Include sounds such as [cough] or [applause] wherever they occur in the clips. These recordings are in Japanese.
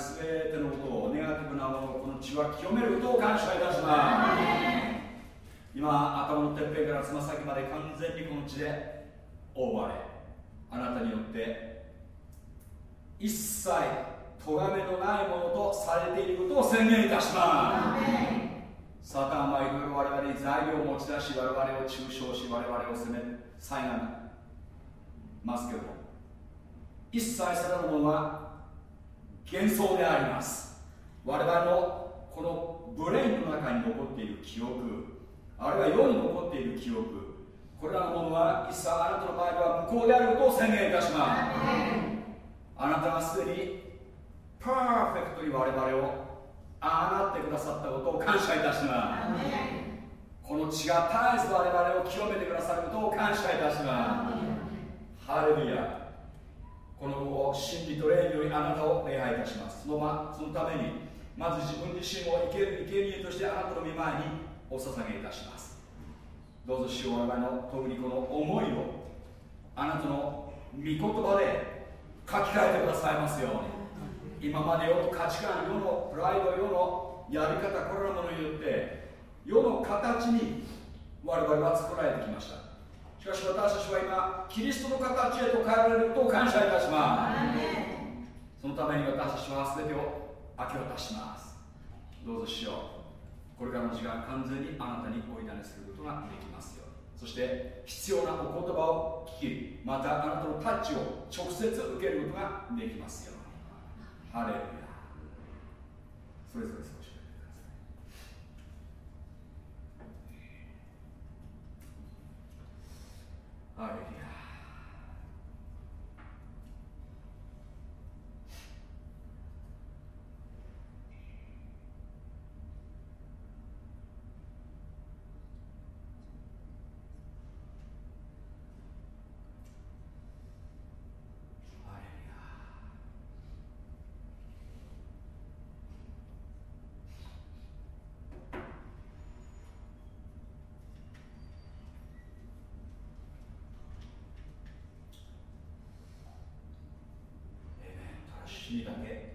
全てのことをネガティブなものをこの血は清めることを感謝いたします。今頭のてっぺんからつま先まで完全にこの血で覆われあなたによって一切咎めのないものとされていることを宣言いたします。サタンはいろいろ我々に材料を持ち出し我々を中傷し我々を責め災害ますけども。一切されるものは幻想であります。我々のこのブレインの中に残っている記憶あるいは世に残っている記憶これらのものは一切あなたの場合は無効であることを宣言いたします。あなたがすでにパーフェクトに我々をああなってくださったことを感謝いたします。この血が絶えず我々を清めてくださることを感謝いたします。ハレルヤ。この真理と霊によりあなたを礼拝いたします。その,、ま、そのためにまず自分自身を生ける生贄としてあなたの御前にお捧げいたします。どうぞ主を我々の特にこの思いをあなたの御言葉で書き換えてくださいますように。今まで世の価値観世のプライド世のやり方これらのものによって世の形に我々は作られてきました。しかし私たちは今キリストの形へと変えられることを感謝いたします。そのために私たちは全てを明け渡します。どうぞしよう。これからの時間完全にあなたにお委ねすることができますよそして必要なお言葉を聞きまたあなたのタッチを直接受けることができますよハレルヤ。それぞれハ死にだけ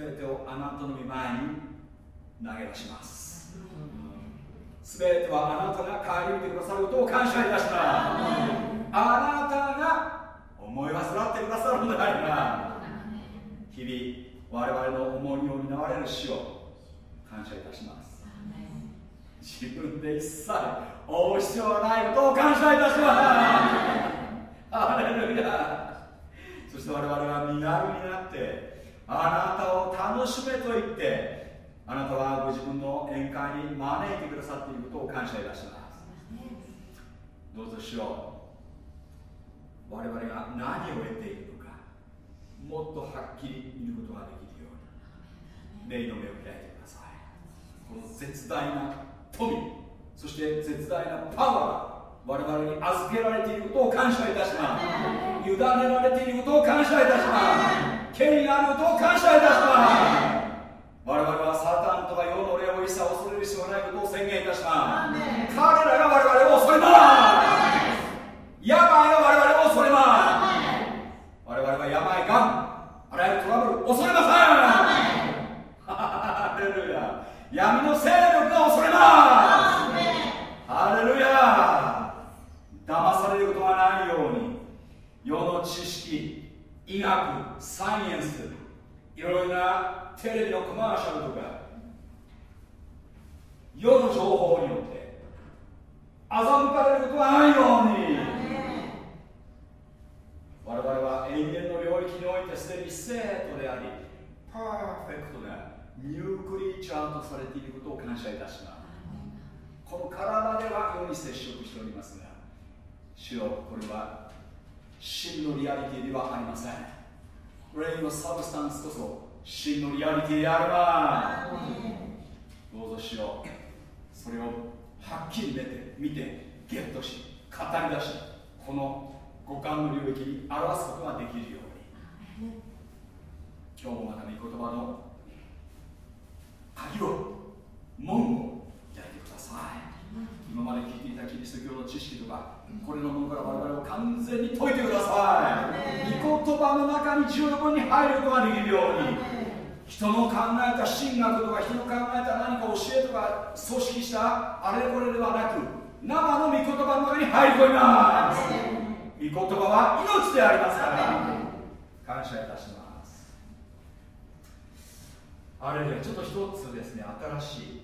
全てをあなたの御前に投げ出します。全てはあなたが帰り見てくださることを感謝いたします。あなたが思いはってくださるのであれば日々我々の重荷を担われる死を感謝いたします。自分で一切追う必要はないことを感謝いたします。ハレルヤ。そして我々は身軽になってあなたを楽しめと言ってあなたはご自分の宴会に招いてくださっていることを感謝いたします。どうぞしよう我々が何を得ているのかもっとはっきり見ることができるように霊の目を開いてください。この絶大な富そして絶大なパワー我々に預けられていることを感謝いたします。委ねられていることを感謝いたします。権威があることを感謝いたします。我々はサタンとか世の霊を一切恐れる必要ないことを宣言いたします。彼らが我々を恐れます。病が我々を恐れます我々は病があらゆるトラブル恐れませんハレルヤ闇の勢力が恐れます。ハレルヤ騙されることがないように。世の知識。医学サイエンスいろいろなテレビのコマーシャルとか世の情報によって欺かれることはないように。我々は永遠の領域においてすでに聖徒でありパーフェクトな new creature とされていることを感謝いたします。この体では世に接触しておりますが主よこれは真のリアリティではありません。霊の substance こそ真のリアリティであればどうぞしよう。それをはっきり出て見てゲットし語り出しこの五感の領域に表すことができるように。今日もまた御言葉の鍵を門を開いてください。今まで聞いていたキリスト教の知識とかこれのものから我々を完全に解いてください。御言葉の中に十分に入ることができるように。人の考えた神学とか人の考えた何か教えとか組織したあれこれではなく生の御言葉の中に入り込みます。御言葉は命でありますから。感謝いたします。あれでちょっと一つですね新しい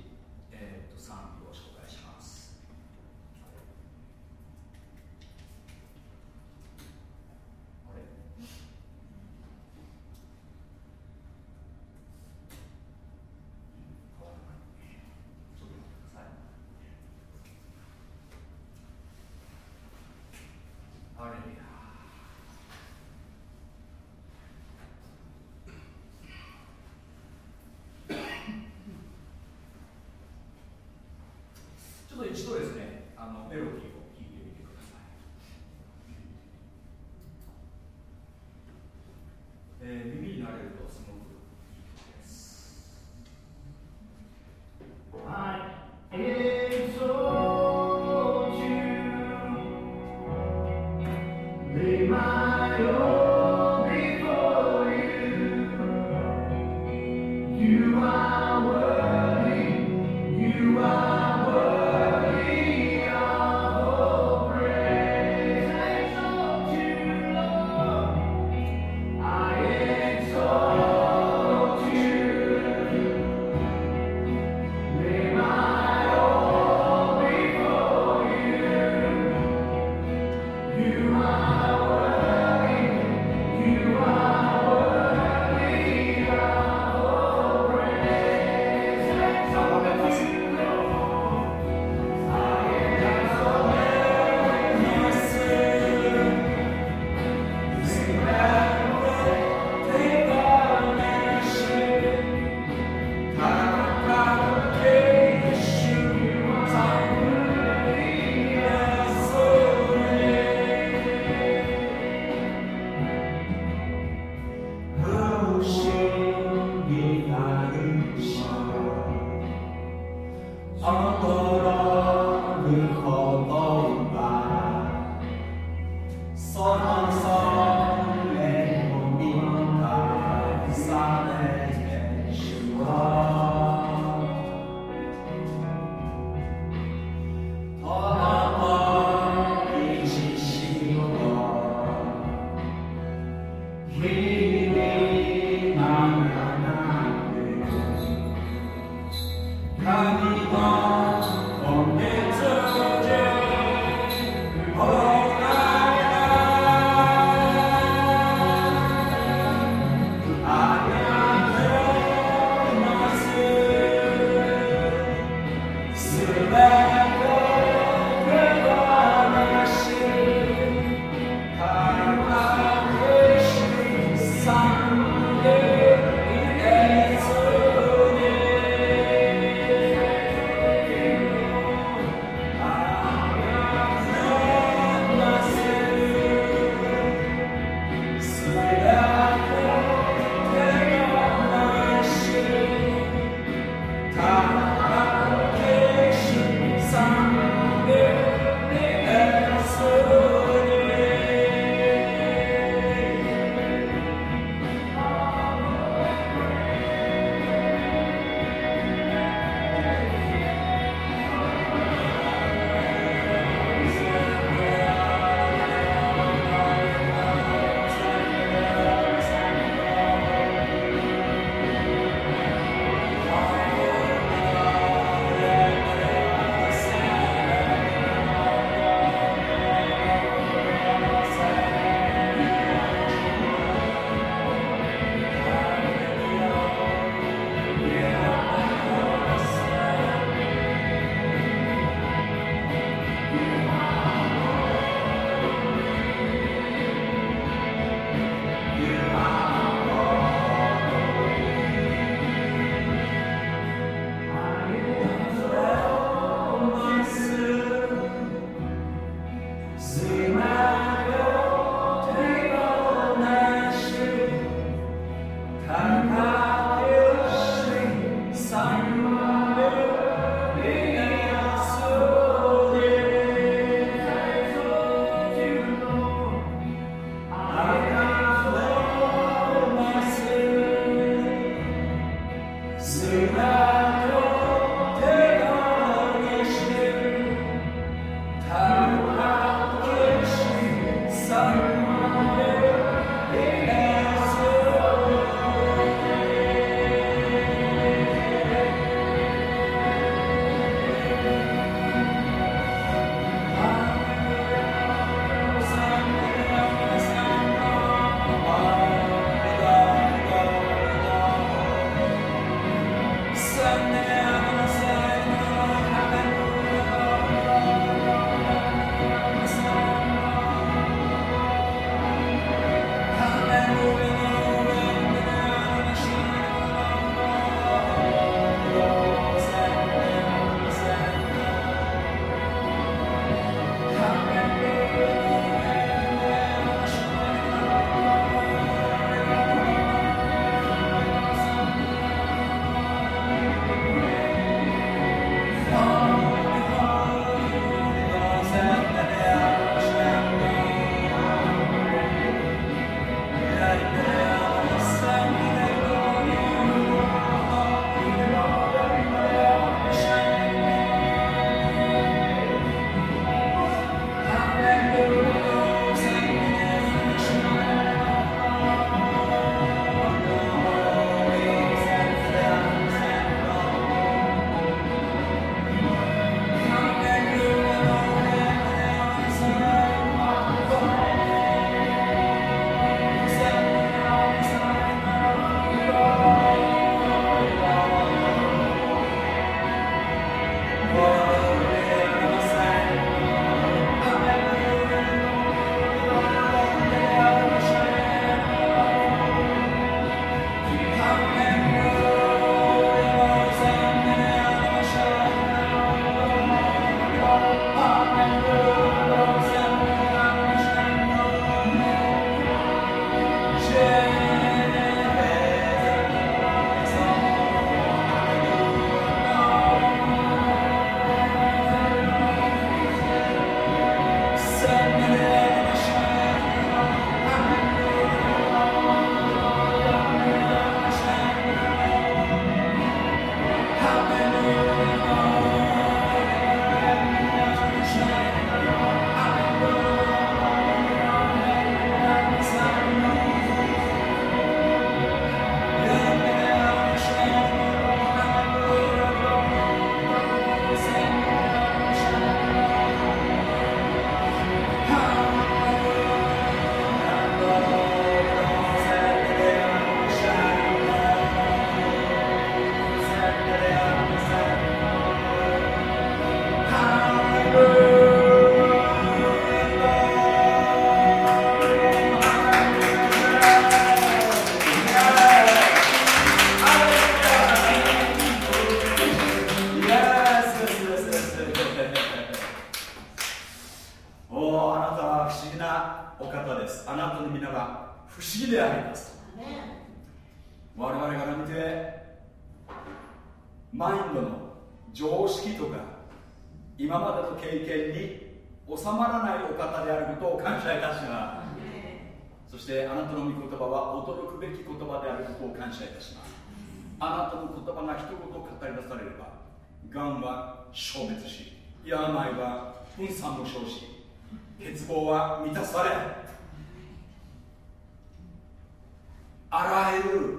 あらゆる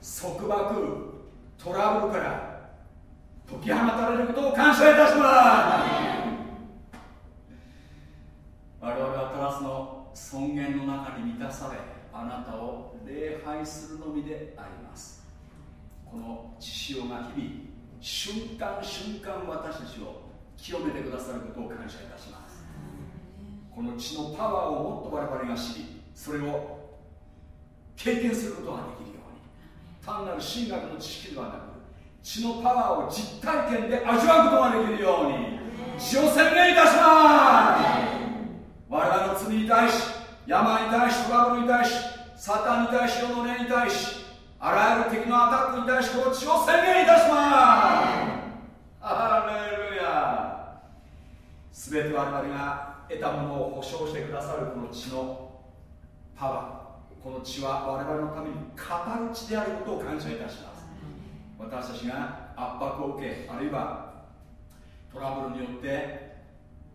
束縛トラブルから解き放たれることを感謝いたします。我々はトラスの尊厳の中に満たされあなたを礼拝するのみであります。この血潮が日々瞬間瞬間私たちを清めてくださることを感謝いたします。この血のパワーをもっと我々が知りそれを経験することができるように。単なる神学の知識ではなく血のパワーを実体験で味わうことができるように。血を宣言いたします。我々の罪に対し病に対しトラブルに対しサタンに対し世の霊に対しあらゆる敵のアタックに対しこの血を宣言いたします。ハレルヤ全て我々が得たものを保証してくださるこの血のパワーこの血は我々のために語る血であることを感謝いたします。私たちが圧迫を受けあるいはトラブルによって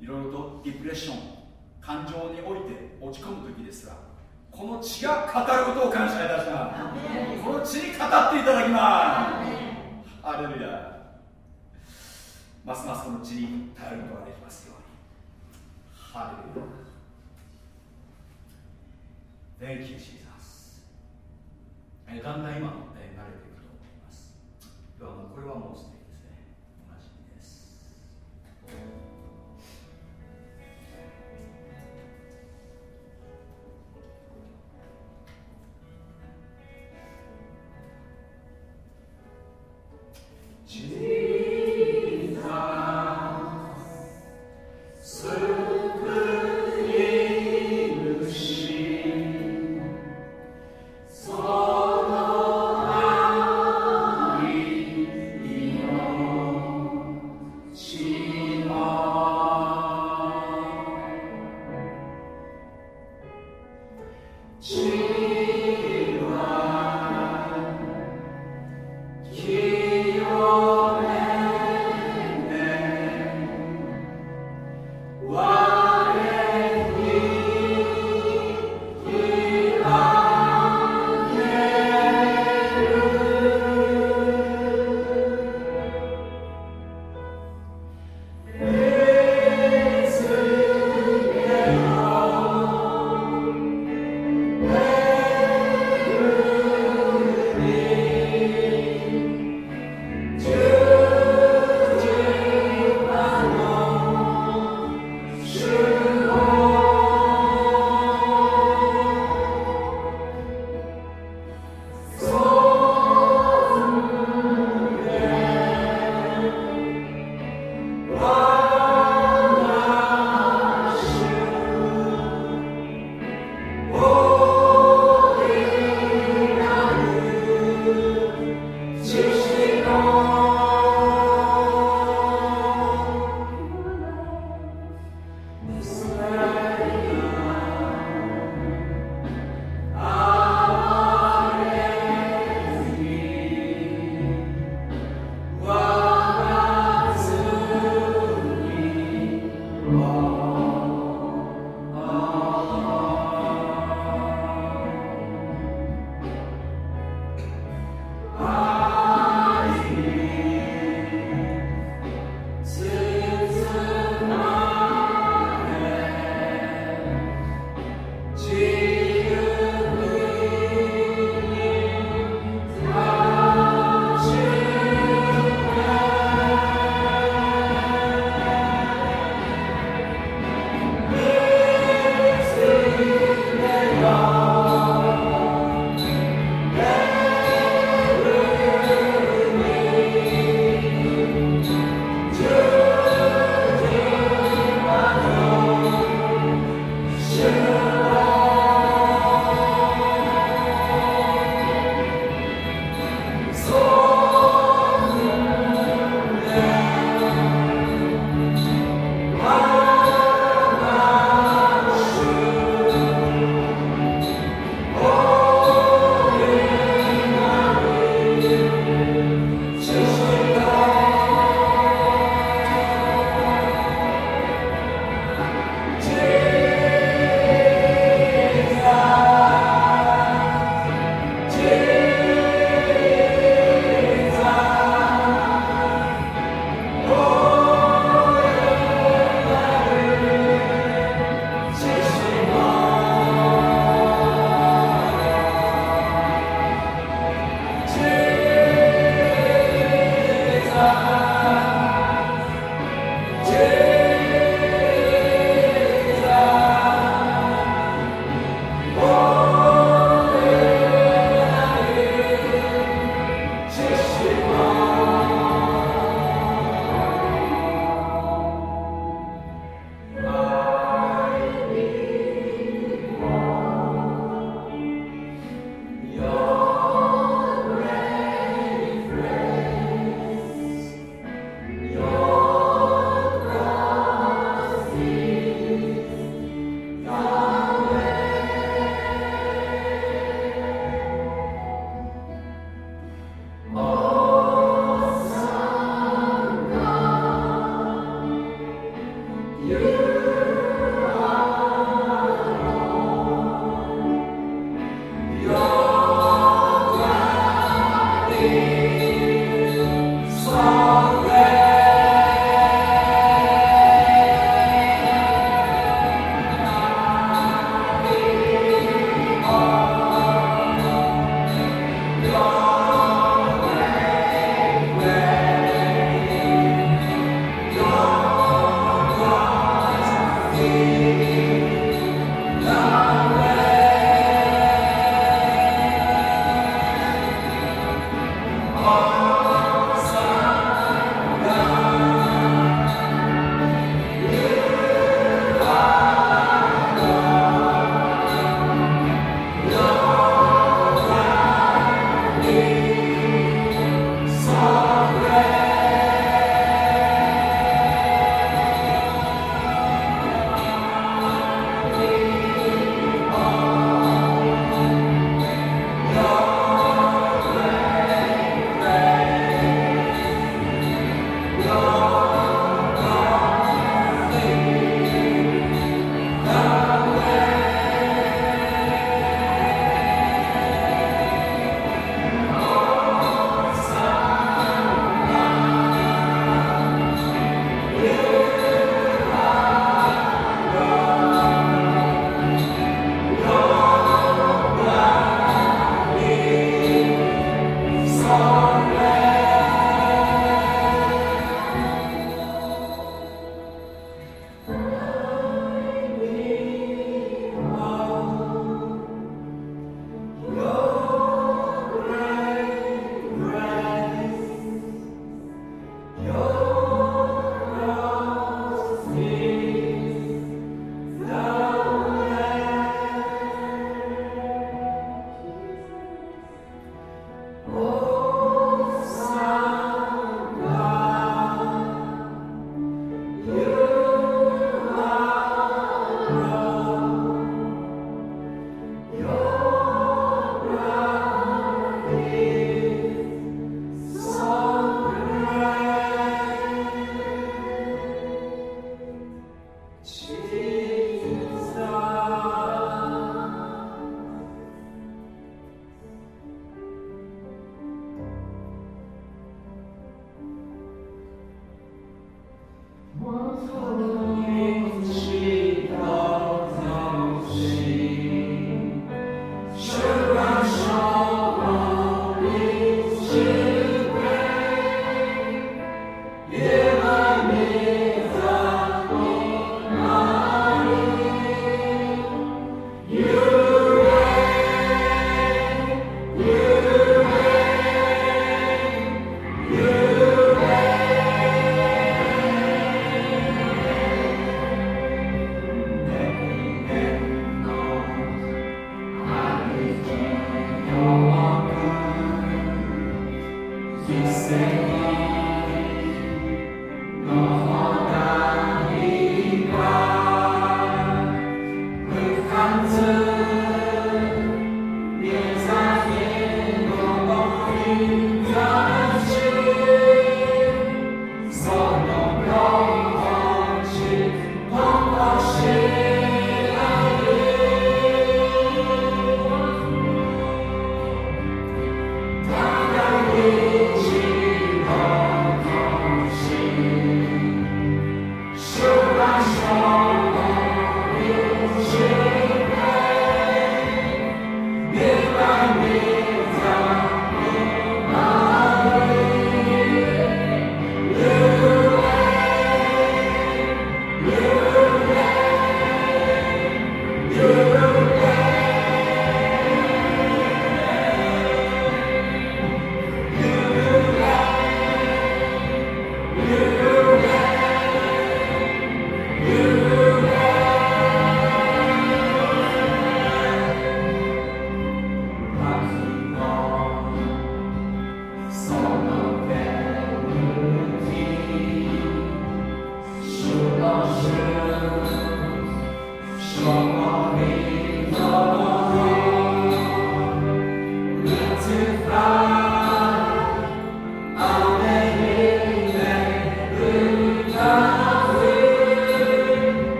いろいろとディプレッション感情において落ち込む時ですらこの血が語ることを感謝いたします。この血に語っていただきます。ハレルヤ。ますますこの血に頼ることができますように。ハレルヤ Thank you, Jesus、えー、だんだん今の、慣れていくと思います。ではもうこれはもうすでにですねおなじみです。Jesus.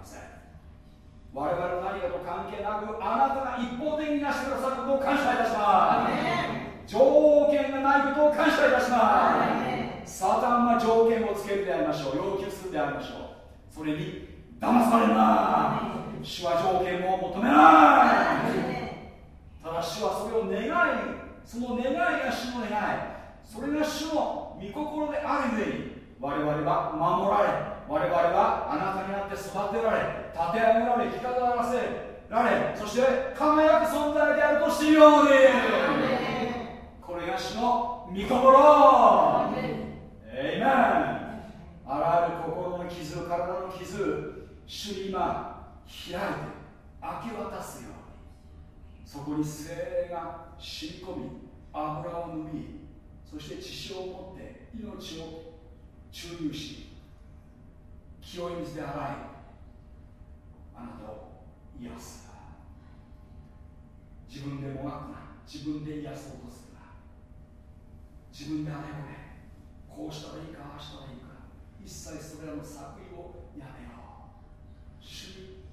ません我々の何かと関係なくあなたが一方的になしてくださることを感謝いたします。条件がないことを感謝いたしますサタンは条件をつけるでありましょう。要求するでありましょう。それに騙されるな主は条件を求めないただ主はそれを願いその願いが主の願いそれが主の御心であるゆえに我々は守られ我々はあなたになって育てられ立て上げられ生き方らせられそして輝く存在であるとしているように。これが主の御心エイメン。あらゆる心の傷体の傷主に今開いて明け渡すように。そこに精霊が染み込み油を塗りそして血潮を持って命を注入し清い水で洗いあなたを癒す自分でもがくな。自分で癒そうとするな自分であれこれ。こうしたらいいかああしたらいいか。一切それらの作為をやめよう。主に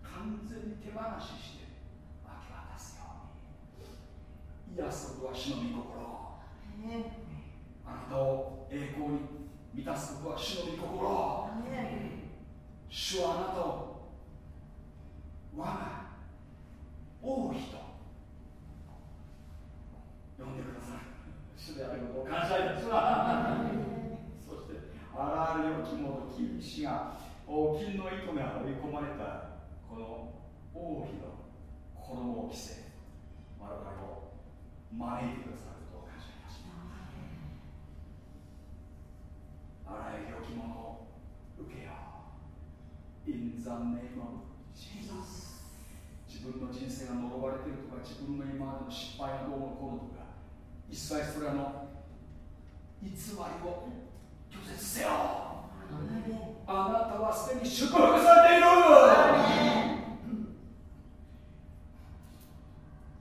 完全に手放しして明け渡すように。癒すことは主の御心あなたを栄光に満たすことは主の御心。主はあなたを我が王妃と。呼んでくださる主であることを感謝いたします。そしてあらゆる肝と金石が金の糸が織り込まれたこの王妃の衣を着せ我々を招いてくださることを感謝いたしますあらゆる置物を受けよう In the name of Jesus 自分の人生が呪われているとか自分の今までの失敗がどうのこうのとか一切それらの偽りを拒絶せよ。あなたはすでに祝福されている。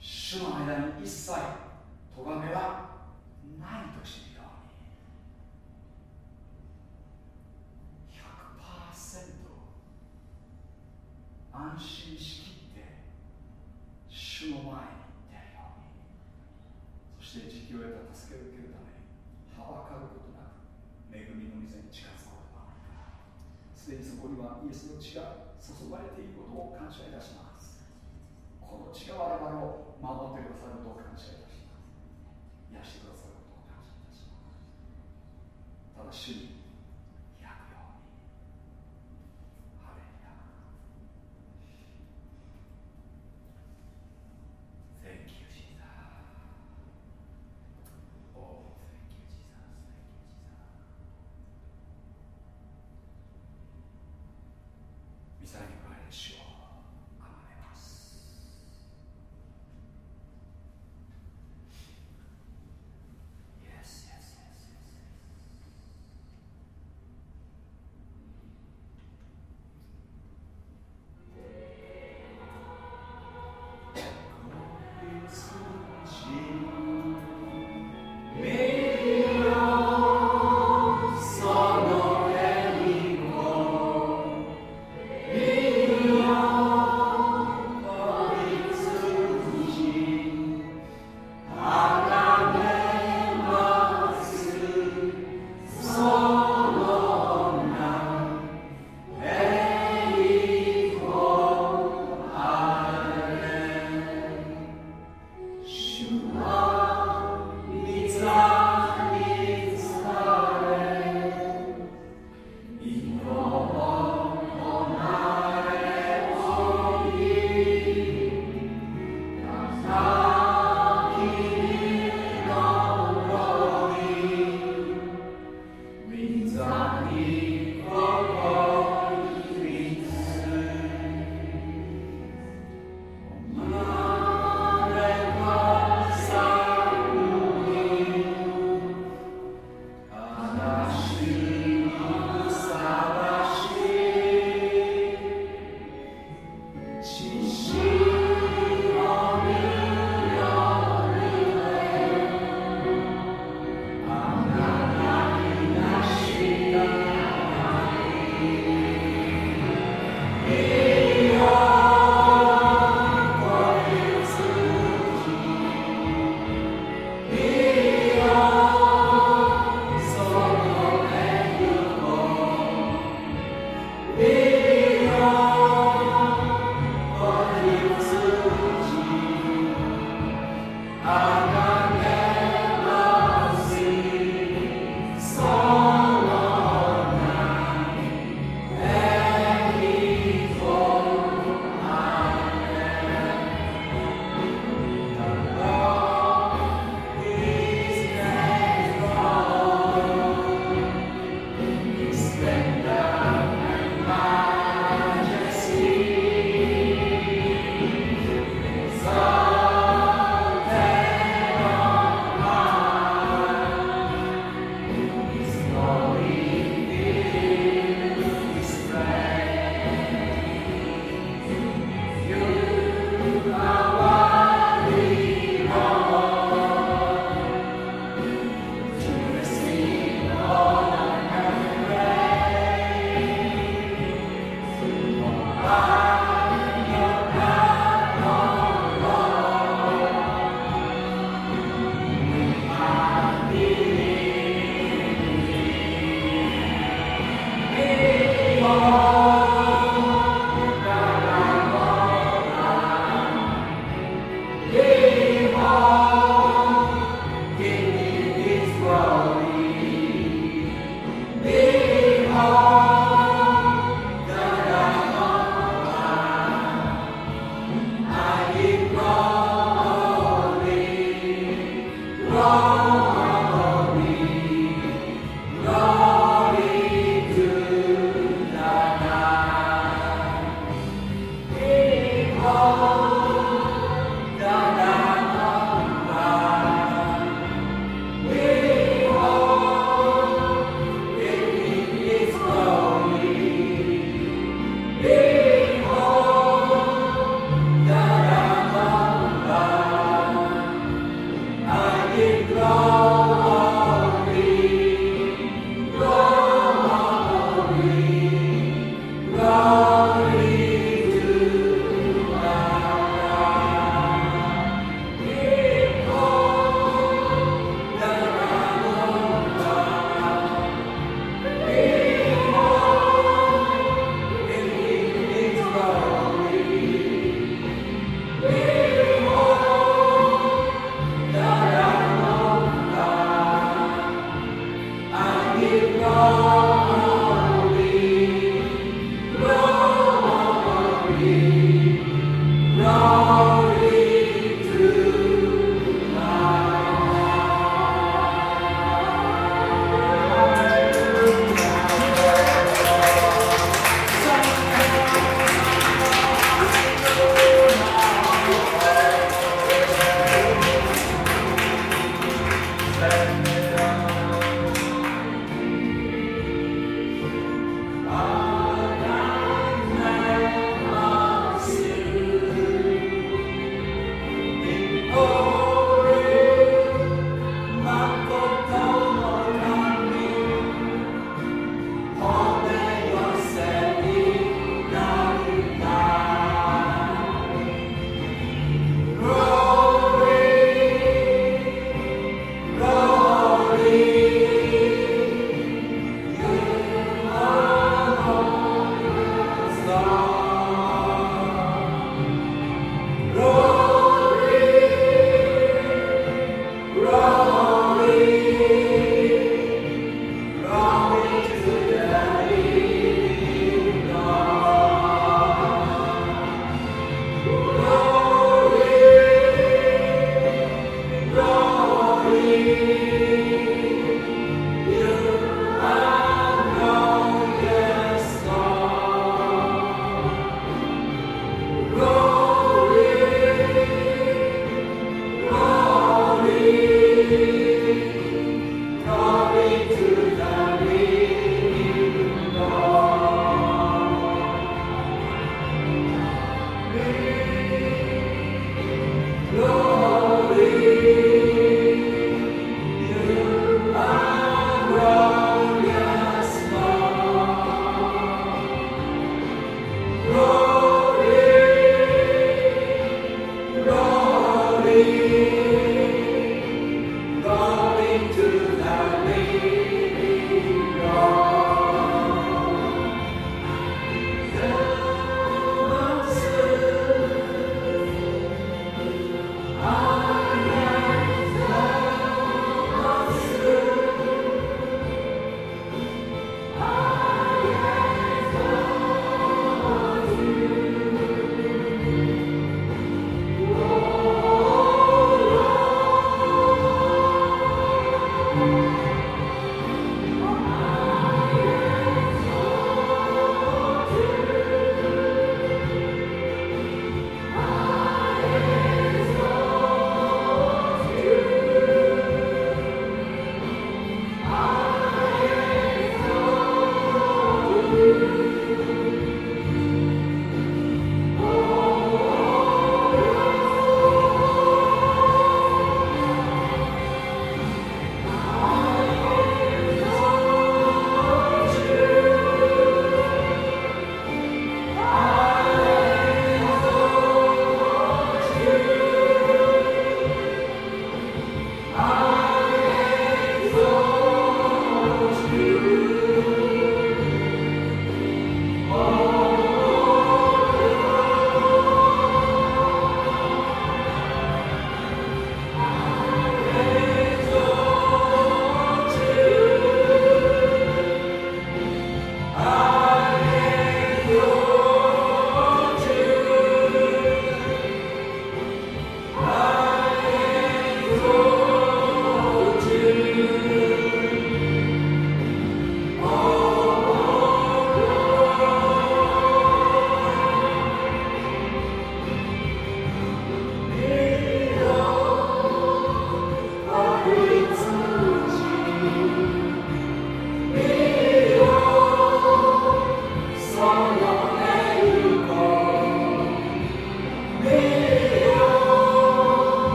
主の間に一切咎めはないと知るように100%安心し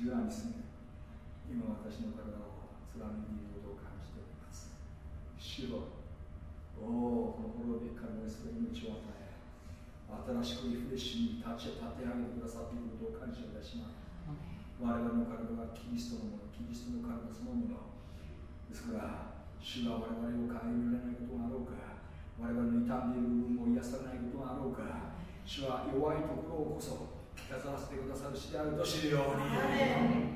十段に住んで今私の体を貫いていることを感じております。主よおおこの滅びからのその命を与え新しくリフレッシュに立ち立て上げてくださっていることを感謝いたします。我々の体はキリストのものキリストの体そのもの。ですから主が我々を変えられないことがあろうか。我々の痛んでいる部分を癒されないことがあろうか。主は弱いところをこそ飾らせてくださる主であると知るように。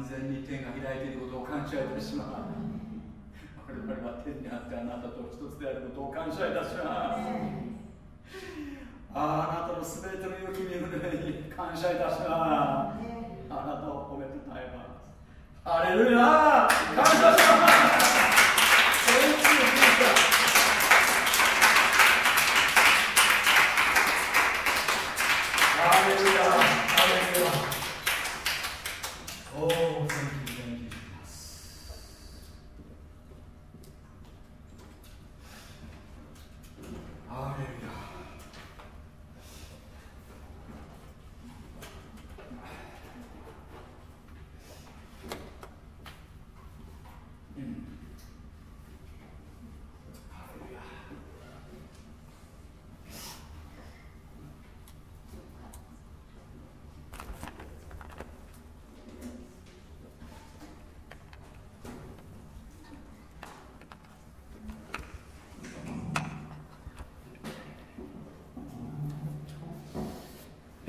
完全に天が開いていることを感謝いたします我々は天にあってあなたと一つであることを感謝いたしますああなたのすべての良き身胸に感謝いたします。あなたを褒めてたえます。ハレルヤ感謝します。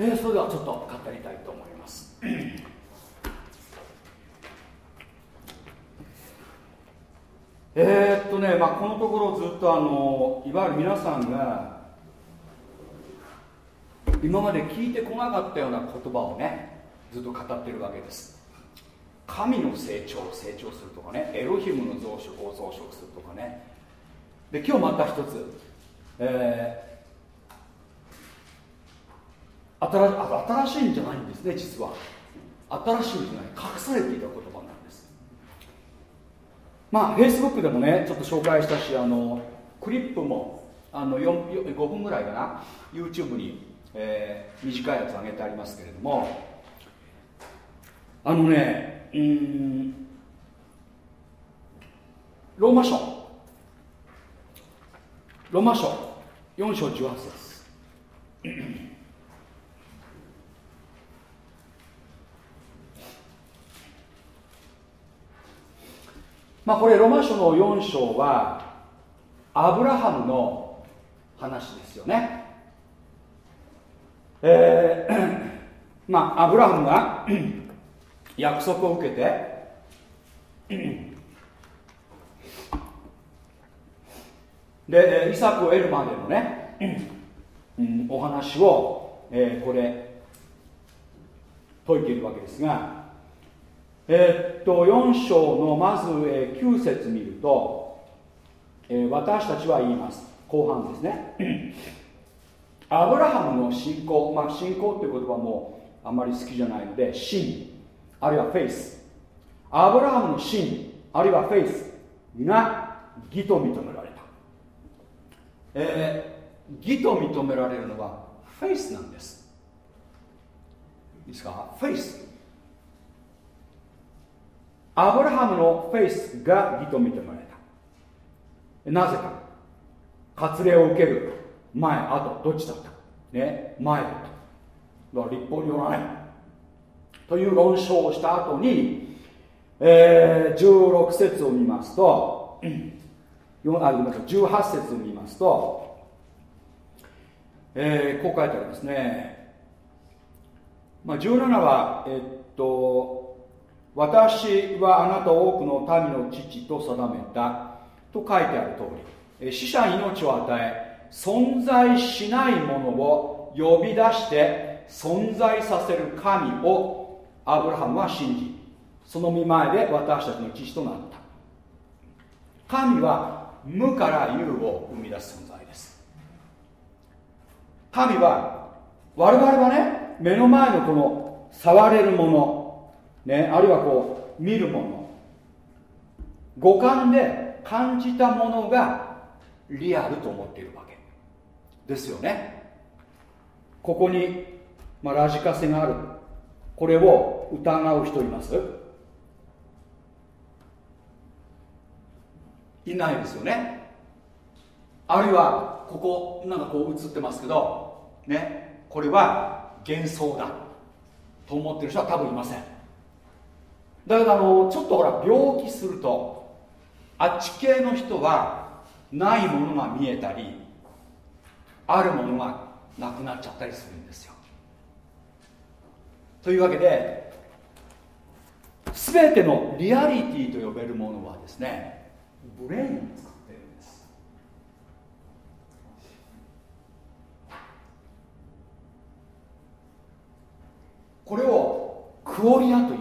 えー、それではちょっと語りたいと思います。[clears throat] えっとね、まあ、このところずっとあのいわゆる皆さんが今まで聞いてこなかったような言葉をねずっと語ってるわけです。神の成長成長するとかねエロヒムの増殖を増殖するとかね。で今日また一つ、えー新しいんじゃないんですね実は。新しいんじゃない隠されていた言葉なんです。まあフェイスブックでもねちょっと紹介したしあのクリップもあの5分ぐらいかな YouTube に、えー、短いやつ上げてありますけれども。あのねうんローマ書。ローマ書。4章18節。まあこれロマ書の4章はアブラハムの話ですよね。えー、まあアブラハムが約束を受けてでイサクを得るまでのね、うん、お話を、えー、これ説いているわけですがえー、っと4章のまず、えー、9節見ると、えー、私たちは言います。後半ですね。[clears throat] アブラハムの信仰、まあ、信仰っていう言葉もあまり好きじゃないので信あるいは faith。アブラハムの信あるいは faith が義と認められた。えー、義と認められるのはフェイスなんです。いいですか？ faith。アブラハムの faith が義と認められた。なぜか。割礼を受ける前後どっちだった？ね前だった。だから立法によらない。という論証をした後に、えー、16節を見ますと、あ18節を見ますと、えー、こう書いてありますね、まあ、17は、えっと私はあなたを多くの民の父と定めたと書いてある通り死者に命を与え存在しないものを呼び出して存在させる神をアブラハムは信じその見前で私たちの父となった。神は無から有を生み出す存在です。神は我々はね目の前のこの触れるもの、ね、あるいはこう見るもの。五感で感じたものがリアルと思っているわけ。ですよね。ここに、まあ、ラジカセがある。これを疑う人います？いないですよね。あるいはここなんかこう映ってますけどねこれは幻想だと思ってる人は多分いません。だけどあのちょっとほら病気するとあっち系の人はないものが見えたりあるものがなくなっちゃったりするんですよ。というわけで全てのリアリティと呼べるものはですねブレインを作ってるんです。これをクオリアという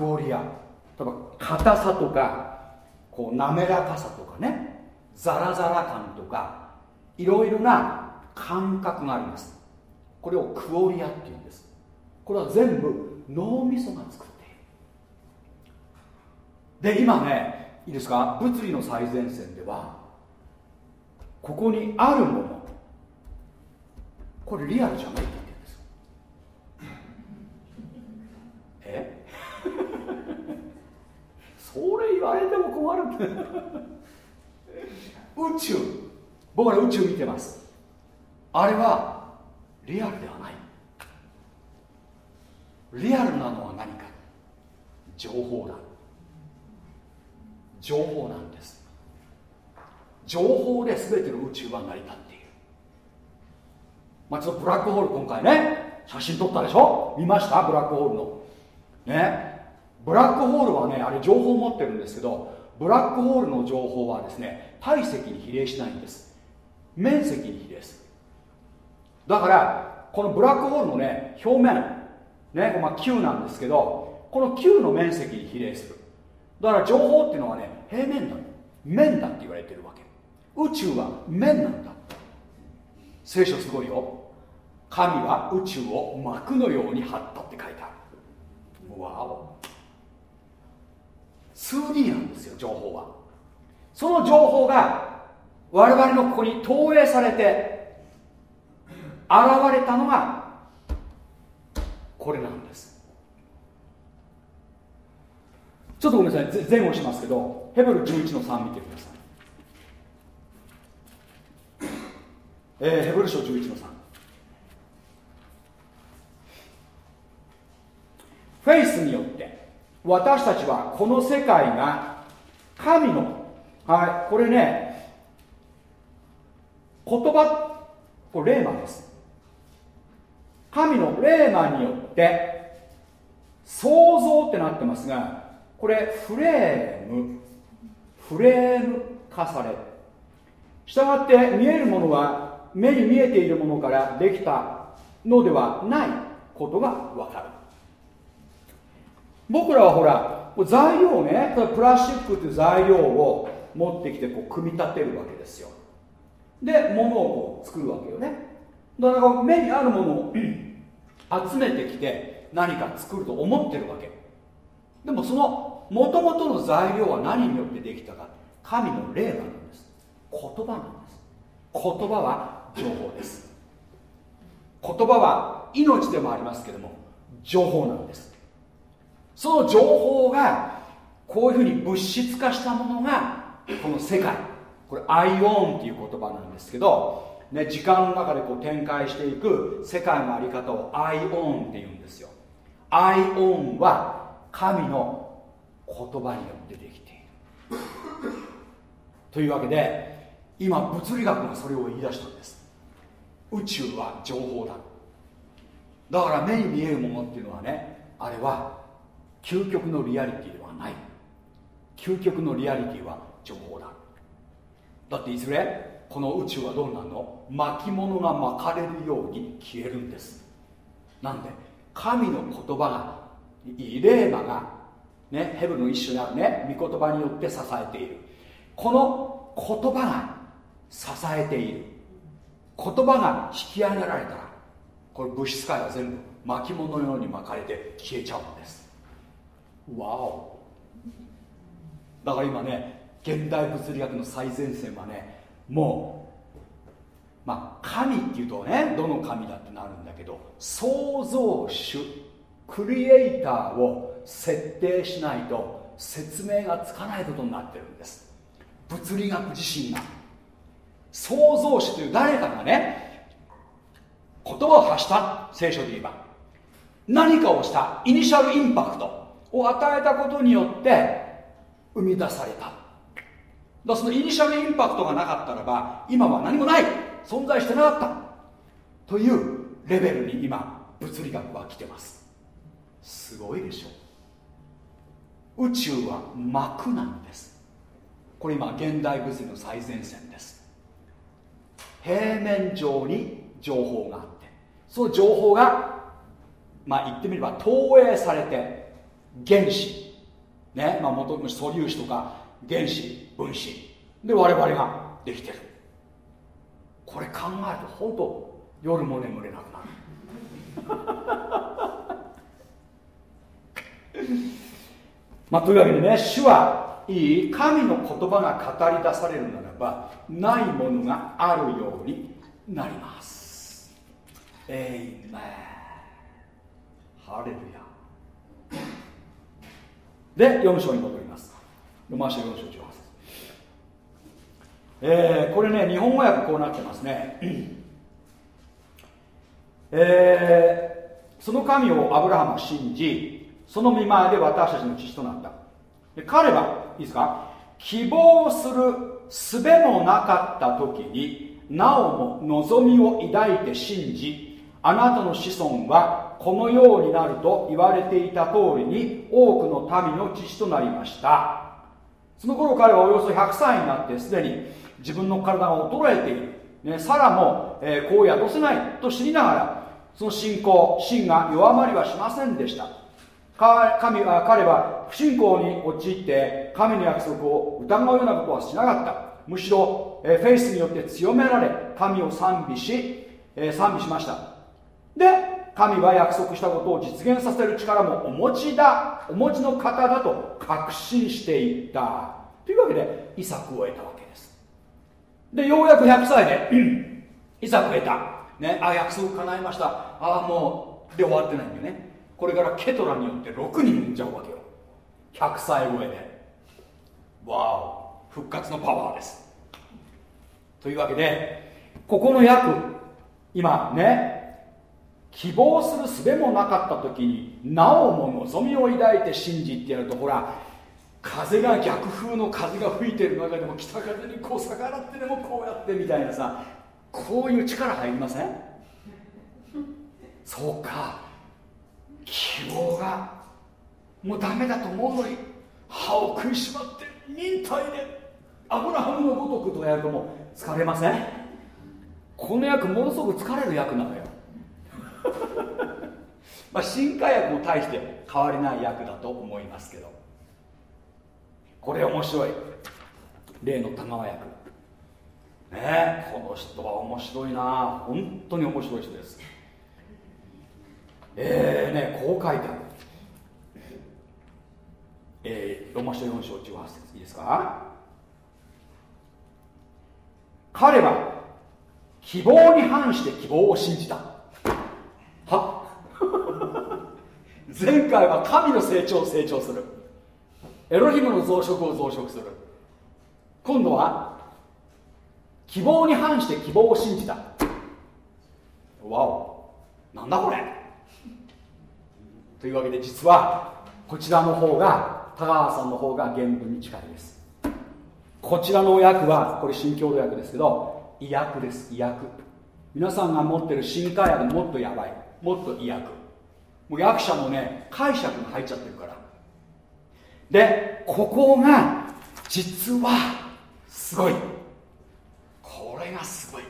クオリア。例えば硬さとかこう滑らかさとかね。ザラザラ感とかいろいろな感覚があります。これをクオリアっていうんです。これは全部脳みそが作っている。で今ねいいですか？物理の最前線ではここにあるもの。これリアルじゃないって言われても困る。宇宙。僕は宇宙見てます。あれはリアルではない。リアルなのは何か。情報だ。情報なんです。情報で全ての宇宙は成り立っている。まあちょっとブラックホール今回ね写真撮ったでしょ？見ました？ブラックホールの。ね？ブラックホールはねあれ情報を持ってるんですけどブラックホールの情報はですね体積に比例しないんです。面積に比例する。だからこのブラックホールのね表面ね、まあ、球なんですけどこの球の面積に比例する。だから情報っていうのはね平面だ面だって言われてるわけ。宇宙は面なんだ聖書すごいよ。神は宇宙を膜のように張ったって書いてある。わお。2D なんですよ情報は。その情報が我々のここに投影されて現れたのがこれなんです。ちょっとごめんなさい前後しますけどヘブル11の3見てください、えー、ヘブル書11の3フェイスによって私たちはこの世界が神のはいこれね言葉これレーマです。神のレーマによって創造ってなってますがこれフレームフレーム化されしたがって見えるものは目に見えているものからできたのではないことがわかる。僕らはほら材料ねプラスチックという材料を持ってきてこう組み立てるわけですよ。で物をこう作るわけよね。だから目にあるものを [clears throat] 集めてきて何か作ると思ってるわけ。でもそのもともとの材料は何によってできたか。神の霊なんです。言葉なんです。言葉は情報です。言葉は命でもありますけども情報なんです。その情報がこういうふうに物質化したものがこの世界。これアイオンっていう言葉なんですけど、ね、時間の中でこう展開していく世界の在り方をアイオンって言うんですよ。アイオンは神の言葉によってできている。というわけで今物理学がそれを言い出したんです。宇宙は情報だ。だから目に見えるものっていうのはねあれは究極のリアリティではない。究極のリアリティは情報だ。だっていずれこの宇宙はどうなるの？巻物が巻かれるように消えるんです。なんで神の言葉がレーマがねヘブの一種であるね御言葉によって支えている。この言葉が支えている。言葉が引き上げられたらこれ物質界は全部巻物のように巻かれて消えちゃうんです。わおだから今ね現代物理学の最前線はねもうまあ神っていうとねどの神だってなるんだけど創造主クリエイターを設定しないと説明がつかないことになってるんです。物理学自身が。創造主という誰かがね言葉を発した聖書で言えば。何かをしたイニシャルインパクト。を与えたことによって生み出された。だそのイニシャルインパクトがなかったらば今は何もない。存在してなかった。というレベルに今物理学は来てます。すごいでしょ宇宙は膜なんです。これ今現代物理の最前線です。平面上に情報があって。その情報がまあ言ってみれば投影されて原子。ね。まあ元々素粒子とか原子分子。で我々ができてる。これ考えると本当夜も眠れなくなる。[laughs] まあというわけでね主はいい神の言葉が語り出されるならばないものがあるようになります。えいめハレルヤ。で4章に戻ります。ロマン書4章18節。えー、これね日本語訳こうなってますね。えー、その神をアブラハムは信じその見前で私たちの父となった。で彼はいいですか？希望する術もなかった時になおも望みを抱いて信じあなたの子孫はこのようになると言われていた通りに多くの民の父となりました。その頃彼はおよそ100歳になってすでに自分の体が衰えている、ね、サラも、えー、子を宿せないと知りながらその信仰心が弱まりはしませんでした。神は彼は不信仰に陥って神の約束を疑うようなことはしなかった。むしろ、えー、フェイスによって強められ神を賛美し、えー、賛美しました。で神は約束したことを実現させる力もお持ちだお持ちの方だと確信していった。というわけでイサクを得たわけです。でようやく100歳でイサクを得た、ね、あ約束叶いました。ああもうで終わってないんだよね。これからケトラによって6人産んじゃうわけよ。100歳超えで。わお復活のパワーです。というわけでここの訳今ね希望する術もなかった時になおも望みを抱いて信じてやるとほら風が逆風の風が吹いてる中でも北風にこう逆らってでもこうやってみたいなさこういう力入りません？そうか希望がもうダメだと思うのに歯を食いしばって忍耐でアブラハムのごとくとやるともう疲れません？この役ものすごく疲れる役なのよ。[laughs] まあ新化薬も大して変わりない役だと思いますけど。これ面白い。例の田川役。ねこの人は面白いな。本当に面白い人です。えーねこう書いてあるえー、ロマ書4章18節。いいですか？彼は希望に反して希望を信じたは前回は神の成長を成長する。エロヒムの増殖を増殖する。今度は希望に反して希望を信じた。わお。なんだこれ。というわけで実はこちらの方が田川さんの方が原文に近いです。こちらの訳はこれ新共同訳ですけど医薬です。医薬。皆さんが持ってる新化薬もっとやばい。もっと医薬。もう役者もね解釈が入っちゃってるから。でここが実はすごい。これがすごい。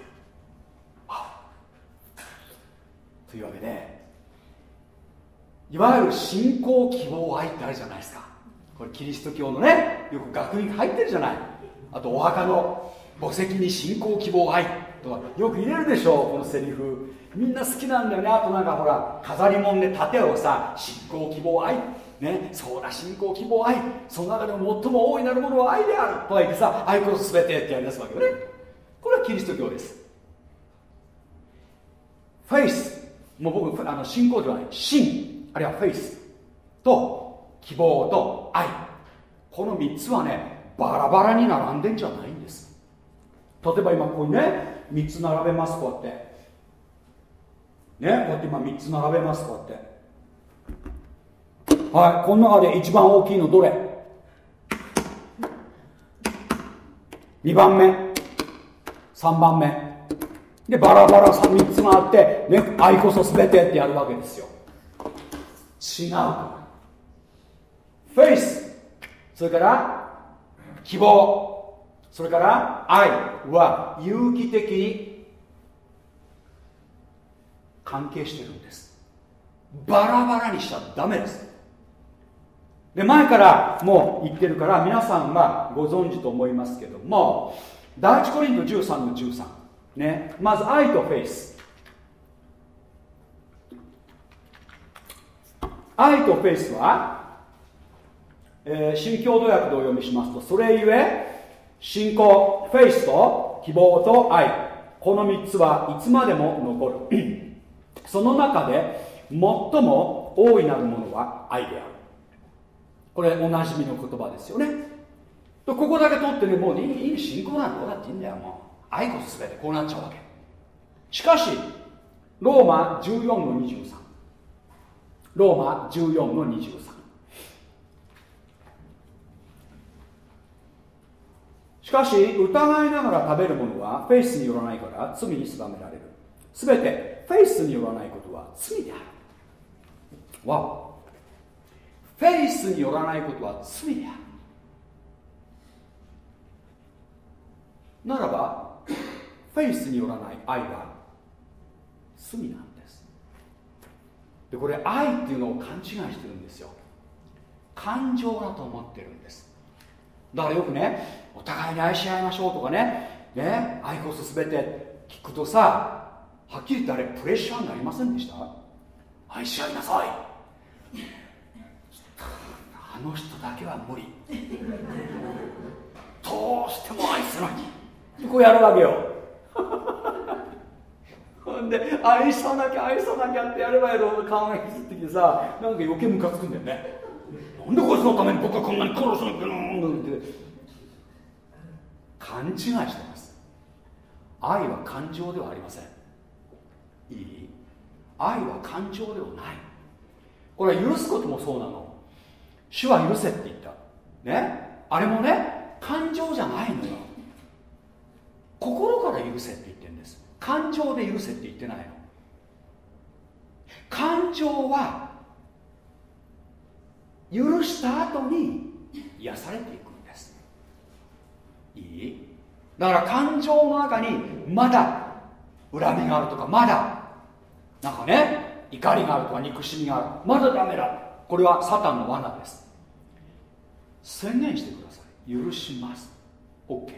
というわけでいわゆる信仰希望愛ってあるじゃないですか。これキリスト教のねよく学院入ってるじゃない。あとお墓の墓石に信仰希望愛。とかよく入れるでしょう。このセリフ。みんな好きなんだよねあとなんかほら飾り物で盾をさ信仰希望愛。ねそうだ信仰希望愛。その中でも最も大いなるものは愛であるとか言ってさ愛こそ全てってやり出すわけよね。これはキリスト教です。フェイス。もう僕あの信仰ではない。信。あるいはフェイスと希望と愛。この3つはねバラバラに並んでんじゃないんです。例えば今ここにね3つ並べますこうやって。ねこうやって今3つ並べますこうやって。はいこの中で一番大きいのどれ？2番目。3番目。でバラバラ3つがあってね愛こそ全てってやるわけですよ。違うフェイス。それから希望。それから愛は有機的に関係してるんです。バラバラにしちゃダメです。で前からもう言ってるから皆さんはご存知と思いますけども第一コリント13の13ね。まず愛とフェイス。愛とフェイスは、えー、新共同訳でお読みしますとそれゆえ信仰フェイスと希望と愛。この3つはいつまでも残る。[clears throat] その中で最も大いなるものは愛である。これおなじみの言葉ですよね。ここだけ取ってねもういいいい信仰なんてどうだっていいんだよ。もう愛こそ全てこうなっちゃうわけ。しかしローマ14の23ローマ14の23しかし疑いながら食べるものはフェイスによらないから罪に定められる。全てフェイスによらないことは罪である。わフェイスによらないことは罪である。ならばフェイスによらない愛は罪なんです。でこれ愛っていうのを勘違いしてるんですよ。感情だと思ってるんです。だからよくねお互いに愛し合いましょうとかねね愛こそ全て聞くとさはっきり言ってあれプレッシャーになりませんでした？愛し合いなさい。あの人だけは無理。どうしても愛するに。こうやるわけよ。ほんで愛さなきゃ愛さなきゃってやればやるほど顔が引きずってきてさなんか余計ムカつくんだよね。なんでこいつのために僕はこんなに殺さなきゃなんて勘違いしてます。愛は感情ではありません。いい？愛は感情ではない。これは許すこともそうなの。主は許せって言った。ね？あれもね感情じゃないのよ。心から許せって言ってるんです。感情で許せって言ってないの。感情は許した後に癒されていくんです。いい？だから感情の中にまだ恨みがあるとかまだ。なんかね怒りがあるとか憎しみがある。まだダメだ。これはサタンの罠です。宣言してください。許します。OK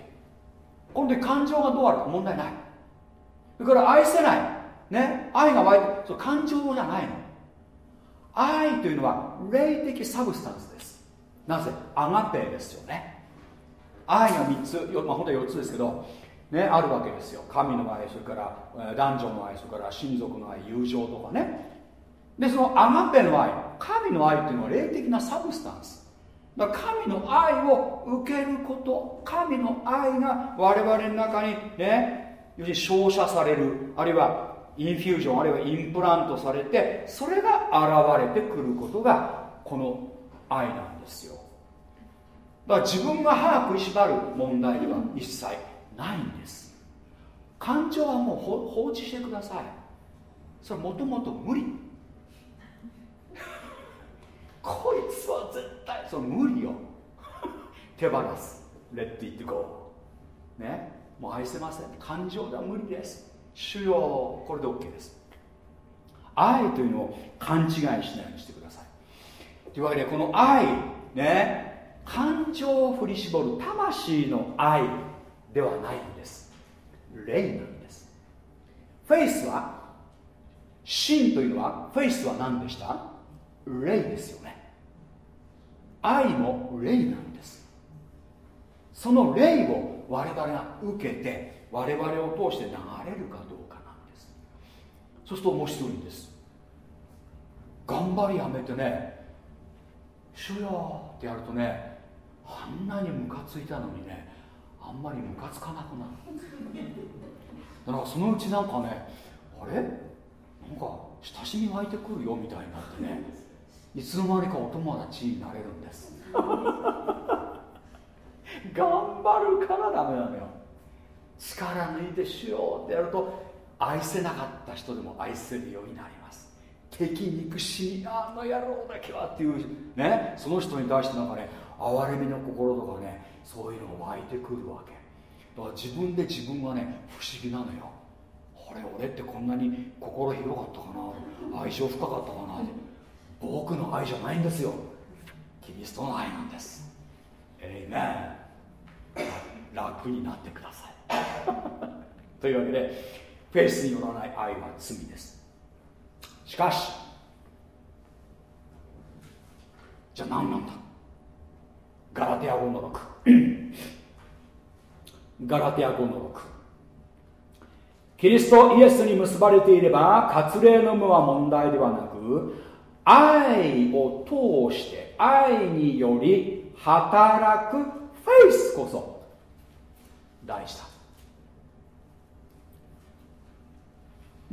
これで感情がどうあるか問題ない。それから愛せない。ね。愛が湧いてそ感情じゃないの。愛というのは霊的 substance です。なぜ？アガペーですよね。愛が3つ、まあ、本当は4つですけどね、あるわけですよ。神の愛それから男女の愛それから親族の愛友情とかね。でそのアガペの愛神の愛っていうのは霊的な substance。だから神の愛を受けること神の愛が我々の中にね要するに照射される。あるいは infusion あるいはインプラントされてそれが現れてくることがこの愛なんですよ。だから自分が歯食いしばる問題では一切ないんです。感情はもう放置してください。それもともと無理。[laughs] こいつは絶対その無理よ。[laughs] 手放す。レッドイットゴーね。もう愛せません。感情では無理です。主よこれで OK です。愛というのを勘違いしないようにしてください。というわけでこの愛ね感情を振り絞る魂の愛ではないんです。霊なんです。フェイスは真というのはフェイスは何でした？霊ですよね。愛も霊なんです。その霊を我々が受けて我々を通して流れるかどうかなんです。そうすると面白いんです。頑張りやめてね「主よ」ってやるとねあんなにムカついたのにねあんまりムカつかなくなる。だからそのうちなんかねあれ？なんか親しみ湧いてくるよみたいになってねいつの間にかお友達になれるんです。頑張るからダメなのよ。力抜いてしようってやると愛せなかった人でも愛せるようになります。敵憎しみあの野郎だけはっていうねその人に対してなんかね憐れみの心とかねそういうのが湧いてくるわけ。だから自分で自分はね不思議なのよ。あれ俺ってこんなに心広かったかな？愛情深かったかな？僕の愛じゃないんですよ。キリストの愛なんです。えいめん楽になってください。[laughs] というわけでフェイスによらない愛は罪です。しかしじゃあ何なんだ？ガラテア語の6 [coughs] ガラテア語の6キリストイエスに結ばれていれば割礼の無は問題ではなく愛を通して愛により働くフェイスこそ大事だ。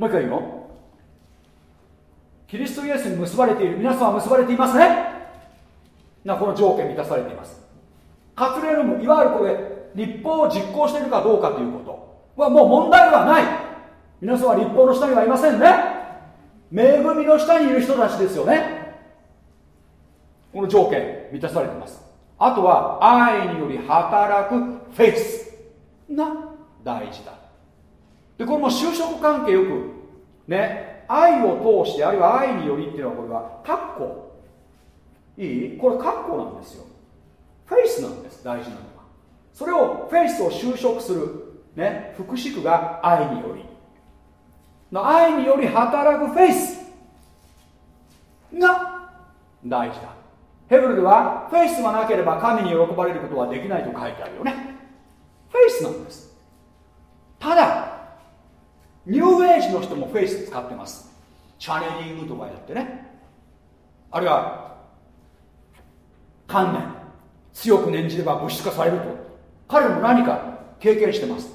もう一回言う。よキリストイエスに結ばれている皆さんは結ばれていますね。なこの条件満たされています。割礼の無いわゆるこれ立法を実行しているかどうかということはもう問題はない。皆さんは立法の下にはいませんね。恵みの下にいる人たちですよね。この条件満たされています。あとは愛により働くフェイスが大事だ。でこれも就職関係よくね愛を通してあるいは愛によりっていうのはこれはカッコいい？これカッコなんですよ。フェイスなんです大事なのは。それを faith を修飾するね副詞句が愛により。の愛により働くフェイスが大事だ。ヘブルではフェイスがなければ神に喜ばれることはできないと書いてあるよね。フェイスなんです。ただニューエイジの人もフェイス使ってます。チャネリングとかやってね。あるいは観念。強く念じれば物質化されると。彼も何か経験してます。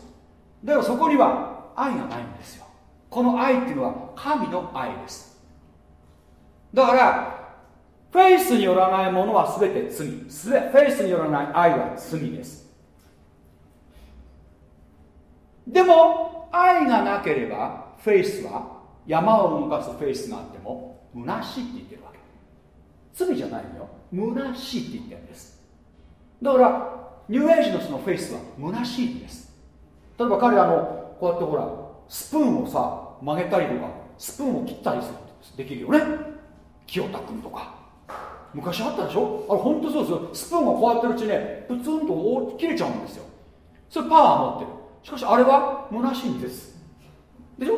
だからそこには愛がないんですよ。この愛っていうのは神の愛です。だからフェイスによらないものは全て罪。フェイスによらない愛は罪です。でも愛がなければフェイスは山を動かすフェイスがあっても虚しいって言ってるわけ。罪じゃないのよ。虚しいって言ってるんです。だからニューエイジのそのフェイスは虚しいんです。例えば彼あのこうやってほらスプーンをさ曲げたりとかスプーンを切ったりするできるよね。清田君とか。昔あったでしょ？あれ本当そうですよ。スプーンがこうやってるうちねプツンと切れちゃうんですよ。それパワー持ってる。しかしあれは虚しいんです。でしょ？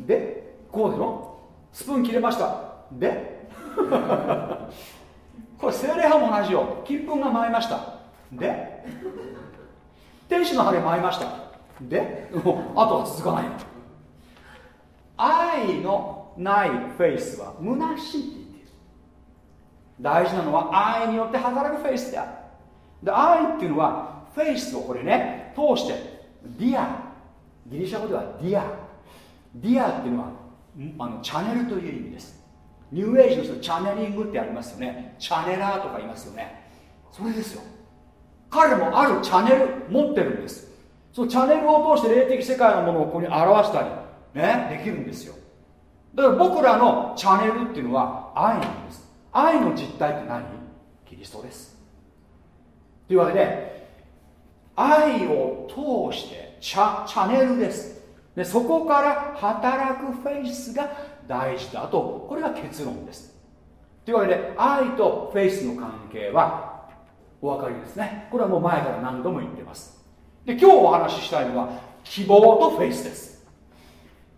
でこうでしょ？スプーン切れました。で？[laughs] これ精霊派も同じよ。金粉が舞いました。で？天使の羽舞いました。で？もうあとは続かない愛のないフェイスは虚しいって言ってる。大事なのは愛によって働くフェイスである。で愛っていうのはフェイスをこれね通してδιά。ギリシャ語では διά。διά っていうのはあのチャネルという意味です。ニューエイジの人チャネリングってありますよね。チャネラーとか言いますよね。それですよ。彼もあるチャネル持ってるんです。そのチャネルを通して霊的世界のものをここに表したりねできるんですよ。だから僕らのチャネルっていうのは愛なんです。愛の実態って何？キリストです。というわけで愛を通してチャチャネルです。でそこから働くフェイスが大事だと。これが結論です。というわけで愛とフェイスの関係はお分かりですね。これはもう前から何度も言ってます。で今日お話ししたいのは希望とフェイスです。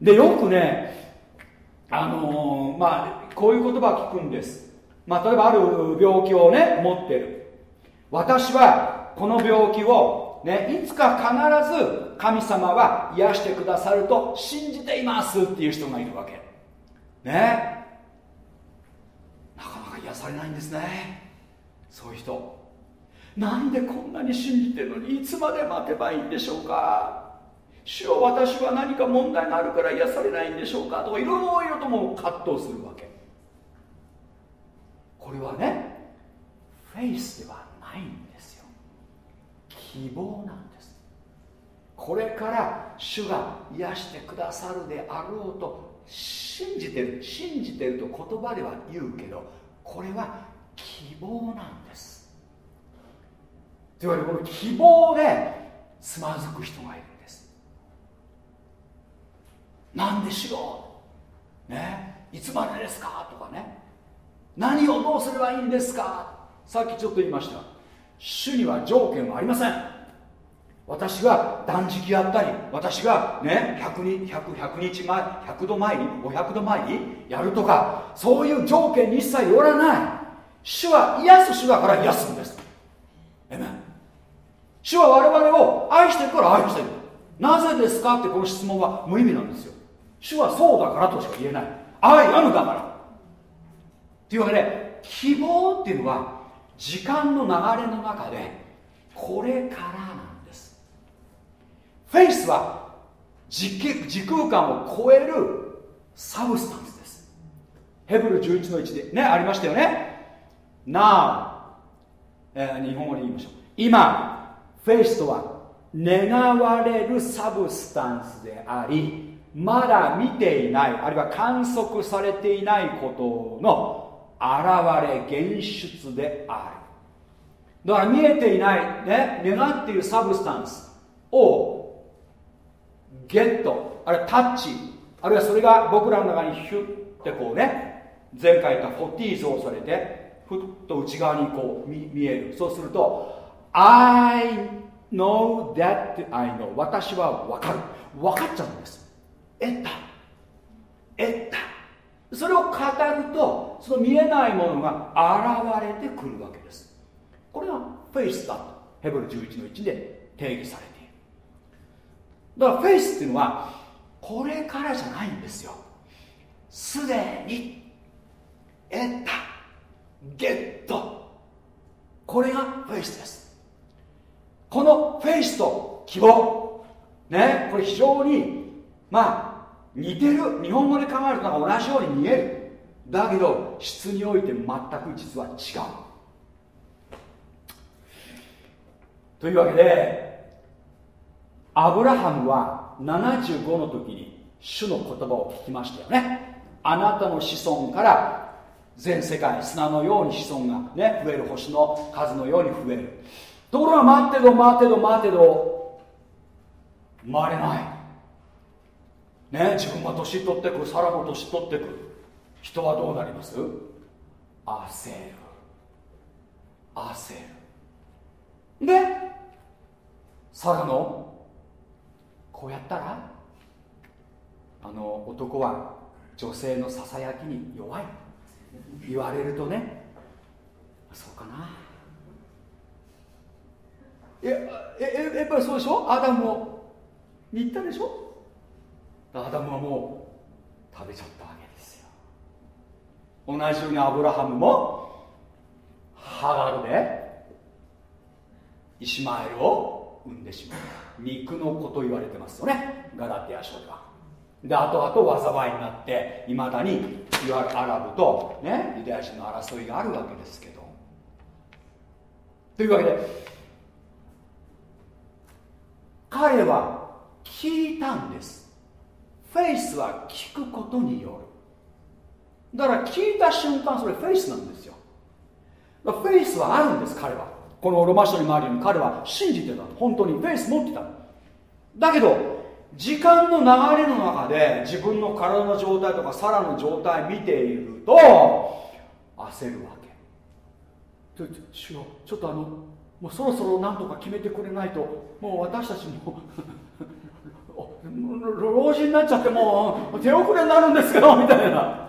でよくねあのー、まあこういう言葉を聞くんです。まあ例えばある病気をね持ってる。私はこの病気をねいつか必ず神様は癒してくださると信じていますっていう人がいるわけ。ね。なかなか癒されないんですね。そういう人。なんでこんなに信じてるのにいつまで待てばいいんでしょうか。主よ私は何か問題があるから癒されないんでしょうか。とかいろいろとも葛藤するわけ。これはねフェイスではないんです。よ希望なんです。これから主が癒してくださるであろうと信じてる信じてると言葉では言うけどこれは希望なんです。というわけでこの希望でつまずく人がいるんです。なんでしろう？ね？いつまでですか？とかね。何をどうすればいいんですか？さっきちょっと言いました。主には条件はありません。私が断食やったり私がね 100, 日 100, 100日前100度前に500度前にやるとかそういう条件に一切よらない。主は癒す主だから癒すんです。えめ主は我々を愛してるから愛してる。なぜですかってこの質問は無意味なんですよ。主はそうだからとしか言えない。愛あるだから。というわけで希望っていうのは時間の流れの中でこれからなんです。フェイスは時時空間を超えるサブスタンスです。ヘブル11の1でねありましたよね。Now、えー、日本語で言いましょう。今 faith とは願われる substance でありまだ見ていないあるいは観測されていないことの現れ現出である。だから見えていないね願っている substance をゲットあるいはタッチあるいはそれが僕らの中にヒュッてこうね前回言ったフォティーゾーされてふっと内側にこう見える。そうすると I know that I know 私は分かる。分かっちゃうんです。得た。得た。それを語るとその見えないものが現れてくるわけです。これがフェイスだとヘブル11の1で定義されている。だからフェイスっていうのはこれからじゃないんですよ。すでに得た。ゲット。これがフェイスです。このフェイスと希望。ねこれ非常にまあ似てる。日本語で考えると同じように見える。だけど質において全く実は違う。というわけでアブラハムは75の時に主の言葉を聞きましたよね。あなたの子孫から全世界砂のように子孫がね増える星の数のように増える。ところが待ってど待ってど待ってど生まれない。ね自分が年取ってくサラも年取ってく人はどうなります？焦る。焦る。でサラのこうやったら？あの男は女性のささやきに弱い。言われるとね。そうかな。いやえやっぱりそうでしょ？アダムを。言ったでしょ？アダムはもう食べちゃったわけですよ。同じようにアブラハムもハガルでイシマエルを産んでしまう。肉の子と言われてますよね。ガラティア書では。で後々災いになっていまだにいわゆるアラブと、ね、ユダヤ人の争いがあるわけですけど。というわけで彼は聞いたんです。フェイスは聞くことによる。だから聞いた瞬間それ faith なんですよ。 faith はあるんです彼は。このロマ書にもあるように彼は信じてた本当にフェイス持ってただけど時間の流れの中で自分の体の状態とかサラの状態見ていると焦るわけ。ちょちょっとあのもうそろそろ何とか決めてくれないともう私たちも老人になっちゃってもう手遅れになるんですけどみたいな。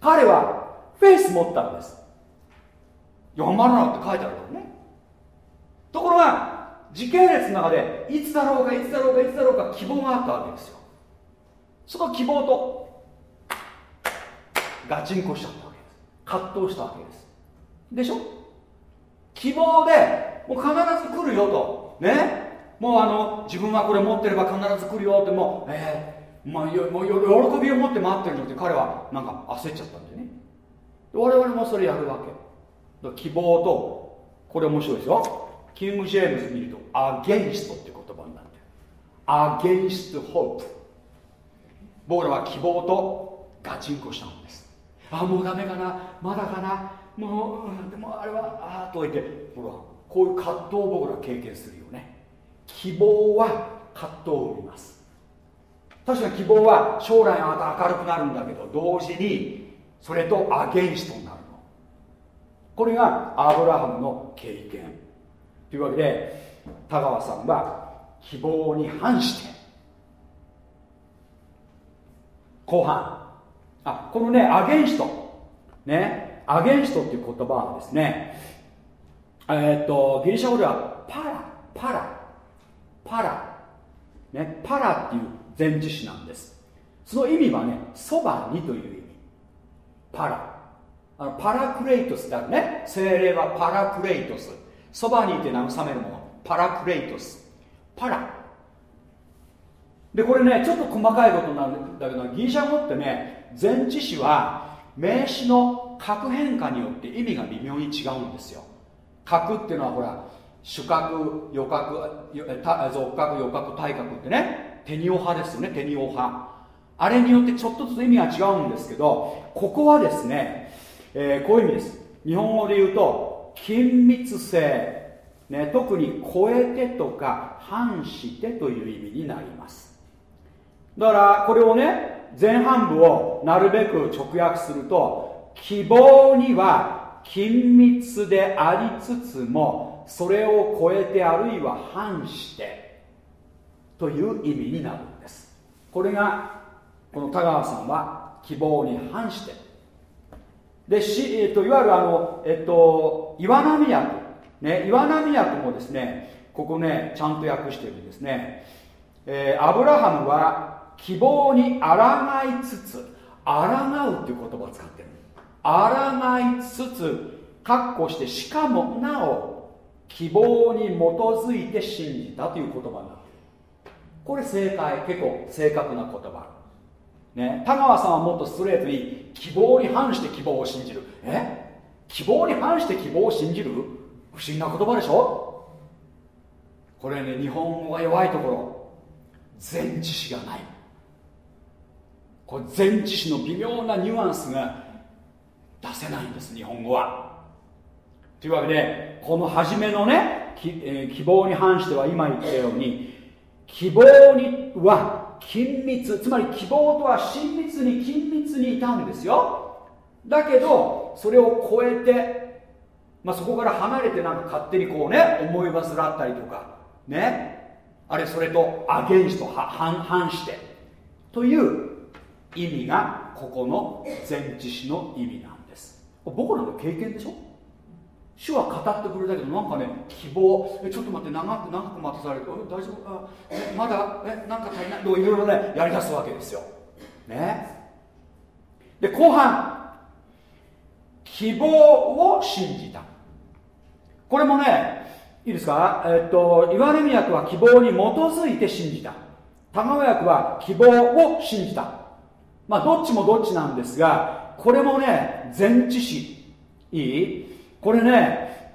彼はフェイス持ったんです。407って書いてあるからね。ところが時系列の中でいつだろうかいつだろうかいつだろうか希望があったわけですよ。その希望とガチンコしちゃったわけです。葛藤したわけです。でしょ？希望でもう必ず来るよと。ね？もうあの自分はこれ持ってれば必ず来るよってもうえー、まあ、もう喜びを持って待ってるのって彼はなんか焦っちゃったんでね。我々もそれやるわけ。希望とこれ面白いですよ。キング・ジェームズ見るとアゲンストって言葉になってるアゲンスト・ホープ僕らは希望とガチンコしたんです。あもうダメかな。まだかな。もうでもあれはああと言ってほらこういう葛藤を僕ら経験するよね。希望は葛藤を生みます。確かに希望は将来また明るくなるんだけど同時にそれとアゲンストになるの。これがアブラハムの経験。というわけで田川さんは希望に反して後半。あこのねアゲンスト。ね。アゲンストっていう言葉はですねえ、っとギリシャ語ではパラパラ。パラ。ねパラっていう前置詞なんです。その意味はねそばにという意味。パラ。あのパラクレイトスであるね。精霊はパラクレイトス。そばにいて慰めるものパラクレイトス。パラ。でこれねちょっと細かいことなんだけどギリシャ語ってね前置詞は名詞の核変化によって意味が微妙に違うんですよ。核っていうのはほら主角余角属角余角体格ってね。テニオ派ですよねテニオ派。あれによってちょっとずつ意味が違うんですけどここはですね、えー、こういう意味です。日本語で言うと緊密性、ね、特に超えてとか反してという意味になります。だからこれをね前半部をなるべく直訳すると希望には緊密でありつつもそれを超えてあるいは反してという意味になるんです。これがこの田川さんは希望に反して。でし、えっと、いわゆるあの、えっと、岩波役、ね、岩波役もですねここねちゃんと訳してるんですね、えー、アブラハムは希望に抗いつつ抗うっていう言葉を使ってる抗いつつ括弧してしかもなお希望に基づいて信じたという言葉になってるこれ正解結構正確な言葉。ね。田川さんはもっとストレートに希望に反して希望を信じる。え？希望に反して希望を信じる？不思議な言葉でしょこれね日本語が弱いところ。前置詞がない。これ前置詞の微妙なニュアンスが出せないんです日本語は。というわけでこの初めのね、えー、希望に反しては今言ったように希望には緊密つまり希望とは親密に緊密にいたんですよ。だけどそれを超えて、まあ、そこから離れてなんか勝手にこうね思い煩ったりとかね。あれそれとアゲンスト反反してという意味がここの前置詞の意味なんです僕らの経験でしょ？主は語ってくれたけどなんかね希望。えちょっと待って長く長く待たされて大丈夫？あまだ？えなんか足りない？といろいろねやりだすわけですよ。ね？で後半。希望を信じた。これもねいいですか？えっと岩根役は希望に基づいて信じた。田川役は希望を信じた。まあどっちもどっちなんですがこれもね前置詞いいこれね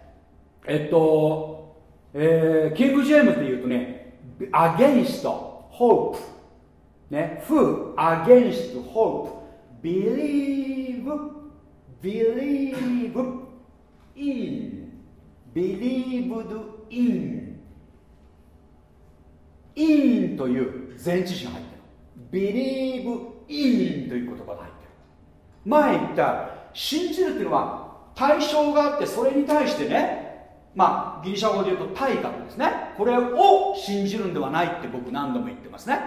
えっと、えー、キング・ジェームっていうとね against hope ね who against hope believe believe in believed in in という前置詞が入ってる believe in という言葉が入ってる前言った信じるっていうのは対象があってそれに対してねまあギリシャ語で言うと対角ですね。これを信じるんではないって僕何度も言ってますね。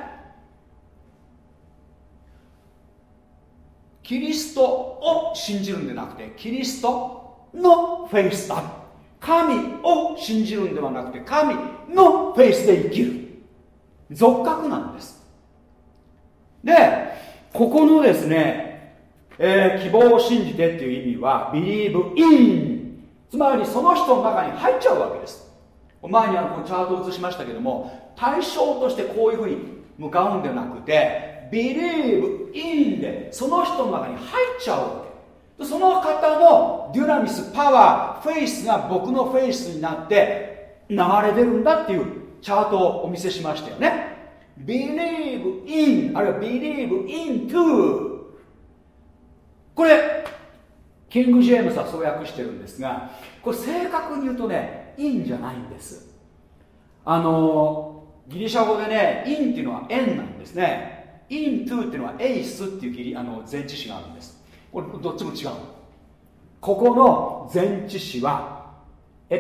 キリストを信じるんでなくてキリストのフェイスだ。神を信じるんではなくて神のフェイスで生きる。俗格なんです。でここのですねえー、希望を信じてっていう意味は believe in つまりその人の中に入っちゃうわけです。前にあのこのチャートを映しましたけども対象としてこういうふうに向かうんではなくて believe in でその人の中に入っちゃうわけ。その方のδύναμις パワーフェイスが僕の faith になって流れ出るんだっていうチャートをお見せしましたよね。believe in あるいは believe into これキング・ジェームスはそう訳してるんですがこれ正確に言うとねいいんじゃないんです。あのギリシャ語でねインっていうのは円なんですね。イントゥっていうのはエイスっていうギリあの前置詞があるんです。これどっちも違うここの前置詞はエ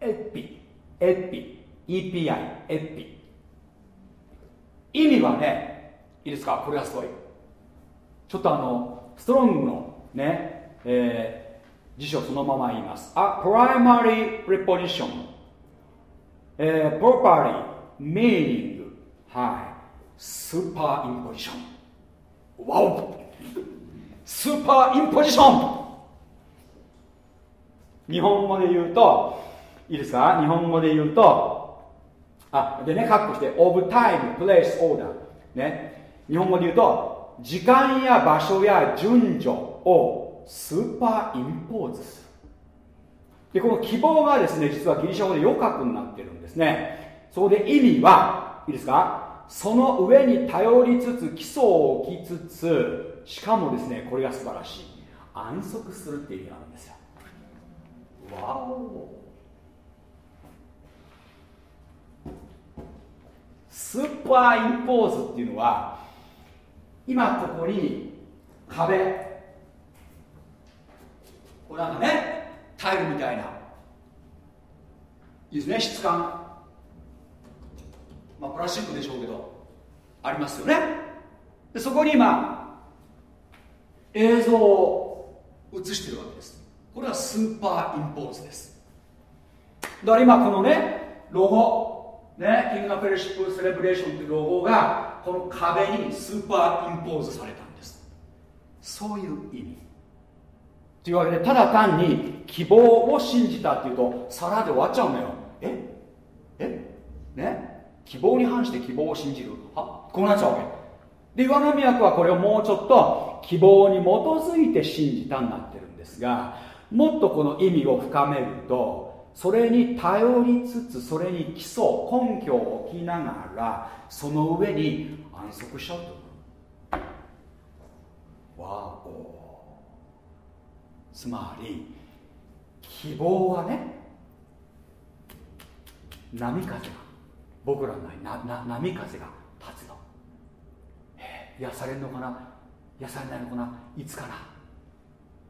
ピ。エピ。エピ。EPI エピ。意味はねいいですか？これはすごい。ちょっとあのストロングのね、えー、辞書そのまま言います。A primary preposition、えー、properly meaning はい。スーパーインポジションわおスーパーインポジション日本語で言うといいですか？日本語で言うとあでねカッコして of time place order ね。日本語で言うと時間や場所や順序をスーパーインポーズする。でこの希望がですね実はギリシャ語で余格になってるんですね。そこで意味はいいですか？その上に頼りつつ基礎を置きつつしかもですねこれが素晴らしい。安息するっていう意味があるんですよ。わお。スーパーインポーズっていうのは今ここに壁。これなんかねタイルみたいな。いいですね質感。まあプラスチックでしょうけど。ありますよね。でそこに今映像を映してるわけです。これはスーパーインポーズです。だから今このねロゴ。ねキングアフェルシップセレブレーションっていうロゴがこの壁にスーパーインポーズされたんです。そういう意味。というわけでただ単に希望を信じたっていうと皿で終わっちゃうのよ。え？え？ね？希望に反して希望を信じるは？こうなっちゃうわけ。で岩波役はこれをもうちょっと希望に基づいて信じたになってるんですがもっとこの意味を深めるとそれに頼りつつそれに基礎根拠を置きながらその上に安息しちゃうとわおつまり希望はね波風が僕らのなな波風が立つの。癒されるのかな？癒されないのかな？いつかな？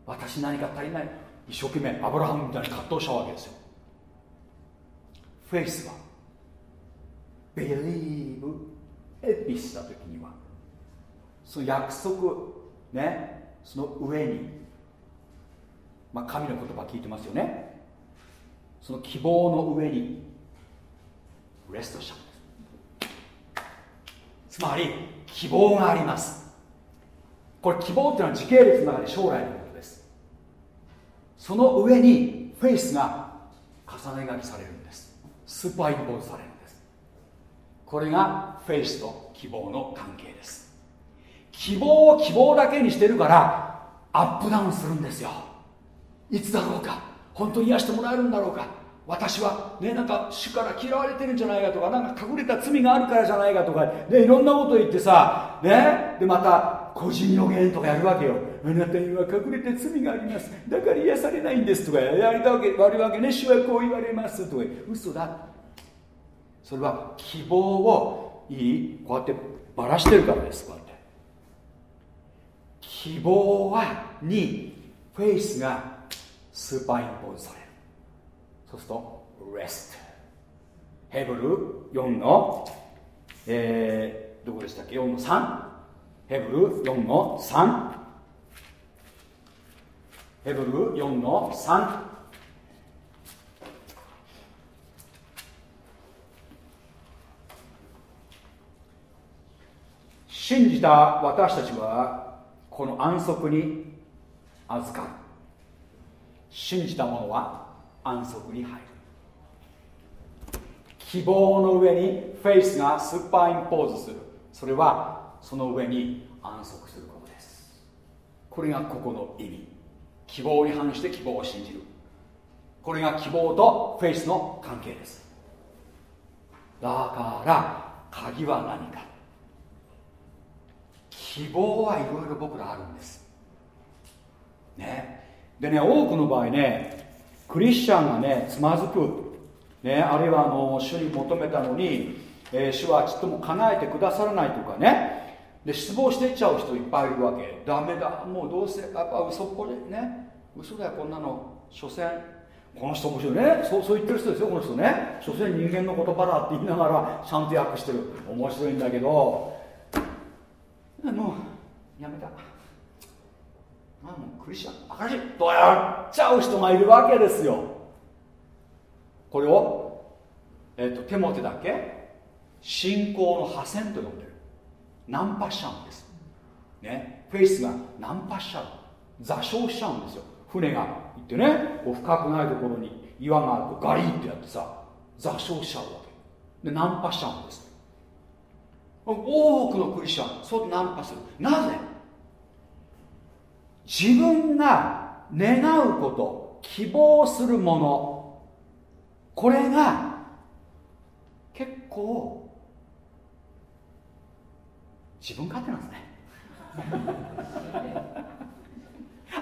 私何か足りない？一生懸命アブラハムみたいに葛藤したわけですよ。フェイスは Believe エピした時にはその約束ねその上にまあ神の言葉聞いてますよね。その希望の上に rest しちゃうんです。つまり希望があります。これ希望っていうのは時系列の中で将来のことです。その上にフェイスが重ね書きされる。スーパーインポーズされるんです。これがフェイスと希望の関係です。希望を希望だけにしてるからアップダウンするんですよ。いつだろうか。本当に癒してもらえるんだろうか。私はねなんか主から嫌われてるんじゃないかとかなんか隠れた罪があるからじゃないかとか、ね、いろんなこと言ってさね。でまた個人予言とかやるわけよ。あなたには隠れて罪があります。だから癒されないんですとかやりたわけ悪いわけね。主はこう言われますとか嘘だそれは希望をいいこうやってばらしてるからですこうやって。希望はにフェイスがスーパーインポーズされる。そうすると rest ヘブル4の、えー、どこでしたっけ？4の3ヘブル4の3ヘブル4の3信じた私たちはこの安息に預かる。信じた者は安息に入る。希望の上にフェイスがスーパーインポーズする。それはその上に安息することです。これがここの意味。希望に反して希望を信じる。これが希望とフェイスの関係です。だから鍵は何か。希望はいろいろ僕らあるんです。ね。でね多くの場合ねクリスチャンがねつまずく、ね、あるいはあの主に求めたのに、えー、主はちっとも叶えてくださらないとかね。で失望していっちゃう人いっぱいいるわけ。ダメだ。もうどうせやっぱ嘘っぽいね。嘘だよこんなの。所詮。この人面白いね。そうそう言ってる人ですよこの人ね。所詮人間の言葉だって言いながらちゃんと訳してる。面白いんだけど。もうやめた。あもうクリスチャン赤字とやっちゃう人がいるわけですよ。これを、えっ、ー、と手モテだけ？信仰の破線と呼んでる。ナンパしちゃうんです、ね、フェイスがナンパしちゃう。座礁しちゃうんですよ。船が。行ってねこう深くないところに岩があるとガリッてやってさ座礁しちゃうわけ。でナンパしちゃうんです。多くのクリスチャンそうナンパする。なぜ？自分が願うこと希望するものこれが結構自分勝手なんですね。[laughs]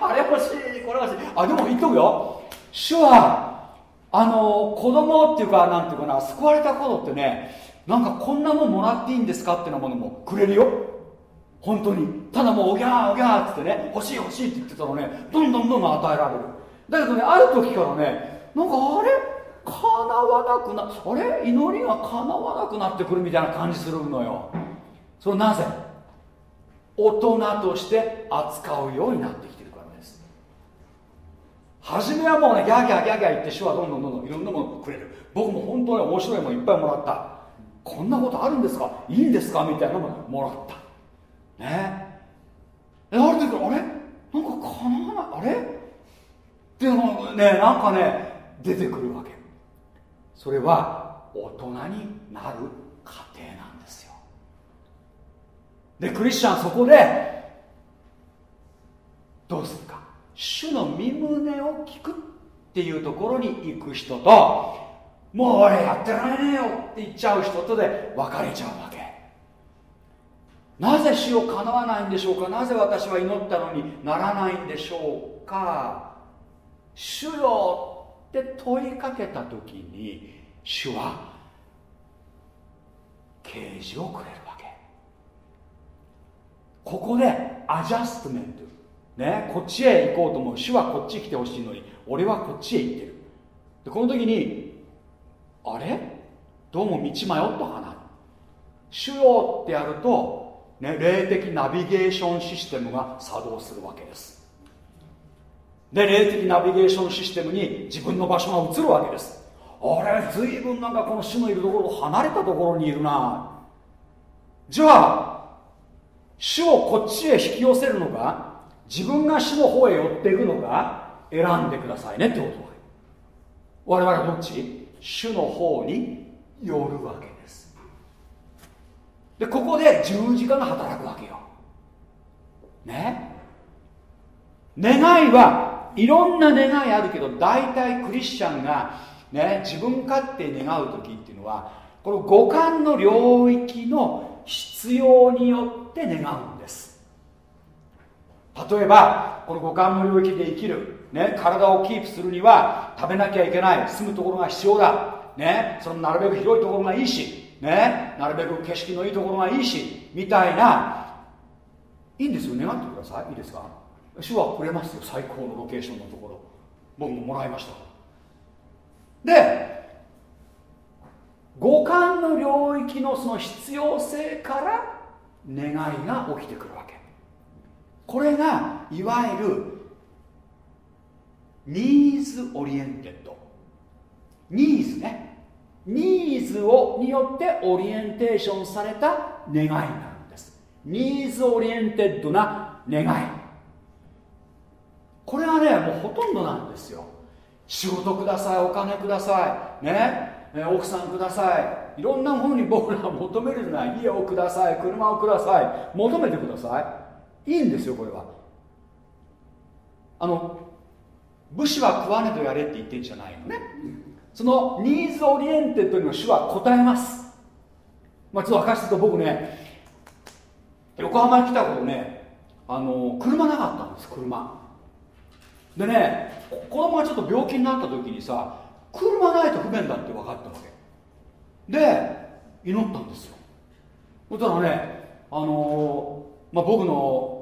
あれ欲しいこれ欲しい。あでも言っとくよ。主はあの子供っていうかなんていうかな救われた頃ってねなんかこんなもんもらっていいんですかってなものもくれるよ。本当に。ただもうおぎゃーおぎゃーっつってね欲しい欲しいって言ってたらねどんどんどんどん与えられる。だけどねある時からねなんかあれ？叶わなくなあれ？祈りが叶わなくなってくるみたいな感じするのよ。それなぜ？大人として扱うようになってきてるからです。初めはもうねギャーギャーギャーギャー言って主はどんどんどんどんいろんなものくれる。僕も本当に面白いものいっぱいもらった。こんなことあるんですか？いいんですか？みたいなのももらった。ね？えある時あれ？なんか叶わない？あれ？ねなんかね出てくるわけ。それは大人になる過程なんですよ。でクリスチャンそこでどうするか？主の身胸を聞くっていうところに行く人ともう俺やってられねえよって言っちゃう人とで別れちゃうわけ。なぜ死を叶わないんでしょうか？なぜ私は祈ったのにならないんでしょうか？主よって問いかけた時に主は啓示をくれるわけ。ここでアジャストメント。ね？こっちへ行こうと思う。主はこっち来てほしいのに俺はこっちへ行ってる。でこの時にあれ？どうも道迷ったかな。主よってやるとね、霊的ナビゲーションシステムが作動するわけです。で霊的ナビゲーションシステムに自分の場所が移るわけです。あれ随分なんかこの主のいるところ離れたところにいるな。じゃあ主をこっちへ引き寄せるのか自分が主の方へ寄っていくのか選んでくださいねってことは我々はどっち？主の方に寄るわけです。でここで十字架が働くわけよ。ね？願いはいろんな願いあるけど大体クリスチャンが、ね、自分勝手願う時っていうのはこの五感の領域の必要によって願うんです。例えばこの五感の領域で生きる、ね、体をキープするには食べなきゃいけない住むところが必要だ、ね、そのなるべく広いところがいいしねなるべく景色のいいところがいいしみたいないいんですよ。願ってください。いいですか？主はくれますよ。最高のロケーションのところ。僕ももらいました。で五感の領域のその必要性から願いが起きてくるわけ。これがいわゆる needs-oriented。ニーズね。ニーズをによってオリエンテーションされた願いなんです。 needs-oriented な願い。これはねもうほとんどなんですよ。仕事くださいお金くださいね奥さんくださいいろんなものに僕らは求めるじゃない家をください車をください求めてください。いいんですよこれは。あの武士は食わねどやれって言ってんじゃないのね。その needs-oriented にも主は答えます。まあちょっと明かすと僕ね横浜に来た頃ねあの車なかったんです車。でね子供がちょっと病気になった時にさ車ないと不便だって分かったわけ。で祈ったんですよ。そしたらねあの、まあ、僕の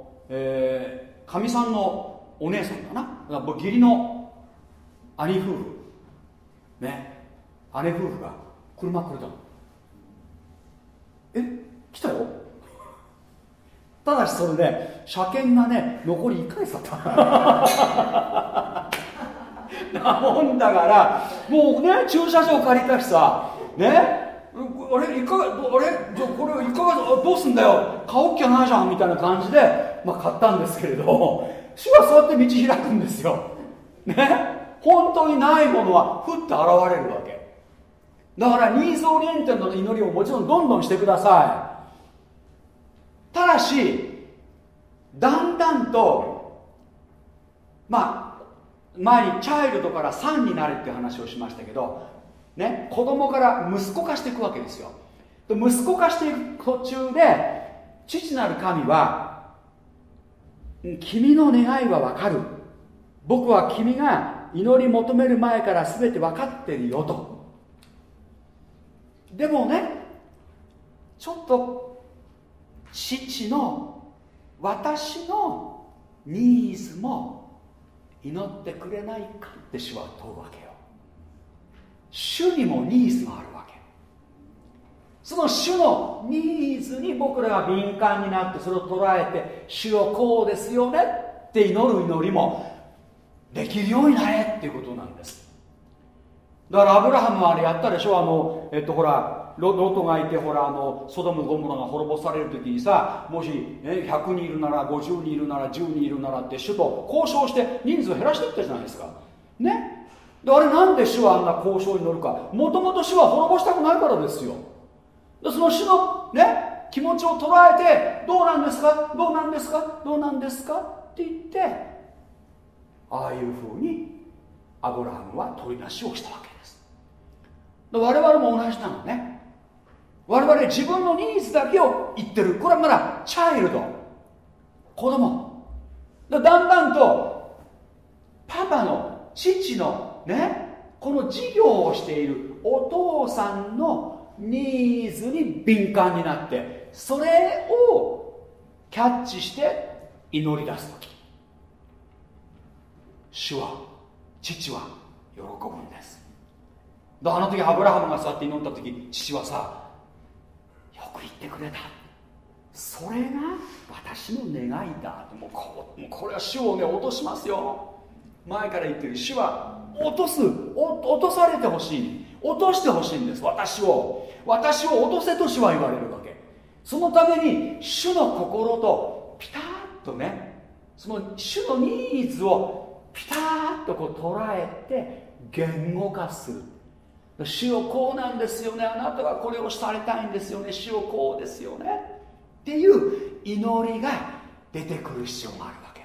かみ、さんのお姉さんかな義理の兄夫婦。ね。姉夫婦が車くれたのえ？来たよ。ただしそれで車検がね残り1ヶ月だった。[laughs] なもんだからもうね駐車場借りたしさ。ね？あれいかがあれ？じゃこれいかがどうすんだよ？買おっきゃないじゃんみたいな感じで、まあ、買ったんですけれど主はそうやって道開くんですよ。ね？本当にないものはふって現れるわけ。だから needs-oriented の祈りをもちろんどんどんしてください。ただしだんだんとまあ前に child から son になるって話をしましたけどね子供から息子化していくわけですよ。息子化していく途中で父なる神は君の願いはわかる。僕は君が祈り求める前から全て分かってるよと。でもねちょっと父の私のニーズも祈ってくれないかって主は問うわけよ。主にもニーズがあるわけ。その主のニーズに僕らが敏感になってそれを捉えて主をこうですよねって祈る祈りもできるようになれっていうことなんです。だからアブラハムはあれやったでしょ。あのえっとほらロロトがいてほらあのソドム・ゴムラが滅ぼされる時にさもし、ね、100人いるなら50人いるなら10人いるならって主と交渉して人数を減らしていったじゃないですか。ね？であれなんで主はあんな交渉に乗るか？もともと主は滅ぼしたくないからですよ。でその主のね気持ちを捉えてどうなんですか？どうなんですか？どうなんですか？って言ってああいうふうにアブラハムは取りなしをしたわけです。で我々も同じなのね。我々自分のニーズだけを言ってる。これはまだチャイルド。子供。だんだんとパパの父のね？この事業をしているお父さんのニーズに敏感になってそれをキャッチして祈り出す時。主は父は喜ぶんです。あの時アブラハムが座って祈った時父はさよく言ってくれた。それが私の願いだ。もうこもうこれは主をね落としますよ。前から言ってる主は落とす落とされてほしい落としてほしいんです。私を。私を落とせと主は言われるわけ。そのために主の心とピタッとねその主のニーズをピタッとこう捉えて言語化する。主をこうなんですよね。あなたはこれをされたいんですよね。主をこうですよね。っていう祈りが出てくる必要があるわけ。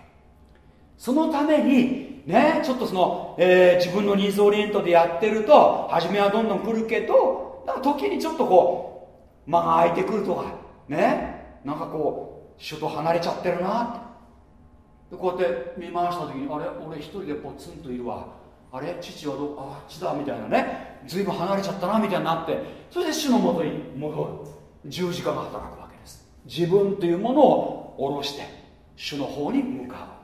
そのためにねちょっとその、えー、自分のニーズオリエントでやってると初めはどんどん来るけど時にちょっとこう間が空いてくるとかねなんかこう主と離れちゃってるなって。こうやって見回した時にあれ俺一人でポツンといるわ。あれ父はどあっちだみたいなね。随分離れちゃったなみたいになって。それで主のもとに戻る。十字架が働くわけです。自分というものを下ろして主の方に向かう。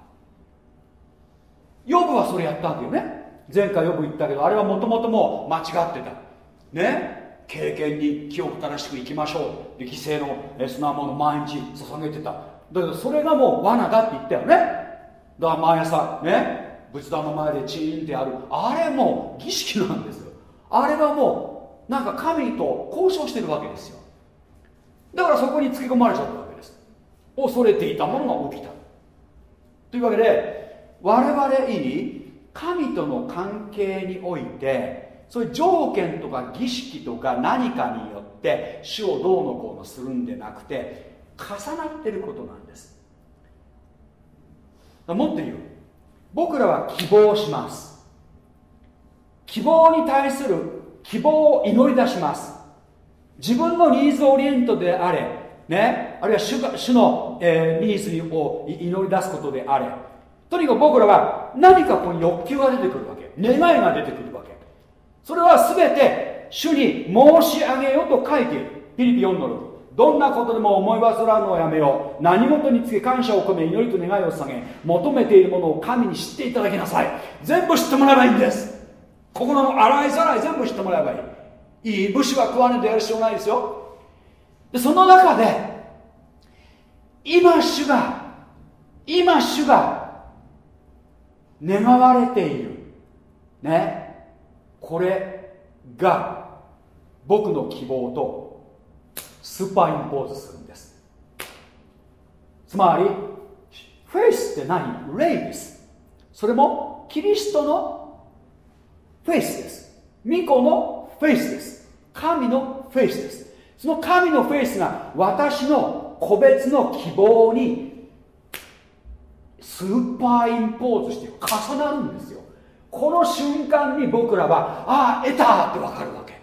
ヨブはそれやったわけよね。前回ヨブ言ったけどあれはもともともう間違ってた。ね？経験に清く正しくいきましょう。で犠牲の砂物を毎日捧げてた。だけどそれがもう罠だって言ったよね。だから毎朝ね？仏壇の前でチーンってやる。あれも儀式なんですよ。あれはもうなんか神と交渉してるわけですよ。だからそこにつけ込まれちゃったわけです。恐れていたものが起きた。というわけで我々意に神との関係においてそういう条件とか儀式とか何かによって主をどうのこうのするんでなくて重なってることなんです。もっと言う。僕らは希望します。希望に対する希望を祈り出します。自分のニーズオリエントであれね、あるいは主が主の、えー、ニーズを祈り出すことであれとにかく僕らは何かこう欲求が出てくるわけ。願いが出てくるわけ。それは全て主に申し上げよと書いている。ピリピ4の6どんなことでも思い煩うのをやめよう。何事につけ感謝を込め祈りと願いを下げ求めているものを神に知っていただきなさい。全部知ってもらえばいいんです。心の洗いざらい全部知ってもらえばいい。いい武士は食わねえとやる必要ないですよ。でその中で今主が今主が願われている。ね。これが僕の希望とスーパーインポーズするんです。つまりフェイスって何？霊です。それもキリストのフェイスです。御子の faith です。神のフェイスです。その神のフェイスが私の個別の希望に superimpose して重なるんですよ。この瞬間に僕らはああ得たって分かるわけ。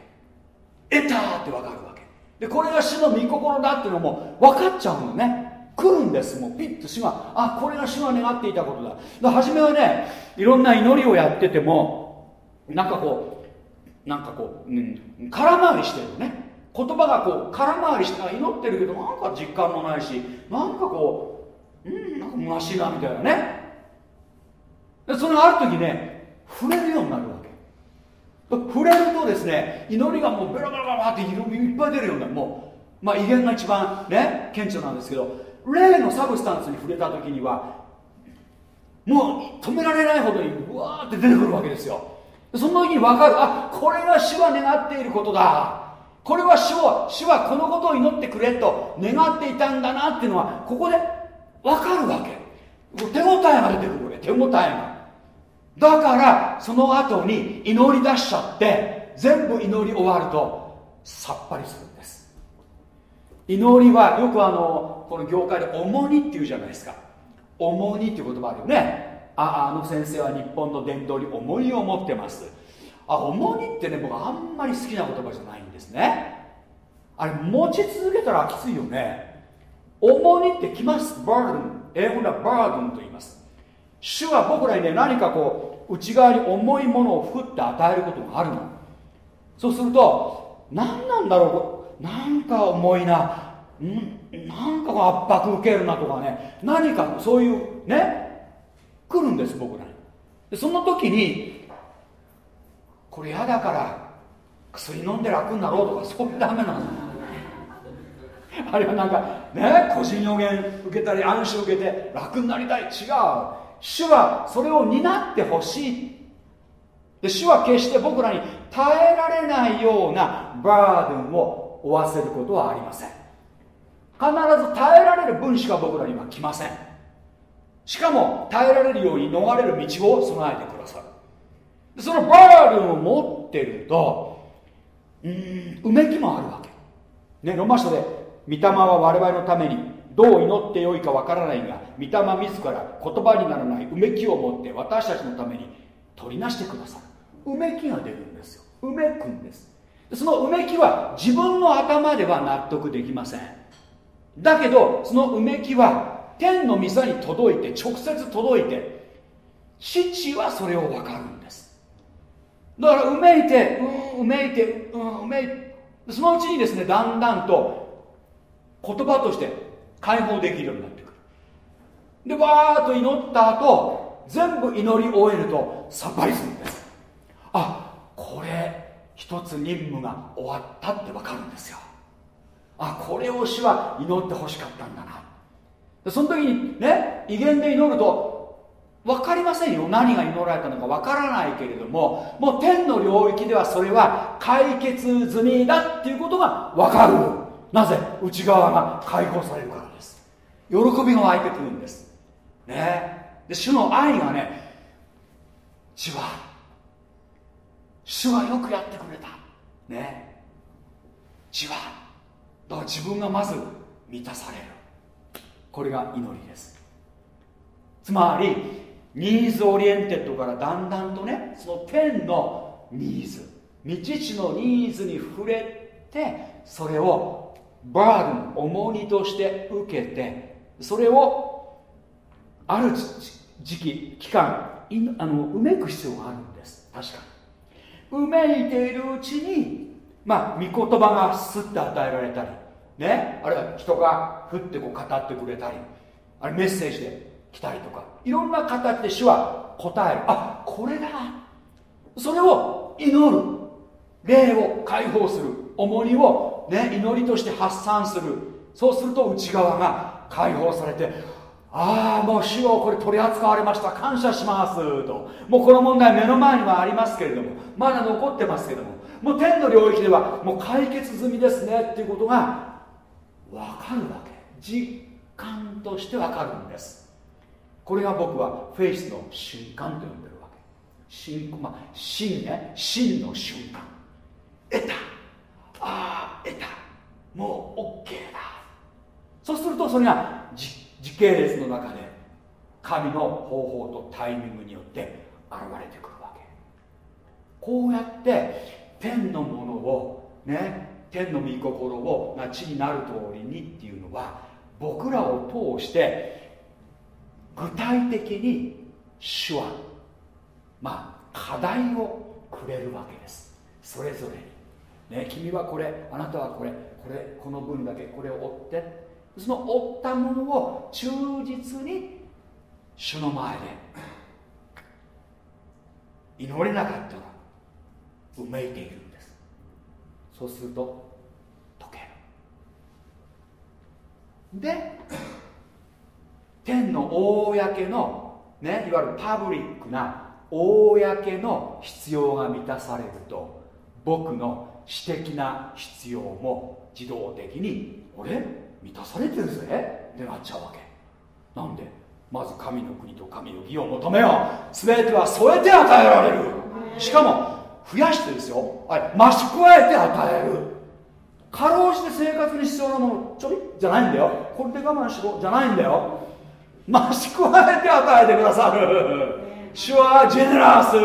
得たって分かるわけ。でこれが主の御心だっていうのも分かっちゃうのね。来るんですもうピッと主があこれが主が願っていたことだ。だ初めはねいろんな祈りをやっててもなんかこうなんかこう、うん、空回りしてるね。言葉がこう空回りして祈ってるけどなんか実感もないしなんかこううん。なんか虚しいなみたいなね。でそのある時ね触れるようになるわけ。触れるとですね祈りがもうベラベラベラっていっぱい出るようになる。もうまあ威厳が一番ね顕著なんですけど霊のサブスタンスに触れた時にはもう止められないほどにうわーって出てくるわけですよ。その時に分かる。あこれが主は願っていることだ。これは主は主はこのことを祈ってくれと願っていたんだなっていうのはここで分かるわけ。手応えが出てくるわけ。手応えが。だからその後に祈り出しちゃって全部祈り終わるとさっぱりするんです。祈りはよくあのこの業界で重荷っていうじゃないですか。重荷っていう言葉あるよね。ああの先生は日本の伝統に重荷を持ってます。あ重荷ってね僕あんまり好きな言葉じゃないんですね。あれ持ち続けたらきついよね。重荷ってきます。バーデン英語ではバーデンと言います。主は僕らにね何かこう内側に重いものをふって与えることがあるの。そうすると何なんだろうなんか重いな。んなんか圧迫受けるなとかね。何かそういうね来るんです僕らに。でその時にこれ嫌だから薬飲んで楽になろうとかそういうダメなの。[laughs] あるいはなんかね個人予言受けたり安心受けて楽になりたい。違う。主はそれを担ってほしい。で主は決して僕らに耐えられないようなバーデンを負わせることはありません。必ず耐えられる分しか僕らには来ません。しかも耐えられるように逃れる道を備えてくださる。そのバーデンを持ってるとうんうめきもあるわけ。ねロマ書で御霊は我々のためにどう祈ってよいかわからないが御霊自ら言葉にならないうめきを持って私たちのために取りなしてくださる。うめきが出るんですよ。うめくんです。そのうめきは自分の頭では納得できません。だけどそのうめきは天の御座に届いて直接届いて父はそれを分かるんです。だからうめいてうんうめいてうんうめいそのうちにですねだんだんと言葉として解放できるようになってくる。でわーっと祈った後全部祈り終えるとさっぱりするんです。あこれ一つ任務が終わったって分かるんですよ。あこれを主は祈ってほしかったんだな。その時にね威厳で祈ると分かりませんよ。何が祈られたのか分からないけれどももう天の領域ではそれは解決済みだっていうことが分かる。なぜ？内側が解放されるからです。喜びが湧いてくるんです。ね。で主の愛がね主は主はよくやってくれた。ね。主はだから自分がまず満たされる。これが祈りです。つまり needs oriented からだんだんとねその天のニーズ御父のニーズに触れてそれを burden 重荷として受けてそれをある時期期間あのうめく必要があるんです。確かに。うめいているうちにまあ御言葉がすって与えられたりね。あるいは人がふってこう語ってくれたりあれメッセージで来たりとか。いろんな形で主は答える。あこれだ。それを祈る。霊を解放する。重荷をね、祈りとして発散する。そうすると内側が解放されてああもう主をこれ取り扱われました。感謝しますと。もうこの問題目の前にはありますけれどもまだ残ってますけどももう天の領域ではもう解決済みですねっていうことが分かるわけ。実感として分かるんです。これが僕はフェイスの瞬間と呼んでるわけ。真,、まあ、ね真の瞬間。得た。ああ得た。もう OK だ。そうするとそれが時系列の中で神の方法とタイミングによって現れてくるわけ。こうやって天のものをね天の御心をが地になる通りにっていうのは僕らを通して具体的に主はまあ課題をくれるわけです。それぞれに。ね、君はこれあなたはこれこれこの分だけこれを追ってその追ったものを忠実に主の前で祈れなかったらうめいているんです。そうすると解ける。で天の公のねいわゆるパブリックな公の必要が満たされると僕の私的な必要も自動的に「俺満たされてるぜ」ってなっちゃうわけ。なんで？まず神の国と神の義を求めよう。全ては添えて与えられる。しかも増やしてですよ。あれ増し加えて与える。かろうじて生活に必要なものちょいじゃないんだよ。これで我慢しろ。じゃないんだよ。増し加えて与えてくださる。主はジェネラス。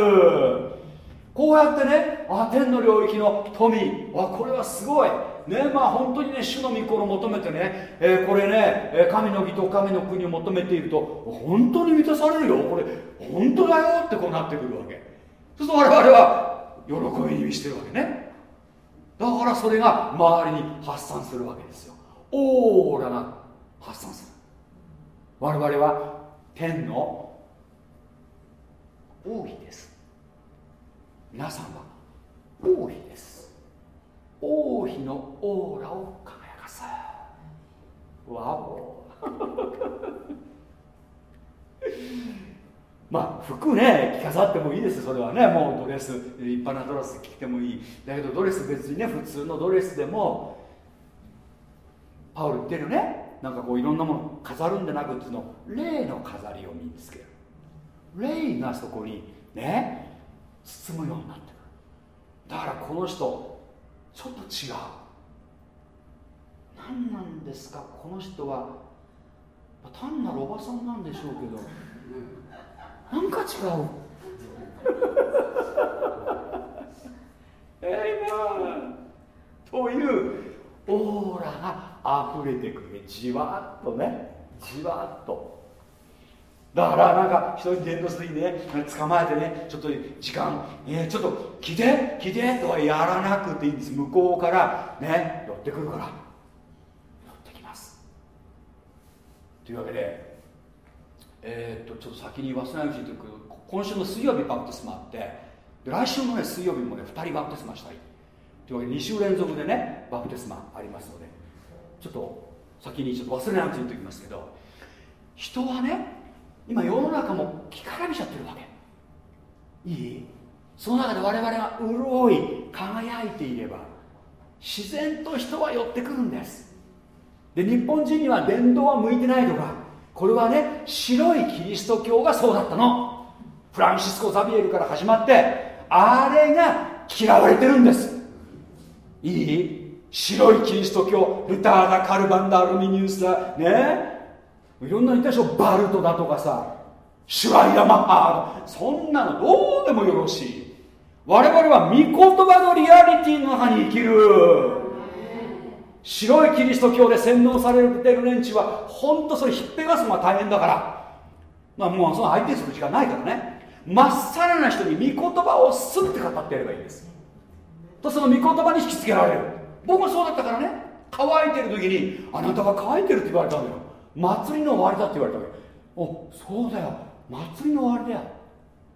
こうやってねあ天の領域の富。あこれはすごい。ねまあ本当にね主の御心を求めてね、えー、これね神の義と神の国を求めていると本当に満たされるよ。これ本当だよってこうなってくるわけ。そうすると我々は喜びに満ちてるわけね。だからそれが周りに発散するわけですよ。オーラが発散する。我々は天の王妃です。皆さんは王妃です。王妃のオーラを輝かせ。わお。[laughs] まあ服ね着飾ってもいいですそれはね。もうドレス立派なドレス着てもいい。だけどドレス別にね普通のドレスでもパウル言ってるね。なんかこういろんなもの飾るんでなくっていうの霊の飾りを身につける。霊がそこにね包むようになってくる。だからこの人ちょっと違う。何なんですかこの人は。単なるおばさんなんでしょうけど。なんか違う。えいまというオーラが溢れてくる。じわっとね。じわっと。だからなんか人に伝道するにね捕まえてねちょっと時間、えー、ちょっと来て来てとはやらなくていいんです。向こうからね寄ってくるから寄ってきます。というわけでえー、っとちょっと先に忘れないうちに言って今週の水曜日バプテスマあってで来週のね水曜日もね2人バプテスマしたい。というわけで2週連続でねバプテスマありますのでちょっと先にちょっと忘れないうちに言っておきますけど人はね今世の中も干からびちゃってるわけ。いい。その中で我々が潤い輝いていれば自然と人は寄ってくるんです。で日本人には伝道は向いてないとかこれはね白いキリスト教がそうだったの。フランシスコ・ザビエルから始まってあれが嫌われてるんです。いい。白いキリスト教ルターだカルバンダアルミニウスだ。ね。いろんな言ったでしょバルトだとかさシュワイヤマッハそんなのどうでもよろしい。我々は御言葉のリアリティの中に生きる。白いキリスト教で洗脳されてる連中は本当それひっぺがすのが大変だから。まあもうその相手する時間ないからね。まっさらな人に御言葉をすって語ってやればいいんです。とその御言葉に引きつけられる。僕もそうだったからね。乾いてる時にあなたは乾いてるって言われたんだよ。祭りの終わりだって言われたわけ。おそうだよ。祭りの終わりだよ。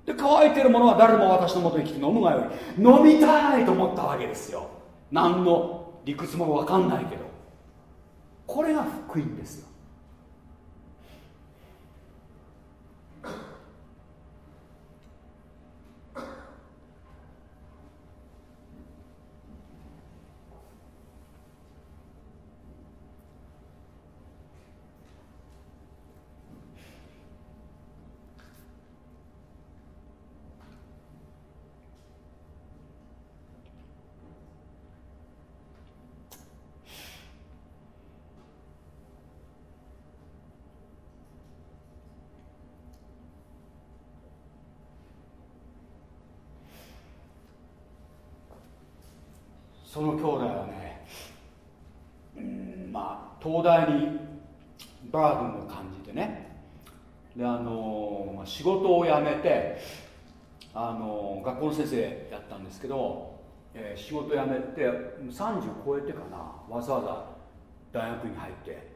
で乾いてるものは誰も私のもとに来て飲むがより飲みたいと思ったわけですよ。何の理屈も分かんないけど。これが福音ですよ。その兄弟はねうんまあ東大にバードンを感じてね。であの仕事を辞めてあの学校の先生やったんですけど、えー、仕事辞めて30超えてかなわざわざ大学に入って。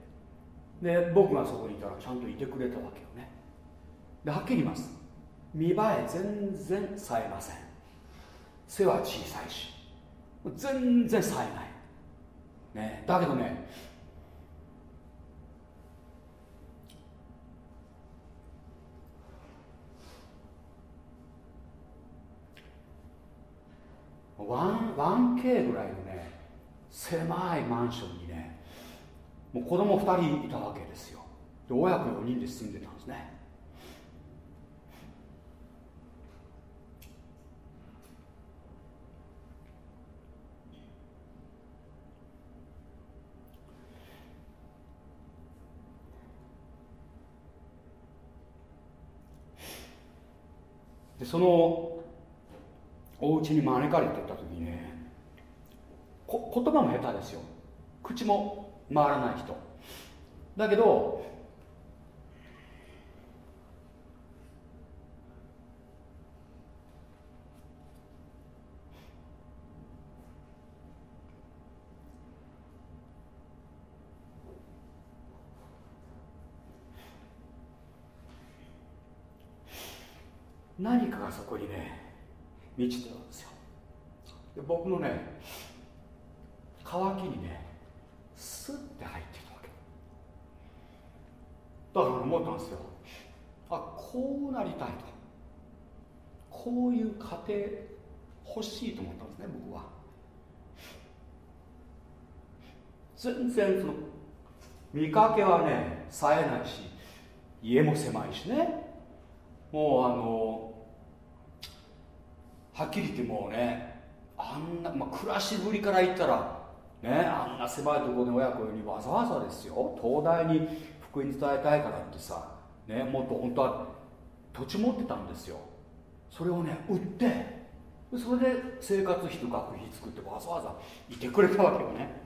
で僕がそこにいたらちゃんといてくれたわけよね。ではっきり言います。見栄え全然冴えません。背は小さいし。全然冴えない、ね、だけどね 1K ぐらいのね狭いマンションにねもう子供2人いたわけですよ。で親子4人で住んでたんですねでそのお家に招かれてった時にね言葉も下手ですよ。口も回らない人。だけど何かがそこにね満ちてるんですよ。で僕のね乾きにねスッて入ってるわけ。だから思ったんですよ。あこうなりたいと。こういう家庭欲しいと思ったんですね僕は。全然その見かけはね冴えないし家も狭いしね。もうあのはっきり言ってもうねあんな、まあ、暮らしぶりから言ったらねあんな狭いところで親子にわざわざですよ。東大に福音伝えたいからってさねもっと本当は土地持ってたんですよ。それをね売ってそれで生活費と学費作ってわざわざいてくれたわけよね。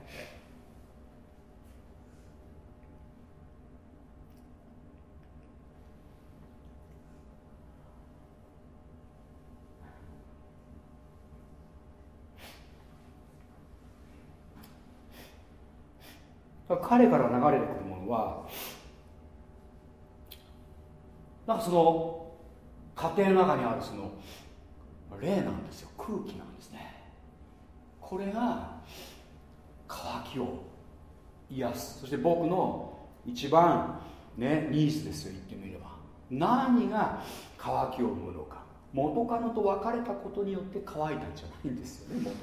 彼から流れてくるものはなんかその家庭の中にあるその霊なんですよ。空気なんですね。これが渇きを癒す。そして僕の一番ねニーズですよ。言ってみれば。何が渇きを生むのか。元カノと別れたことによって乾いたんじゃないんですよね。もと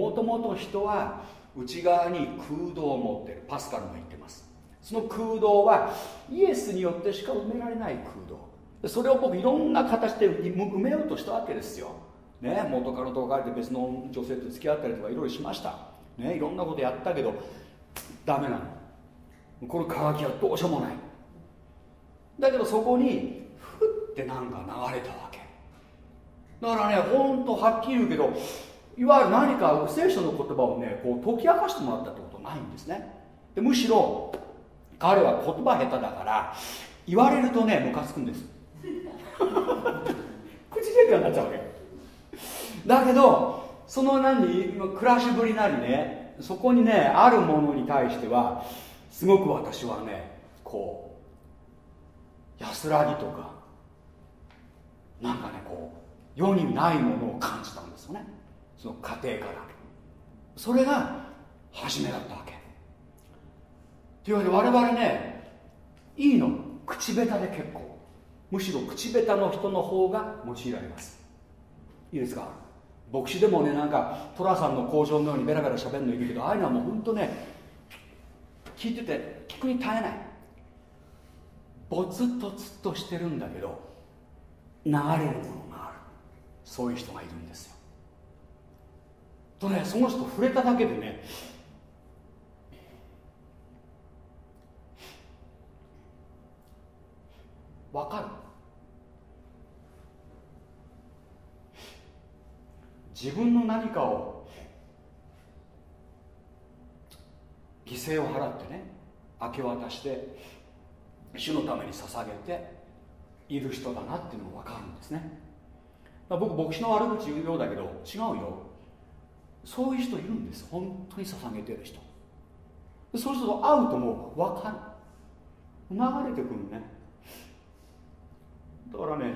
もともともと人は内側に空洞を持ってる。パスカルも言ってます。その空洞はイエスによってしか埋められない空洞。それを僕いろんな形で埋めようとしたわけですよ、ね、元カノと別れて別の女性と付き合ったりとかいろいろしました、ね、いろんなことやったけどダメなの。この渇きはどうしようもない。だけどそこにふってなんか流れたわけ。だからねほんとはっきり言うけどいわゆる何か聖書の言葉をねこう解き明かしてもらったってことないんですね。でむしろ彼は言葉下手だから言われるとねムカつくんです。[laughs] 口喧嘩になっちゃうわけ。だけどその何暮らしぶりなりねそこにねあるものに対してはすごく私はねこう安らぎとかなんかねこう世にないものを感じたんですよね。その家庭から。それが初めだったわけ。というわけで我々ねいいの。口下手で結構。むしろ口下手の人の方が用いられます。いいですか？牧師でもねなんか寅さんの工場のようにベラベラ喋るのいるけどああいうのはもう本当ね聞いてて聞くに耐えない。ぼつっとつっとしてるんだけど流れるものがある。そういう人がいるんですよ。とねその人触れただけでねわかる。自分の何かを犠牲を払ってね明け渡して主のために捧げている人だなっていうのが分かるんですね。僕牧師の悪口言うようだけど違うよ。そういう人いるんです。本当に捧げてる人。そうすると会うともう分かる。流れてくるね。だからね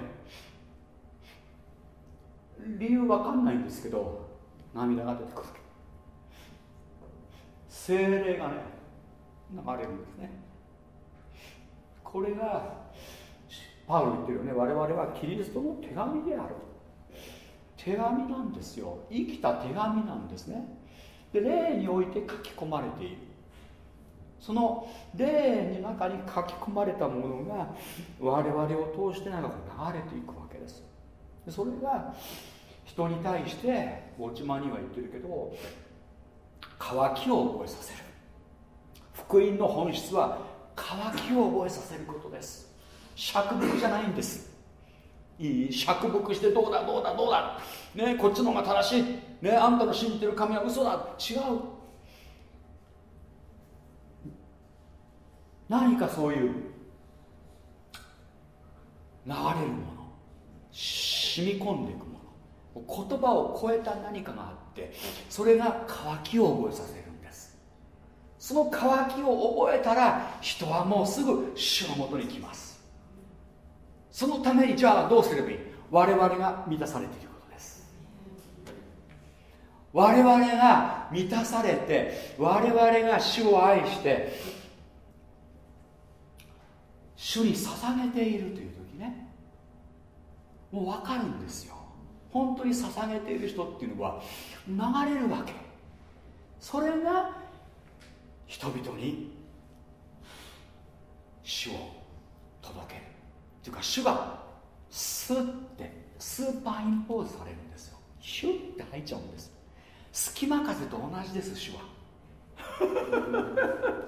理由分かんないんですけど涙が出てくる精霊がね流れるんですね。これがパウロ言ってるよね。我々はキリストの手紙である手紙なんですよ。生きた手紙なんですね。で霊において書き込まれている。その霊の中に書き込まれたものが我々を通してなんか流れていくわけです。それが人に対してウォッチマンには言ってるけど渇きを覚えさせる。福音の本質は渇きを覚えさせることです。釈伏じゃないんです。いい釈伏してどうだどうだどうだ。ねこっちの方が正しい。ねあんたの信じてる神は嘘だ。違う。何かそういう流れるもの。染み込んでいくもの。言葉を超えた何かがあってそれが渇きを覚えさせるんです。その渇きを覚えたら人はもうすぐ主のもとに来ます。そのためにじゃあどうすればいい？我々が満たされていることです。我々が満たされて我々が主を愛して主に捧げているという時ね。もう分かるんですよ。本当に捧げている人っていうのは流れるわけ。それが人々に主を届ける。っていうか主がスッてスーパーインポーズされるんですよ。ヒュッて入っちゃうんです。隙間風と同じです主は [laughs]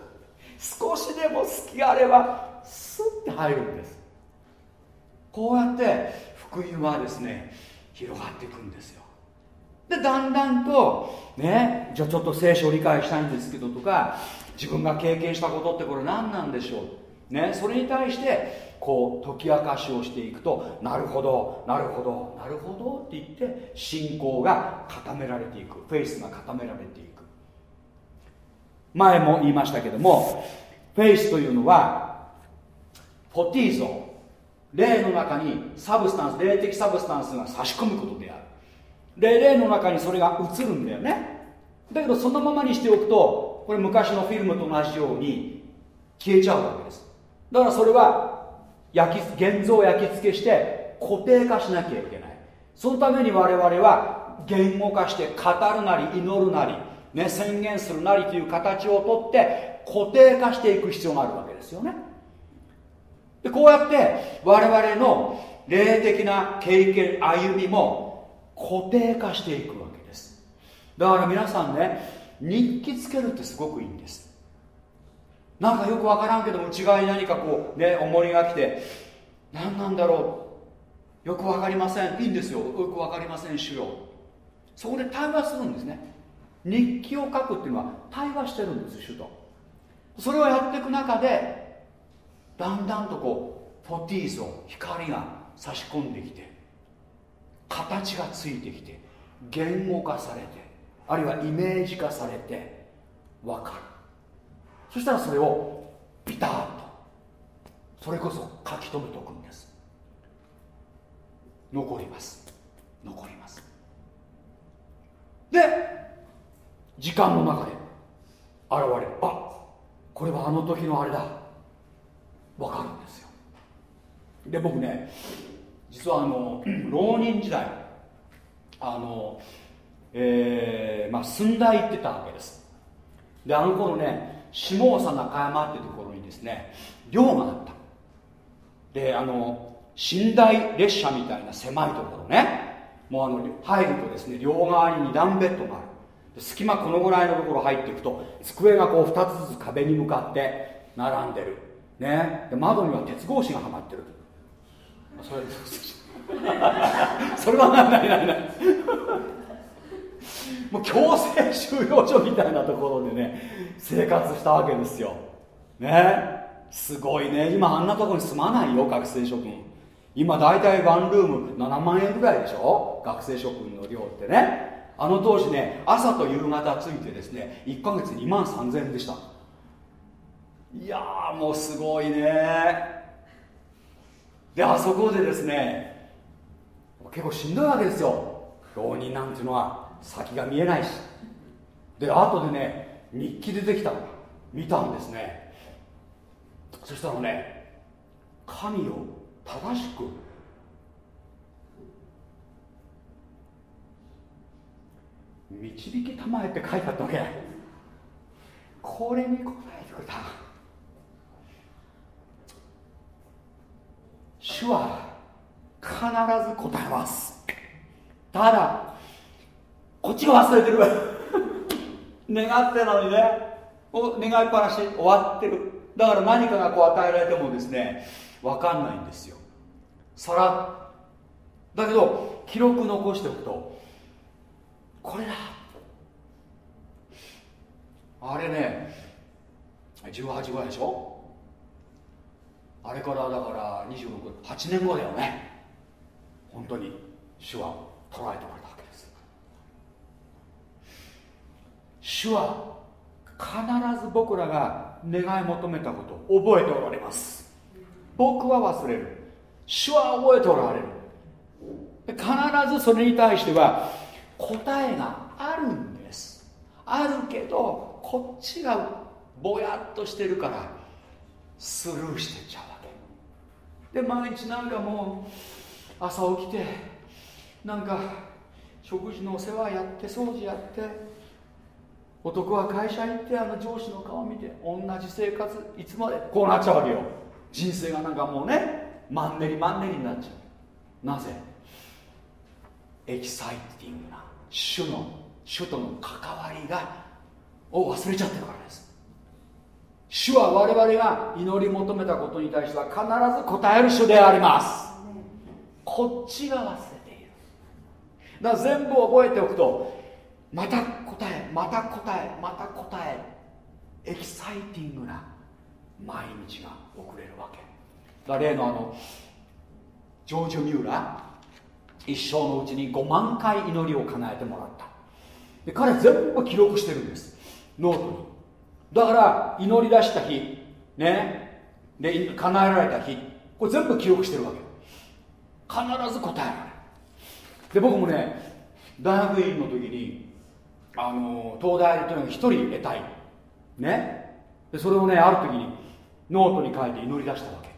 少しでも隙があればスッて入るんです。こうやって福音はですね広がっていくんですよ。でだんだんとねじゃあちょっと聖書を理解したいんですけどとか自分が経験したことってこれ何なんでしょう。ねそれに対してこう解き明かしをしていくとなるほどなるほどなるほどって言って信仰が固められていく。フェイスが固められていく。前も言いましたけども faith というのは φωτίζω 霊の中に substance 霊的 substance が差し込むことである。で霊の中にそれが映るんだよね。だけどそのままにしておくとこれ昔のフィルムと同じように消えちゃうわけです。だからそれは焼き現像を焼き付けして固定化しなきゃいけない。そのために我々は言語化して語るなり祈るなり、ね、宣言するなりという形をとって固定化していく必要があるわけですよね。でこうやって我々の霊的な経験歩みも固定化していくわけです。だから皆さんね日記つけるってすごくいいんです。なんかよくわからんけど内側に何かこうね重りが来て何なんだろう。よくわかりません。いいんですよ。よくわかりません主よ。そこで対話するんですね。日記を書くっていうのは対話してるんです主と。それをやっていく中でだんだんとこうフォティーゾ光が差し込んできて形がついてきて言語化されてあるいはイメージ化されて分かる。そしたらそれをビタッとそれこそ書き留めておくんです。残ります。残ります。で時間の中で現れるあこれはあの時のあれだ。分かるんですよ。で僕ね実はあの浪人時代あのえー、まあ寸大行ってたわけです。であの頃ね下総中山っていうところにですね寮があった。であの寝台列車みたいな狭いところね。もうあの入るとですね両側に2段ベッドがある。隙間このぐらいのところ入っていくと机がこう2つずつ壁に向かって並んでる。ね。で窓には鉄格子がはまってる。それそれはないないないないもう強制収容所みたいなところでね生活したわけですよ。ね。すごいね。今あんなところに住まないよ学生諸君。今大体ワンルーム7万円ぐらいでしょ？学生諸君の量ってね。あの当時ね朝と夕方ついてですね1ヶ月2万3000円でした。いやーもうすごいね。であそこでですね結構しんどいわけですよ。浪人なんていうのは。先が見えないし。で後でね日記出てきたの。見たんですね。そしたらね神を正しく導きたまえって書いてあったわけ。これに答えてくれた。主は必ず答えます。ただこっちが忘れてる [laughs] 願ってなのにね願いっぱなし終わってる。だから何かがこう与えられてもですね分かんないんですよ。さらだけど記録残しておくとこれだ。あれね18ぐらいでしょ？あれからだから268年後だよね。本当に主は捉えておられたわけです主は必ず僕らが願い求めたことを覚えておられます。僕は忘れる。主は覚えておられる。必ずそれに対しては答えがあるんです。あるけどこっちがぼやっとしてるからスルーしてっちゃうわけ。で毎日なんかもう朝起きてなんか食事のお世話やって掃除やって男は会社行ってあの上司の顔見て同じ生活いつまでこうなっちゃうわけよ。人生がなんかもうねマンネリマンネリになっちゃう。なぜ？エキサイティングな主の主との関わりがを忘れちゃってるからです。主は我々が祈り求めたことに対しては必ず答える主であります。こっちが忘れている。だから全部覚えておくとまた答えまた答えまた答え。エキサイティングな毎日が送れるわけ。だ例のあのジョージ・ミューラー。一生のうちに5万回祈りを叶えてもらった。で彼全部記録してるんです。ノートに。だから祈り出した日ね。で叶えられた日。これ全部記録してるわけ。必ず答えられる。で僕もね大学院の時にあの東大でとにかく一人得たい。ね？でそれをねある時にノートに書いて祈り出したわけ。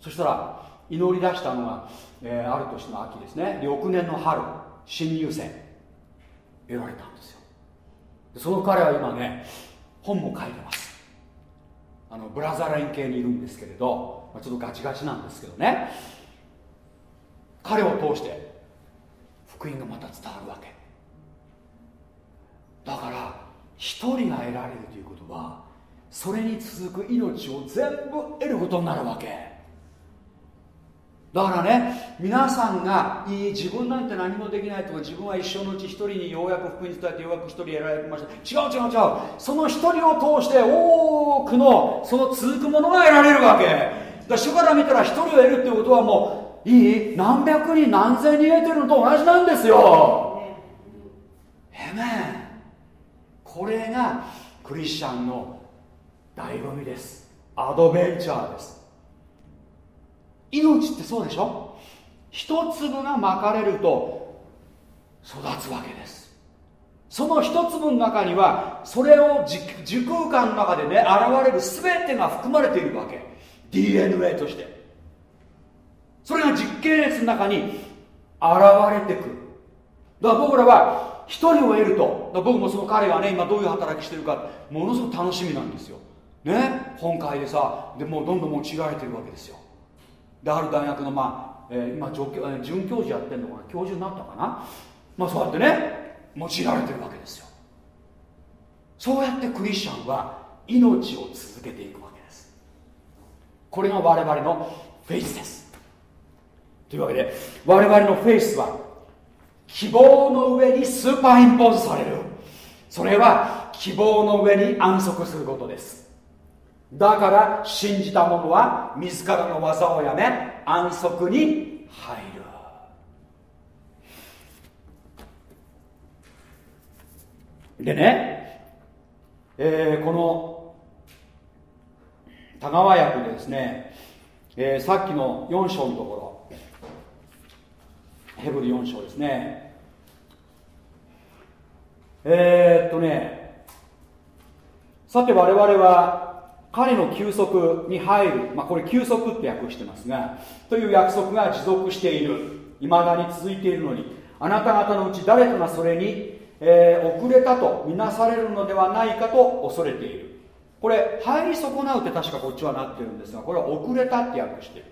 そしたら祈り出したのが、えー、ある年の秋ですね。翌年の春新入生。得られたんですよ。その彼は今ね本も書いてます。あの Brethren 系にいるんですけれど、まあ、ちょっとガチガチなんですけどね。彼を通して福音がまた伝わるわけ。だから一人が得られるということはそれに続く命を全部得ることになるわけ。だからね皆さんがいい自分なんて何もできないとか自分は一生のうち一人にようやく福音伝えてようやく一人得られました。違う違う違う。その一人を通して多くのその続くものが得られるわけ。だ主から見たら一人を得るっていうことはもういい。何百人何千人得てるのと同じなんですよ。へめこれがクリスチャンの醍醐味です。アドベンチャーです。命ってそうでしょ？一粒がまかれると育つわけです。その一粒の中にはそれを時空間の中でね現れる全てが含まれているわけ。DNA として。それが実系列の中に現れてくる。だから僕らは一人を得ると。僕もその彼がね今どういう働きしてるかものすごく楽しみなんですよ。ね？本会でさでもうどんどん用いられてるわけですよ。である大学のまあ、えー、今助教、准教授やってるのかな？教授になったかな？まあそうやってね用いられてるわけですよ。そうやってクリスチャンは命を続けていくわけです。これが我々のフェイスです。というわけで我々のフェイスは希望の上にスーパーインポーズされる。それは希望の上に安息することです。だから信じた者は自らの技をやめ安息に入る。でね、えー、この田川役でですね、えー、さっきの4章のところ。ヘブル4章ですね。えー、っとね。さて我々は彼の休息に入る、まあ、これ休息って訳してますがという約束が持続している。いまだに続いているのにあなた方のうち誰かがそれに、えー、遅れたとみなされるのではないかと恐れている。これ入り損なうって確かこっちはなってるんですがこれは遅れたって訳してる。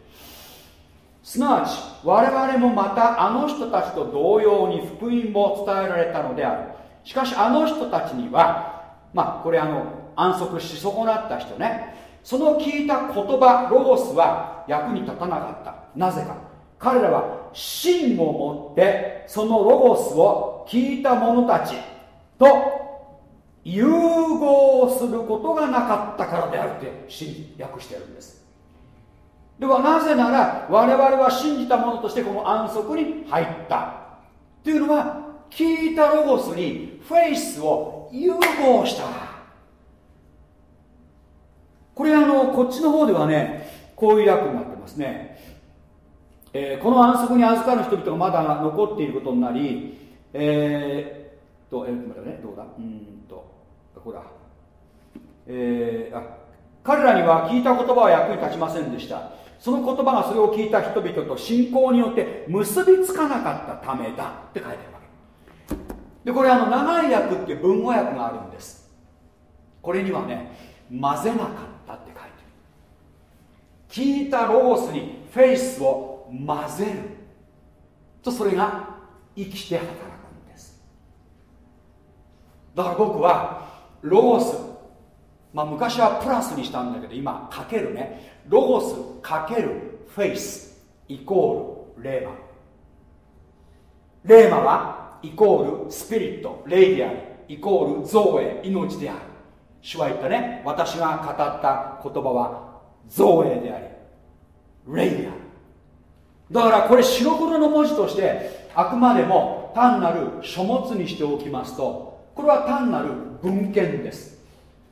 すなわち我々もまたあの人たちと同様に福音を伝えられたのである。しかしあの人たちにはまあこれあの安息し損なった人ね。その聞いた言葉ロゴスは役に立たなかった。なぜか。彼らは芯を持ってそのロゴスを聞いた者たちと融合することがなかったからであるって真訳してるんです。ではなぜなら我々は信じた者としてこの安息に入った。っていうのは聞いたロゴスにフェイスを融合した。これあのこっちの方ではねこういう訳になってますね、えー、この安息に預かる人々がまだ残っていることになりえー、とえー、とねどうだ？うんとここだ。えー、あ彼らには聞いた言葉は役に立ちませんでした。その言葉がそれを聞いた人々と信仰によって結びつかなかったためだって書いてあるわけ。でこれあの長い訳って文語訳があるんです。これにはね混ぜなかったって書いてる。聞いたロゴスにフェイスを混ぜる。とそれが生きて働くんです。だから僕はロゴスまあ昔はプラスにしたんだけど今かけるね。ロゴスかけるフェイスイコールレーマレーマはイコールスピリットレイディアルイコール造営命である主は言ったね私が語った言葉は造営でありレイディアルだからこれ白黒の文字としてあくまでも単なる書物にしておきますとこれは単なる文献です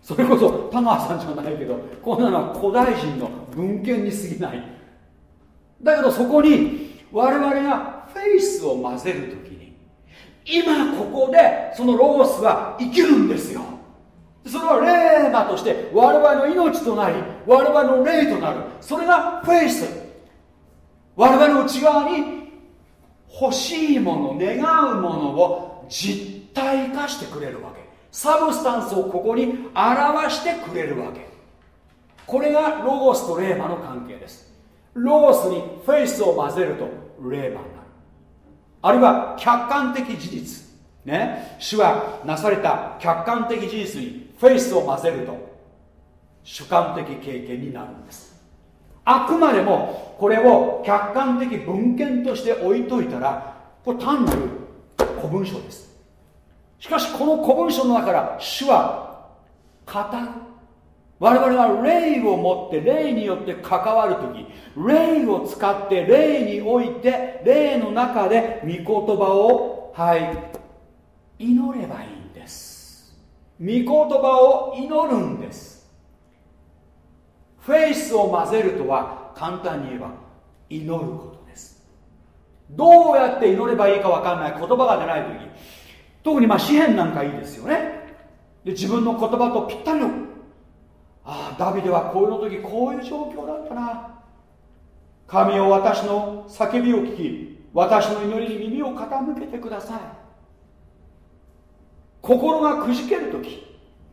それこそ田川さんじゃないけどこんなのは古代人の文献に過ぎない。だけどそこに我々がフェイスを混ぜる時に今ここでそのロゴスは生きるんですよ。それは霊魔として我々の命となり我々の霊となる。それがフェイス。我々の内側に欲しいもの願うものを実体化してくれるわけ。 substance をここに表してくれるわけ。これがロゴスとレーマの関係です。ロゴスにフェイスを混ぜるとレーマになる。あるいは客観的事実。ね。主はなされた客観的事実にフェイスを混ぜると主観的経験になるんです。あくまでもこれを客観的文献として置いといたらこれ単なる古文書です。しかしこの古文書の中から主は語る。我々は霊を持って霊によって関わる時霊を使って霊において霊の中で御言葉をはい祈ればいいんです。御言葉を祈るんです。フェイスを混ぜるとは簡単に言えば祈ることです。どうやって祈ればいいか分かんない。言葉が出ない時特にまあ詩篇なんかいいですよね。で自分の言葉とぴったりの。ああダビデはこういう時こういう状況だったな。神を私の叫びを聞き私の祈りに耳を傾けてください。心がくじける時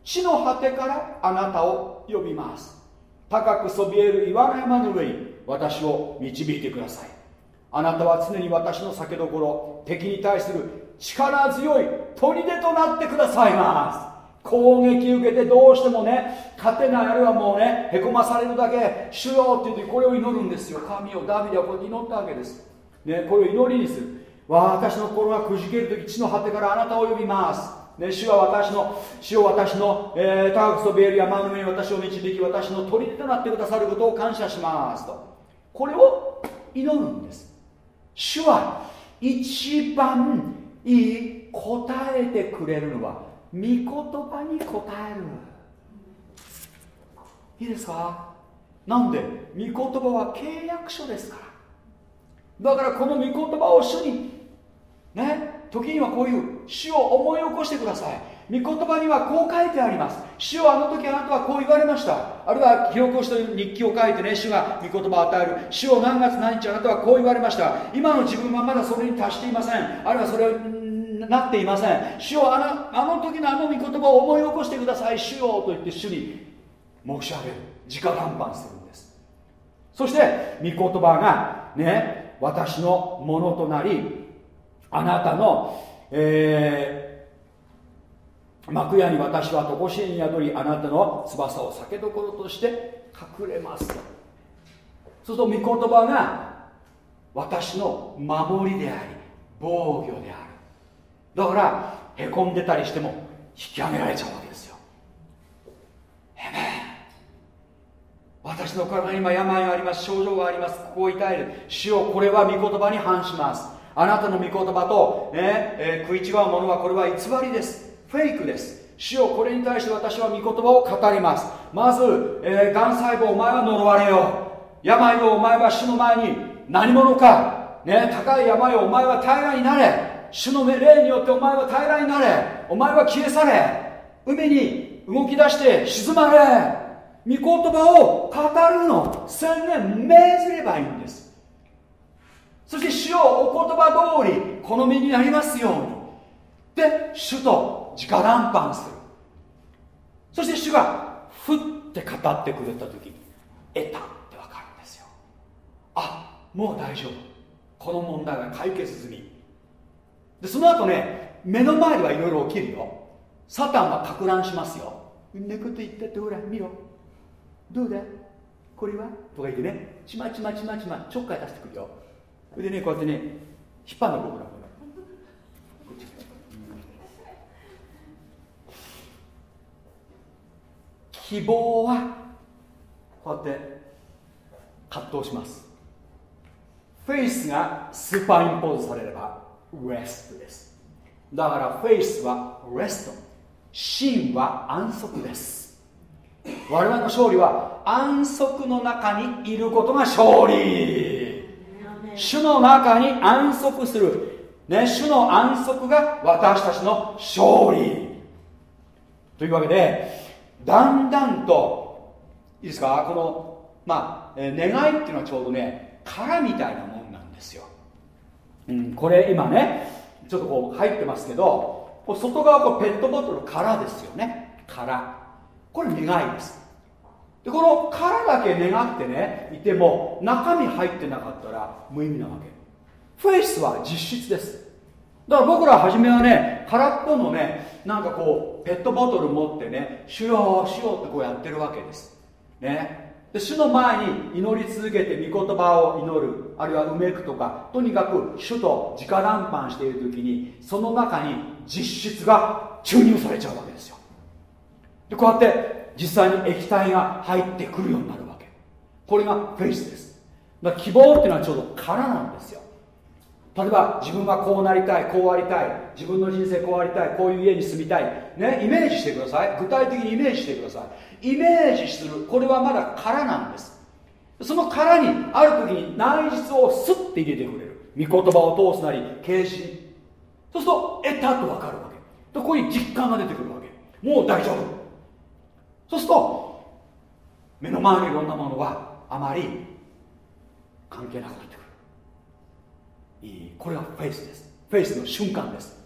地の果てからあなたを呼びます。高くそびえる岩の山の上に私を導いてください。あなたは常に私の酒どころ敵に対する力強い砦となってくださいます。攻撃受けてどうしてもね勝てないあるいはもうねへこまされるだけ主よって言ってこれを祈るんですよ。神をダビデはこうやって祈ったわけです、ね、これを祈りにする。私の心がくじける時地の果てからあなたを呼びます。ね、主は私の主を私の、えー、高くそびえる山の上に私を導き私の砦となってくださることを感謝しますと。これを祈るんです。主は一番いい答えてくれるのは御言葉に答えるいいですか？なんで？御言葉は契約書ですから。だからこの御言葉を主にね時にはこういう死を思い起こしてください。御言葉にはこう書いてあります。主はあの時あなたはこう言われました。あるいは記録をした日記を書いてね主が御言葉を与える。主を何月何日あなたはこう言われました。今の自分はまだそれに達していません。あるいはそれになっていません。主をあのあの時のあの御言葉を思い起こしてください。主よと言って主に申し上げる。直談判するんです。そして御言葉がね私のものとなりあなたの、えー、幕屋に私は常しえに宿りあなたの翼を酒どころとして隠れますそうすると御言葉が私の守りであり防御である。だからへこんでたりしても引き上げられちゃうわけですよ。へめ私の体に今病があります症状があります。ここを痛いる。主をこれは御言葉に反します。あなたの御言葉と、ねえー、食い違うものはこれは偽りです。フェイクです。主をこれに対して私は御言葉を語ります。まず、えー、がん細胞お前は呪われよ病をお前は主の前に何者か、ね、高い病をお前は平らになれ。主の霊によってお前は平らになれ。お前は消え去れ。海に動き出して沈まれ。御言葉を語るの。宣言命ずればいいんです。そして主をお言葉通り好みになりますように。で主と直談判する。そして主がふって語ってくれた時に得たって分かるんですよ。あもう大丈夫。この問題は解決済み。でその後ね目の前ではいろいろ起きるよ。サタンはか乱しますよんなこと言ったってほら見ろ。どうだ？これは？とか言ってねちまちまちまちまちょっかい出してくるよ。それでねこうやってね引っ張るの僕ら希望はこうやって葛藤します。フェイスがスーパーインポーズされればレストです。だからフェイスはレストシンは安息です。我々の勝利は安息の中にいることが勝利。主の中に安息する、ね、主の安息が私たちの勝利。というわけでだんだんといいですか？このまあ、願いっていうのはちょうどね殻みたいなもんなんですよ、うん、これ今ねちょっとこう入ってますけど外側こうペットボトル空ですよね。空これ願いです。でこの殻だけ願ってねいても中身入ってなかったら無意味なわけ。フェイスは実質です。だから僕ら初めはね空っぽのねなんかこうペットボトル持ってね「主よ主よ」ってこうやってるわけです。ね。で主の前に祈り続けて御言葉を祈るあるいはうめくとかとにかく主と直談判している時にその中に実質が注入されちゃうわけですよ。でこうやって実際に液体が入ってくるようになるわけ。これがフェイスです。だから希望っていうのはちょうど殻なんですよ。例えば自分はこうなりたいこうありたい自分の人生こうありたいこういう家に住みたいねイメージしてください。具体的にイメージしてください。イメージする。これはまだ殻なんです。その殻にある時に内実をスッて入れてくれる。御言葉を通すなり啓示そうすると得たと分かるわけ。ここに実感が出てくるわけ。もう大丈夫。そうすると目の前のいろんなものはあまり関係なくなってくる。これがフェイスです。フェイスの瞬間です。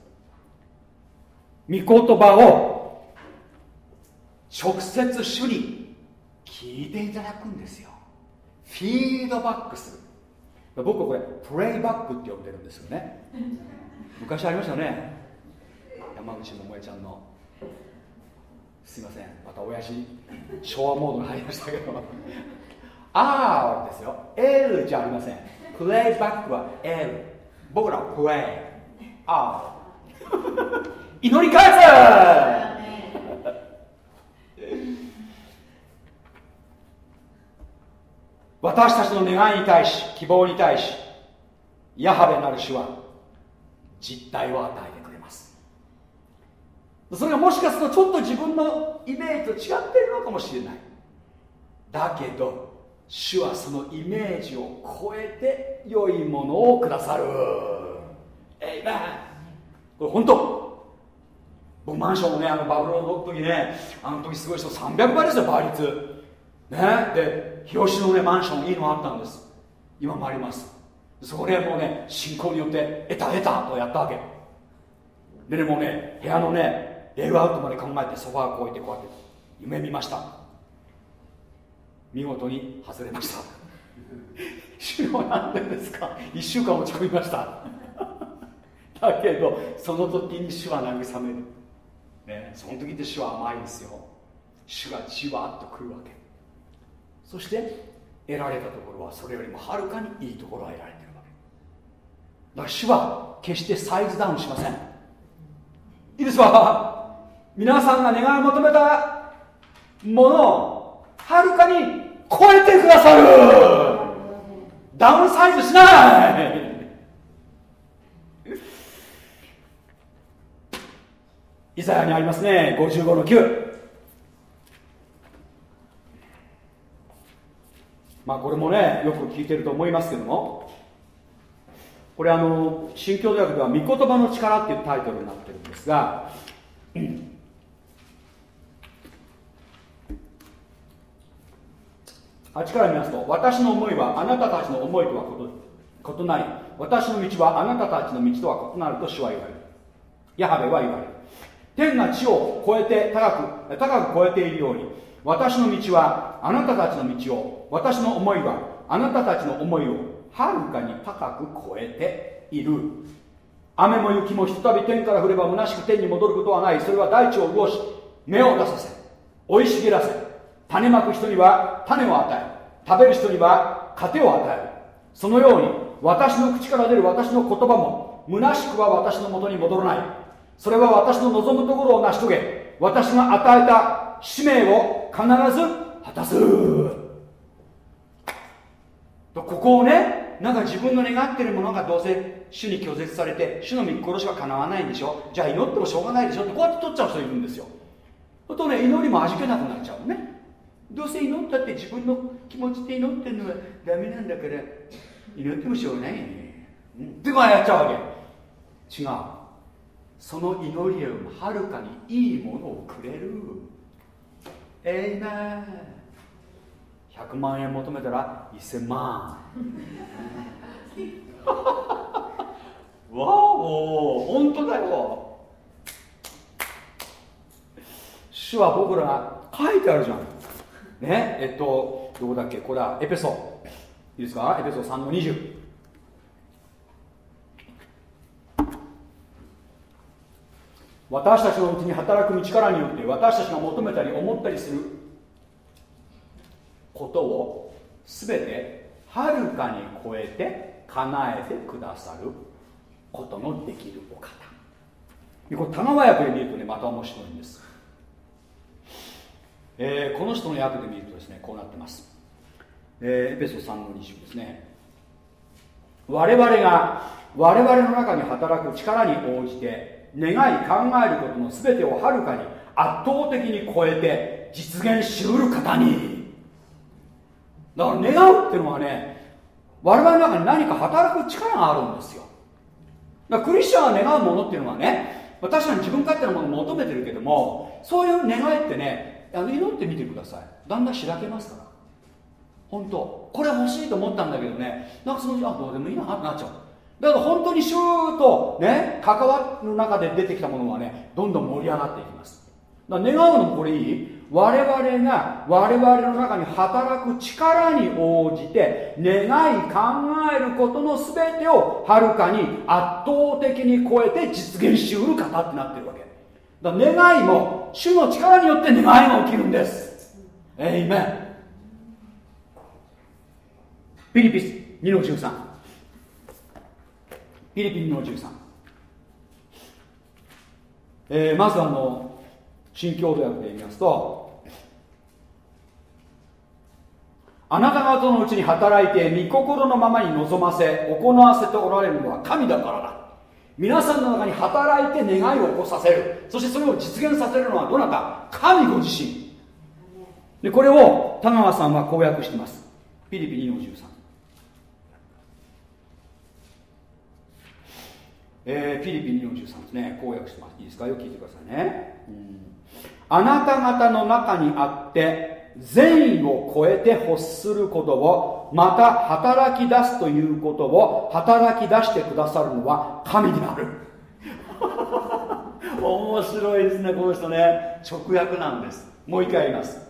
御言葉を直接主に聞いていただくんですよ。フィードバックする。僕はこれプレイバックって呼んでるんですよね。昔ありましたね。山口百恵ちゃんの。すいません。また親父昭和モードに入りましたけど。R ですよ。L じゃありません。プレイバックは L 僕らプレイ R 祈り返す [laughs] 私たちの願いに対し希望に対しヤハベなる主は実体を与えてくれます。それがもしかするとちょっと自分のイメージと違っているのかもしれない。だけど主はそのイメージを超えて良いものをくださる。えいめこれ本当。僕マンションもねあのバブルの時ねあの時すごい人300倍ですよ倍率。ね。で広島のねマンションいいのあったんです。今もあります。そこでもね信仰によって得た得たとやったわけ。でねもね部屋のねレイアウトまで考えてソファーこうやってこうやって夢見ました。見事に外れました。主よなんでですか？1週間落ち込みました。だけどその時に主は慰める、ね、その時って主は甘いですよ。主がじわっとくるわけ。そして得られたところはそれよりもはるかにいいところが得られてるわけ。だから主は決してサイズダウンしません。いいですか皆さんが願い求めたものをはるかに超えてくださる。ダウンサイズしない。イザヤにありますね。55の9まあこれもねよく聞いてると思いますけども。これあの新教大学では「御言葉の力」っていうタイトルになってるんですが、8から見ますと私の思いはあなたたちの思いとは異なり私の道はあなたたちの道とは異なると主は言われる。ヤハベは言われる。天が地を越えて高く高く越えているように私の道はあなたたちの道を私の思いはあなたたちの思いをはるかに高く越えている。雨も雪もひとたび天から降れば虚しく天に戻ることはない。それは大地を潤し芽を出させ生い茂らせ種まく人には種を与える。食べる人には糧を与える。そのように私の口から出る私の言葉も虚しくは私のもとに戻らない。それは私の望むところを成し遂げ私が与えた使命を必ず果たす。とここをねなんか自分の願ってるものがどうせ主に拒絶されて主の御殺しはかなわないんでしょ？じゃあ祈ってもしょうがないでしょ？ってこうやって取っちゃう人いるんですよ。あとね祈りも味気なくなっちゃうね。どうせ祈ったって自分の気持ちで祈ってるのはダメなんだから祈ってもしょうがないね、うん、てこやっちゃうわけ。違う。その祈りよりもはるかにいいものをくれる。えいな100万円求めたら1000万。わお本当だよ。主は僕らが書いてあるじゃん。ねえっとどこだっけ？これはエペソ。いいですか？エペソ3の20私たちのうちに働く力によって私たちが求めたり思ったりすることを全てはるかに超えて叶えてくださることのできるお方。これ田川役で見るとねまた面白いんです、えー、この人の役で見るとですねこうなってます、えー、エペソ3の20ですね。我々が我々の中に働く力に応じて願い考えることの全てをはるかに圧倒的に超えて実現しうる方に。だから願うっていうのはね我々の中に何か働く力があるんですよ。だからクリスチャンが願うものっていうのはね確かに自分勝手なものを求めてるけどもそういう願いってねあの祈ってみてください。だんだん開けますから。本当。これ欲しいと思ったんだけどね。なんかそのあどうでもいいなってなっちゃう。だから本当にシューとね関わる中で出てきたものはねどんどん盛り上がっていきます。だから願うのもこれいい。我々が我々の中に働く力に応じて願い考えることの全てをはるかに圧倒的に超えて実現しうる方ってなってるわけ。だ願いも主の力によって願いが起きるんです。えいめんピリピス2の13フィリピンの13、えー、まずあの新共同訳で言いますとあなた方のうちに働いて御心のままに望ませ行わせておられるのは神だからだ。皆さんの中に働いて願いを起こさせる。そしてそれを実現させるのはどなた？神ご自身。でこれを田川さんは公約してます。フィリピン2の13えー、フィリピン2の13ですね。公約してます。いいですか？よく聞いてくださいね、うん、あなた方の中にあって善意を超えて欲することをまた働き出すということを働き出してくださるのは神である。[laughs] 面白いですねこの人ね。直訳なんです。もう一回言います。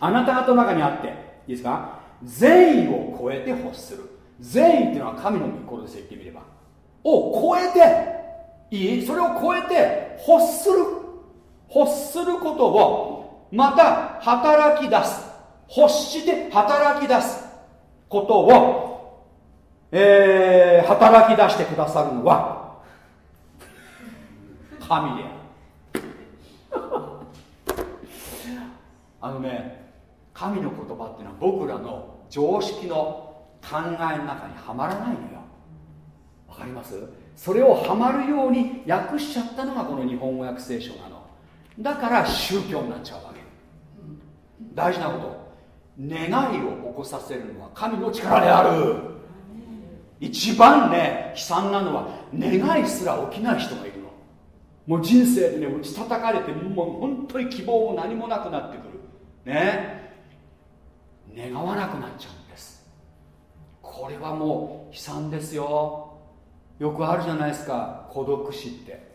あなた方の中にあっていいですか？善意を超えて欲する。善意っていうのは神の御心ですよ言ってみれば。を超えていい？それを超えて欲する。欲することをまた働き出す。欲して働き出すことを、えー、働き出してくださるのは神である。あのね神の言葉っていうのは僕らの常識の考えの中にはまらないのよ。わかります？それをはまるように訳しちゃったのがこの日本語訳聖書なの。だから宗教になっちゃう大事なこと。願いを起こさせるのは神の力である。一番ね悲惨なのは願いすら起きない人がいるの。もう人生でね打ち叩かれてもう本当に希望も何もなくなってくる。ね。願わなくなっちゃうんです。これはもう悲惨ですよ。よくあるじゃないですか。孤独死って。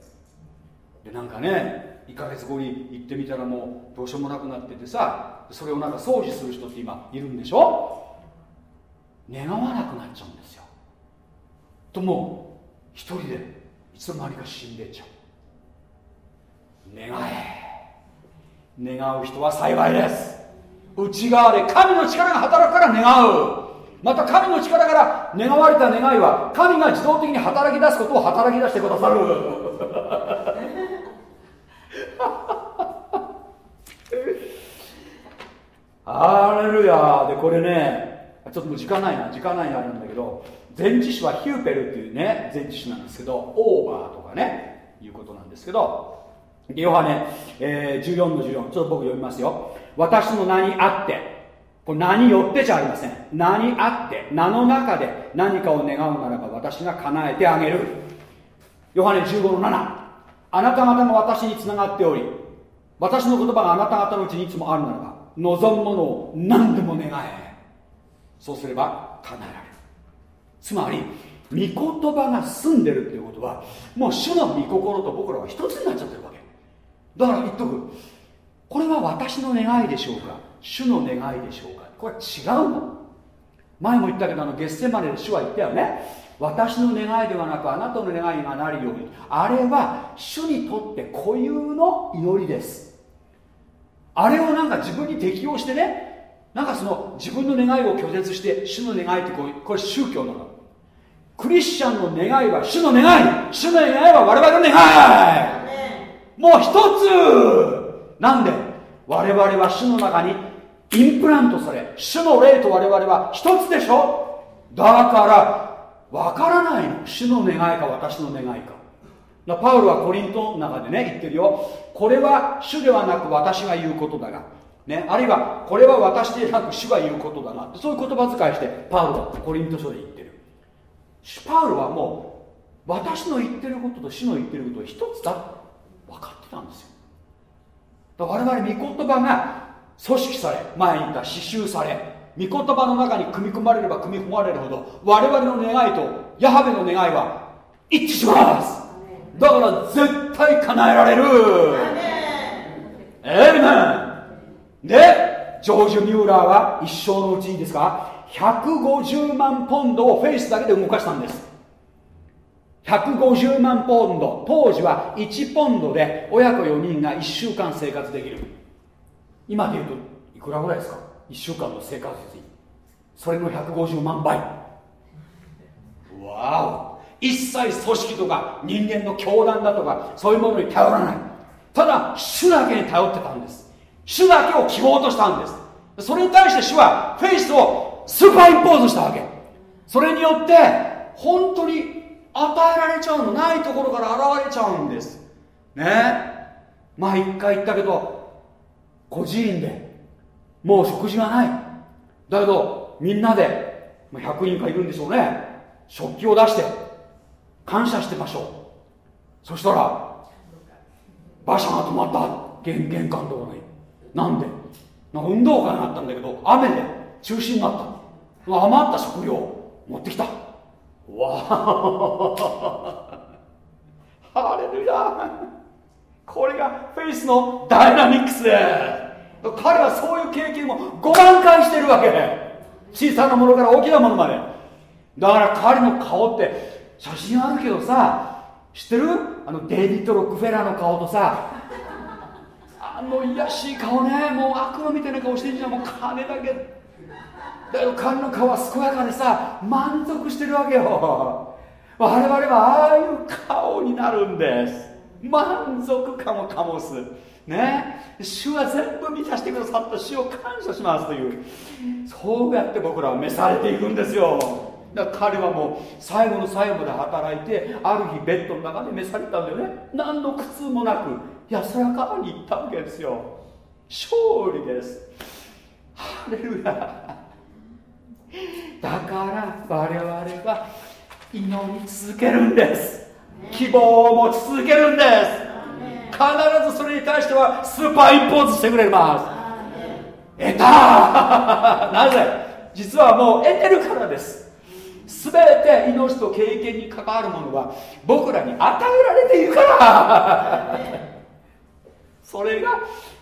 でなんかね1ヶ月後に行ってみたらもうどうしようもなくなっててさそれをなんか掃除する人って今いるんでしょ？願わなくなっちゃうんですよ。ともう一人でいつの間にか死んでっちゃう。願え。願う人は幸いです。内側で神の力が働くから願う。また神の力から願われた願いは神が自動的に働き出すことを働き出してくださる。アレルヤでこれねちょっともう時間ないな。時間ないなあるんだけど前置詞はヒューペルっていうね前置詞なんですけどオーバーとかねいうことなんですけどヨハネ、えー、14の14ちょっと僕読みますよ。私の名にあって。これ名によってじゃありません。名にあって名の中で何かを願うならば私が叶えてあげる。ヨハネ15の7あなた方も私につながっており私の言葉があなた方のうちにいつもあるならば望むものを何でも願え。そうすれば叶えられる。つまり御言葉が住んでるっていうことはもう主の御心と僕らは一つになっちゃってるわけ。だから言っとく。これは私の願いでしょうか？主の願いでしょうか？これは違うの。前も言ったけどあのゲッセマネで主は言ったよね。私の願いではなくあなたの願いがなるように。あれは主にとって固有の祈りです。あれをなんか自分に適用してねなんかその自分の願いを拒絶して主の願いってこうこれ宗教なの。クリスチャンの願いは主の願い。主の願いは我々の願い。もう一つ。なんで？我々は主の中にインプラントされ主の霊と我々は一つでしょ？だからわからないの。主の願いか私の願いかパウルはコリントの中でね言ってるよ。これは主ではなく私が言うことだが、ね、あるいはこれは私でなく主が言うことだな。そういう言葉遣いしてパウルはコリント書で言ってる。パウルはもう私の言ってることと主の言ってることは一つだ分かってたんですよ。だ我々御言葉が組織され前に言った刺繍され御言葉の中に組み込まれれば組み込まれるほど我々の願いとヤハベの願いは一致します。だから絶対叶えられる。エイメン。でジョージ・ミューラーは一生のうちにですか？150万ポンドをフェイスだけで動かしたんです。150万ポンド。当時は1ポンドで親子4人が1週間生活できる。今で言うといくらぐらいですか？1週間の生活費。それの150万倍。わお一切組織とか人間の教団だとかそういうものに頼らない。ただ主だけに頼ってたんです。主だけを希望としたんです。それに対して主はフェイスをスーパーインポーズしたわけ。それによって本当に与えられちゃうのないところから現れちゃうんです。ね。まあ一回言ったけど孤児院でもう食事がない。だけどみんなで100人かいるんでしょうね。食器を出して感謝してましょう。そしたら馬車が止まった。玄玄関のところになんで？なん運動会があったんだけど雨で中止になった。余った食料持ってきた。わあハレルヤ。これがフェイスのダイナミックスで。彼はそういう経験を5万回してるわけ小さなものから大きなものまで。だから彼の顔って写真あるけどさ知ってる？あのデイビッド・ロックフェラーの顔とさあの癒しい顔ね。もう悪魔みたいな顔してんじゃん。もう金だけ。だけど彼の顔は健やかでさ満足してるわけよ。我々はああいう顔になるんです。満足感を醸す。ね。主は全部満たしてくださった。主を感謝しますという。そうやって僕らは召されていくんですよ。だから彼はもう最後の最後まで働いてある日ベッドの中で召されたんだよね。何の苦痛もなく安らかに行ったわけですよ。勝利です。ハレルヤ。だから我々は祈り続けるんです。希望を持ち続けるんです。必ずそれに対してはスーパーインポーズしてくれます。得た。[laughs] なぜ？実はもう得てるからです全て命と経験に関わるものは僕らに与えられているから。[laughs] それが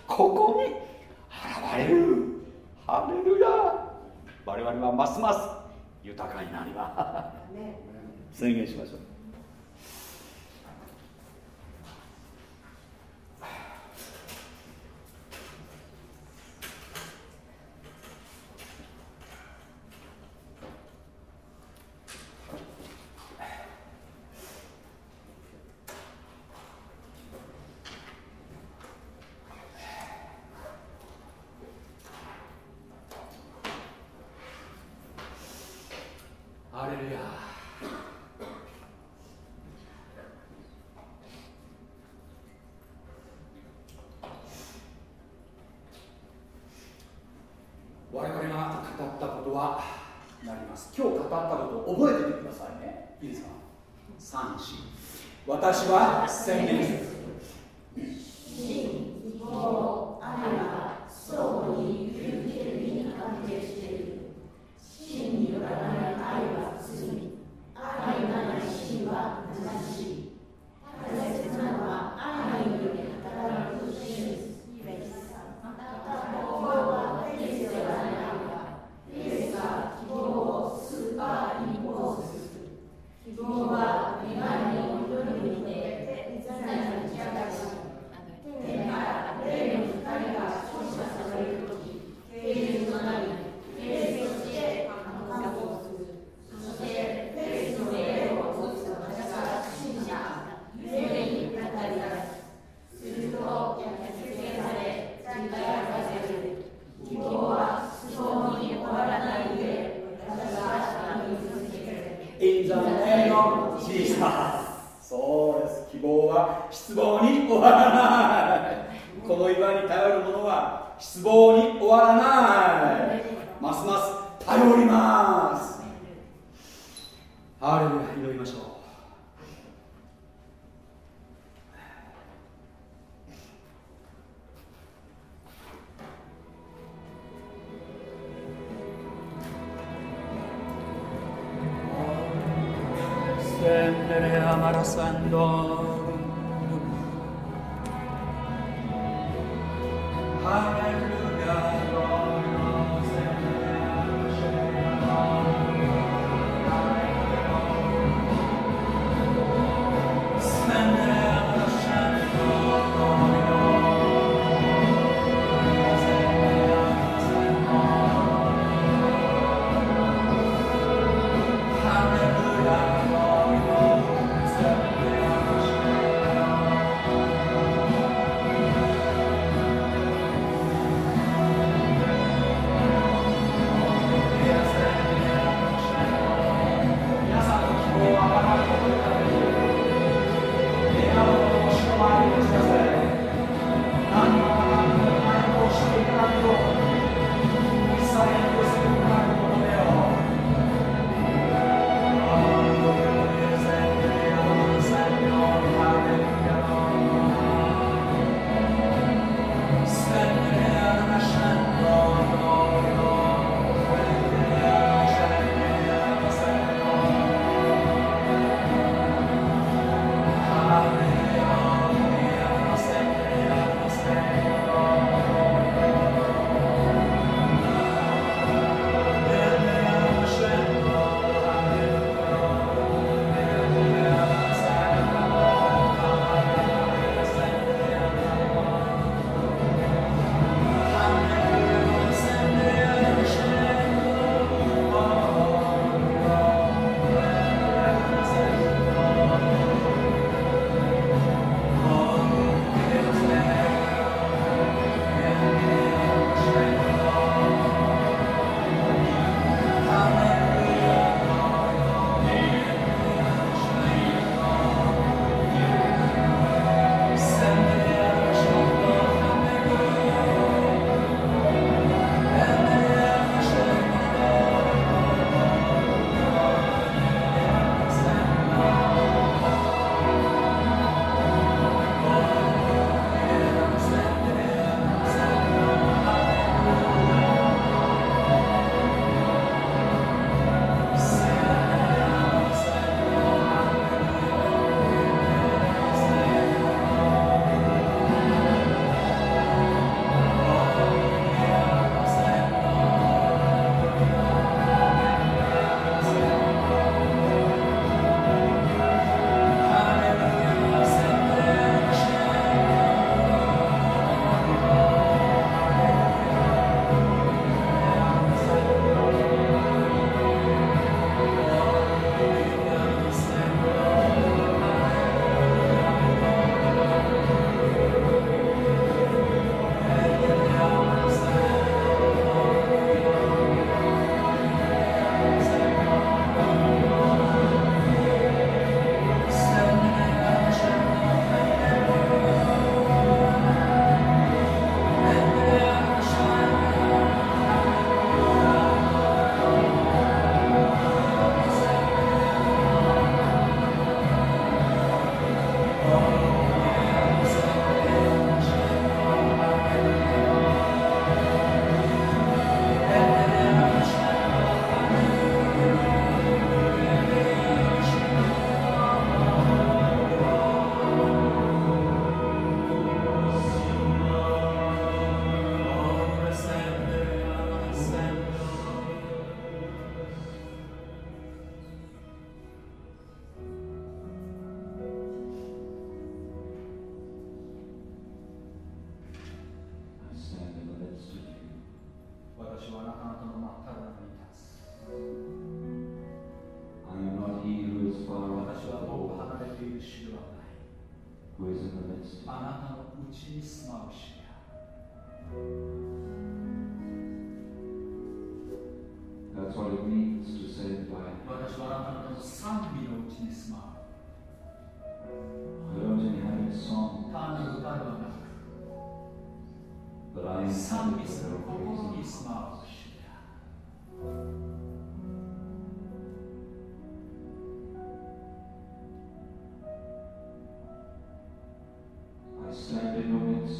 ここに現れる。ハレルヤ。我々はますます豊かになります。宣言しましょう私は宣言する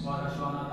suara-suara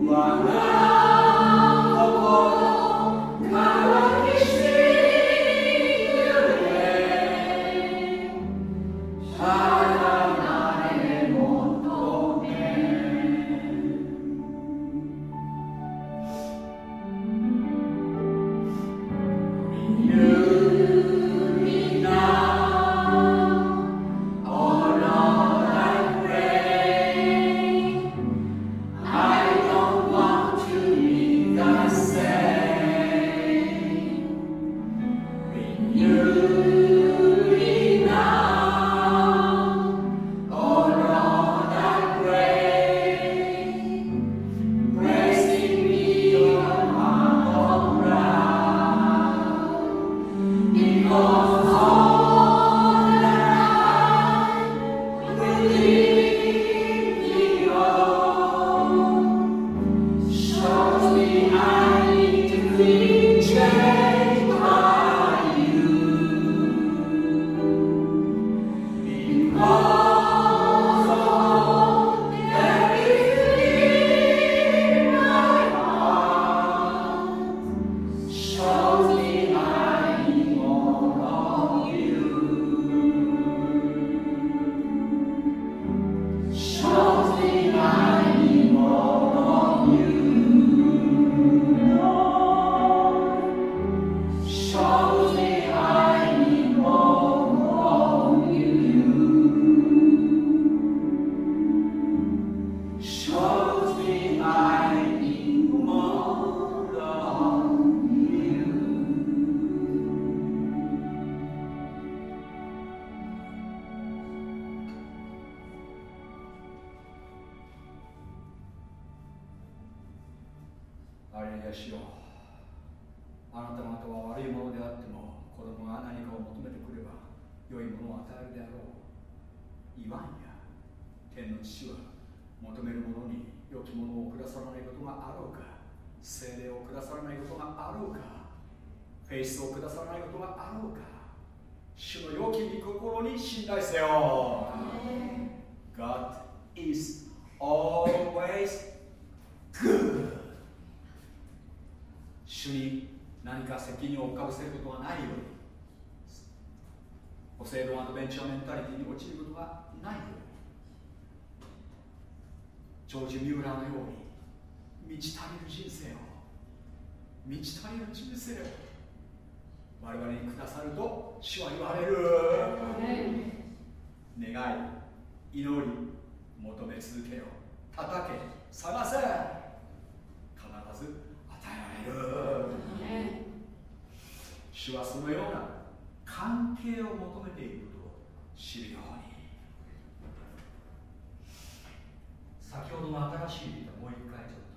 Wow. がないよ。ジョージ・ミューラーのように満ち足りる人生を満ち足りる人生を我々にくださると主は言われる。願い祈り求め続けよ。叩け探せ。必ず与えられる。主はそのような関係を求めていることを知るように先ほどの新しいもう一回ちょっと。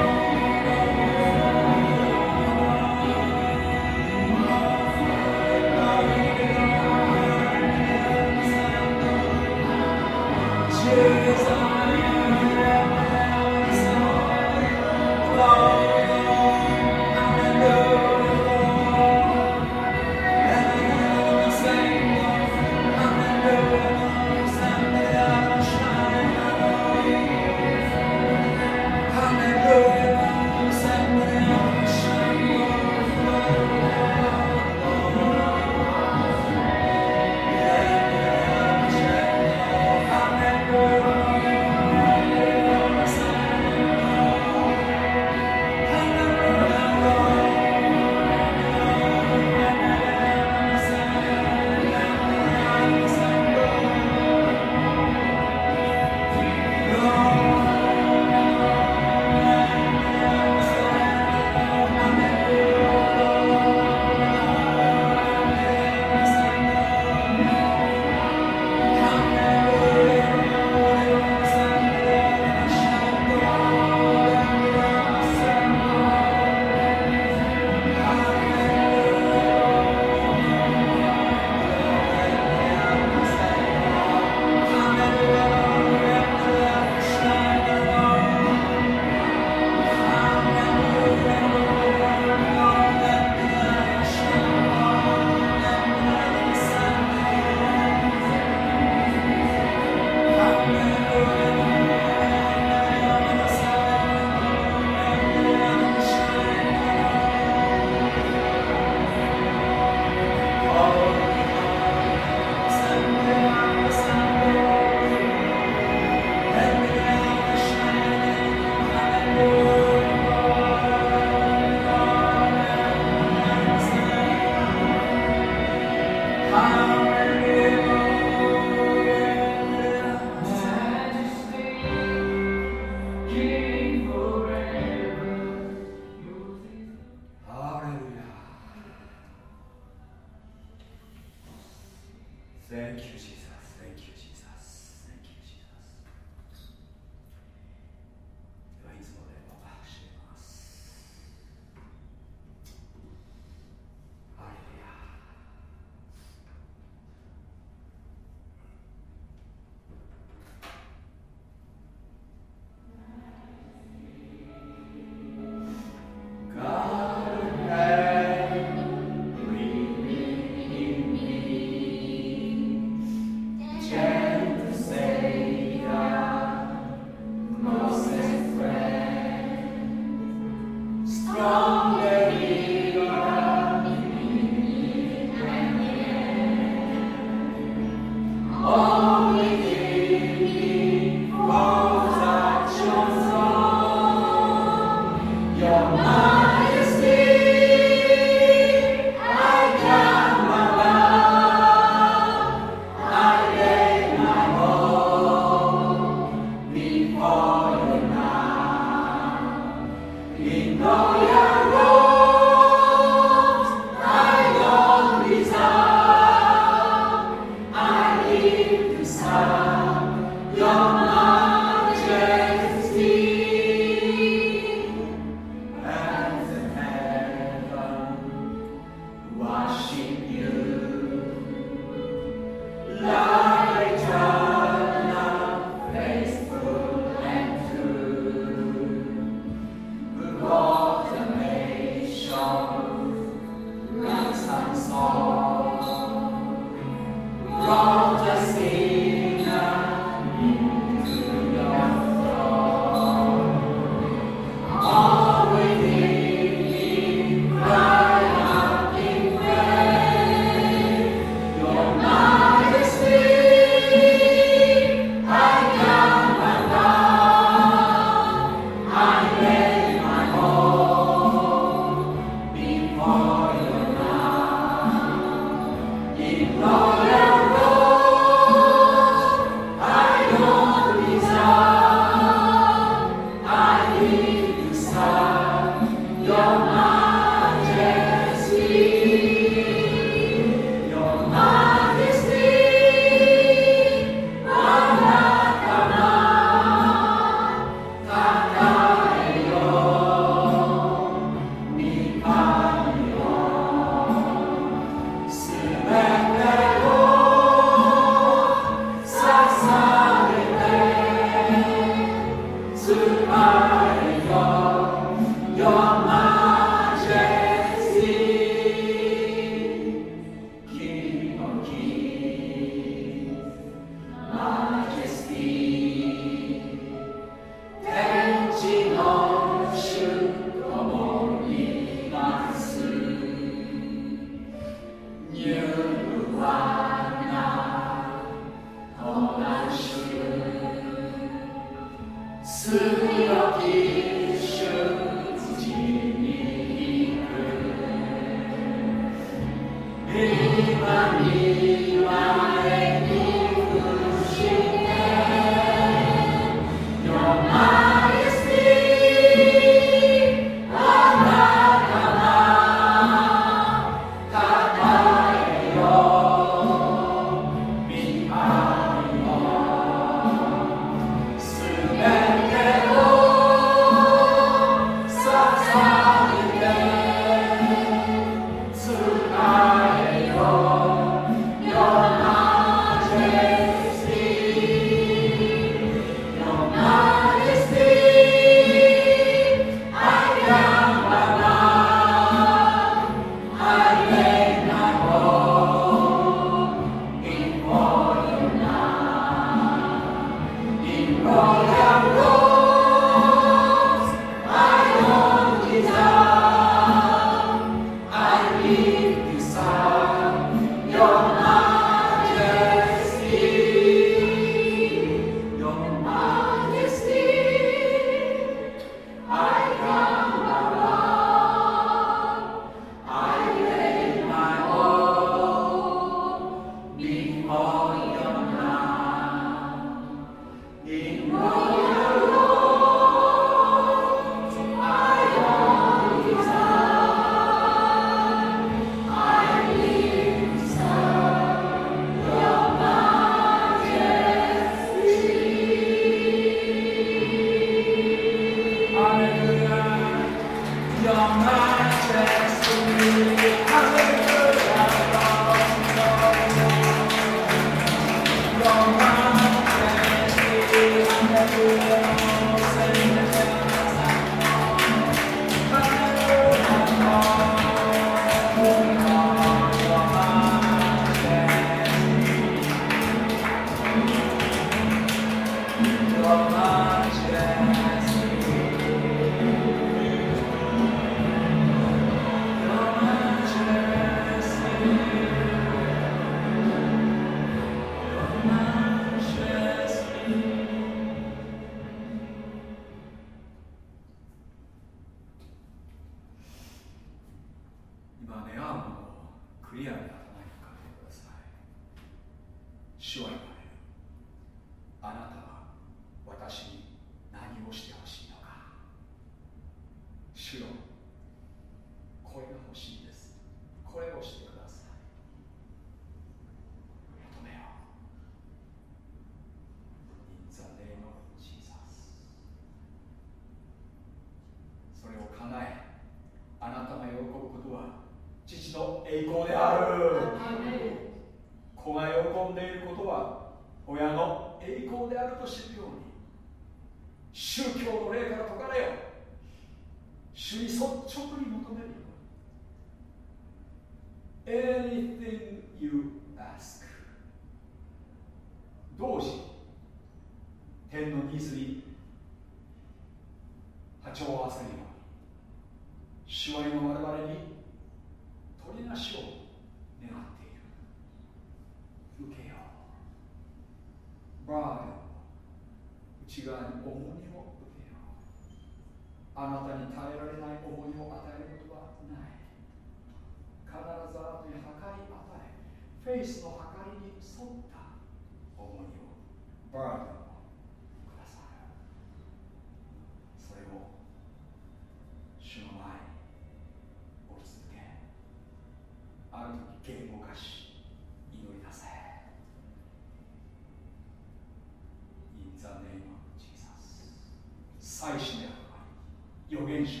祭司である預言者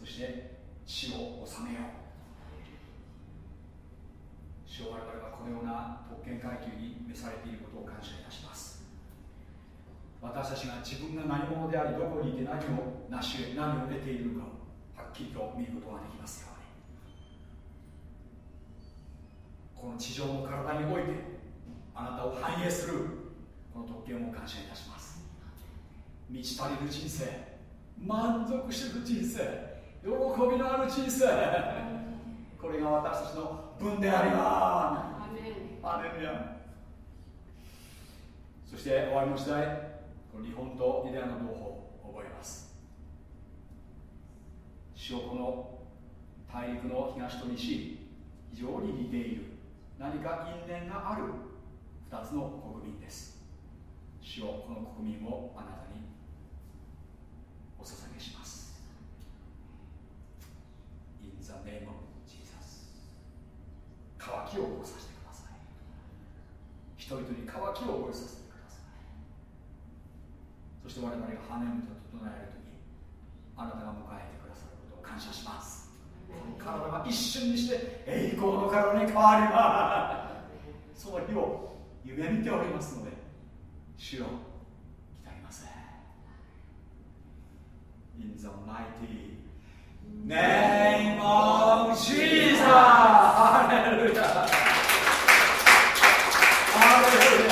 そして血を治めよう。主を我々はこのような特権階級に召されていることを感謝いたします。私たちが自分が何者でありどこにいて何を成し何を得ているのかをはっきりと見ることができますように。この地上の体においてあなたを反映するこの特権を感謝いたします満ち足りる人生。満足している人生。喜びのある人生。これが私たちの分であります。アレルヤそして終わりの時代。この日本とユダヤの同胞を覚えます。主をこの大陸の東と西非常に似ている。何か因縁がある2つの国民です。主をこの国民をあなたにお捧げします。In the name of Jesus 渇きを覚えさせてください。人々に渇きを覚えさせてください。そして我々が羽根と整える時あなたが迎えてくださることを感謝します。体が一瞬にして栄光の体に変わります。その日を夢見ておりますので主よ来たりません In the mighty name of Jesus! ハレルヤハレルヤ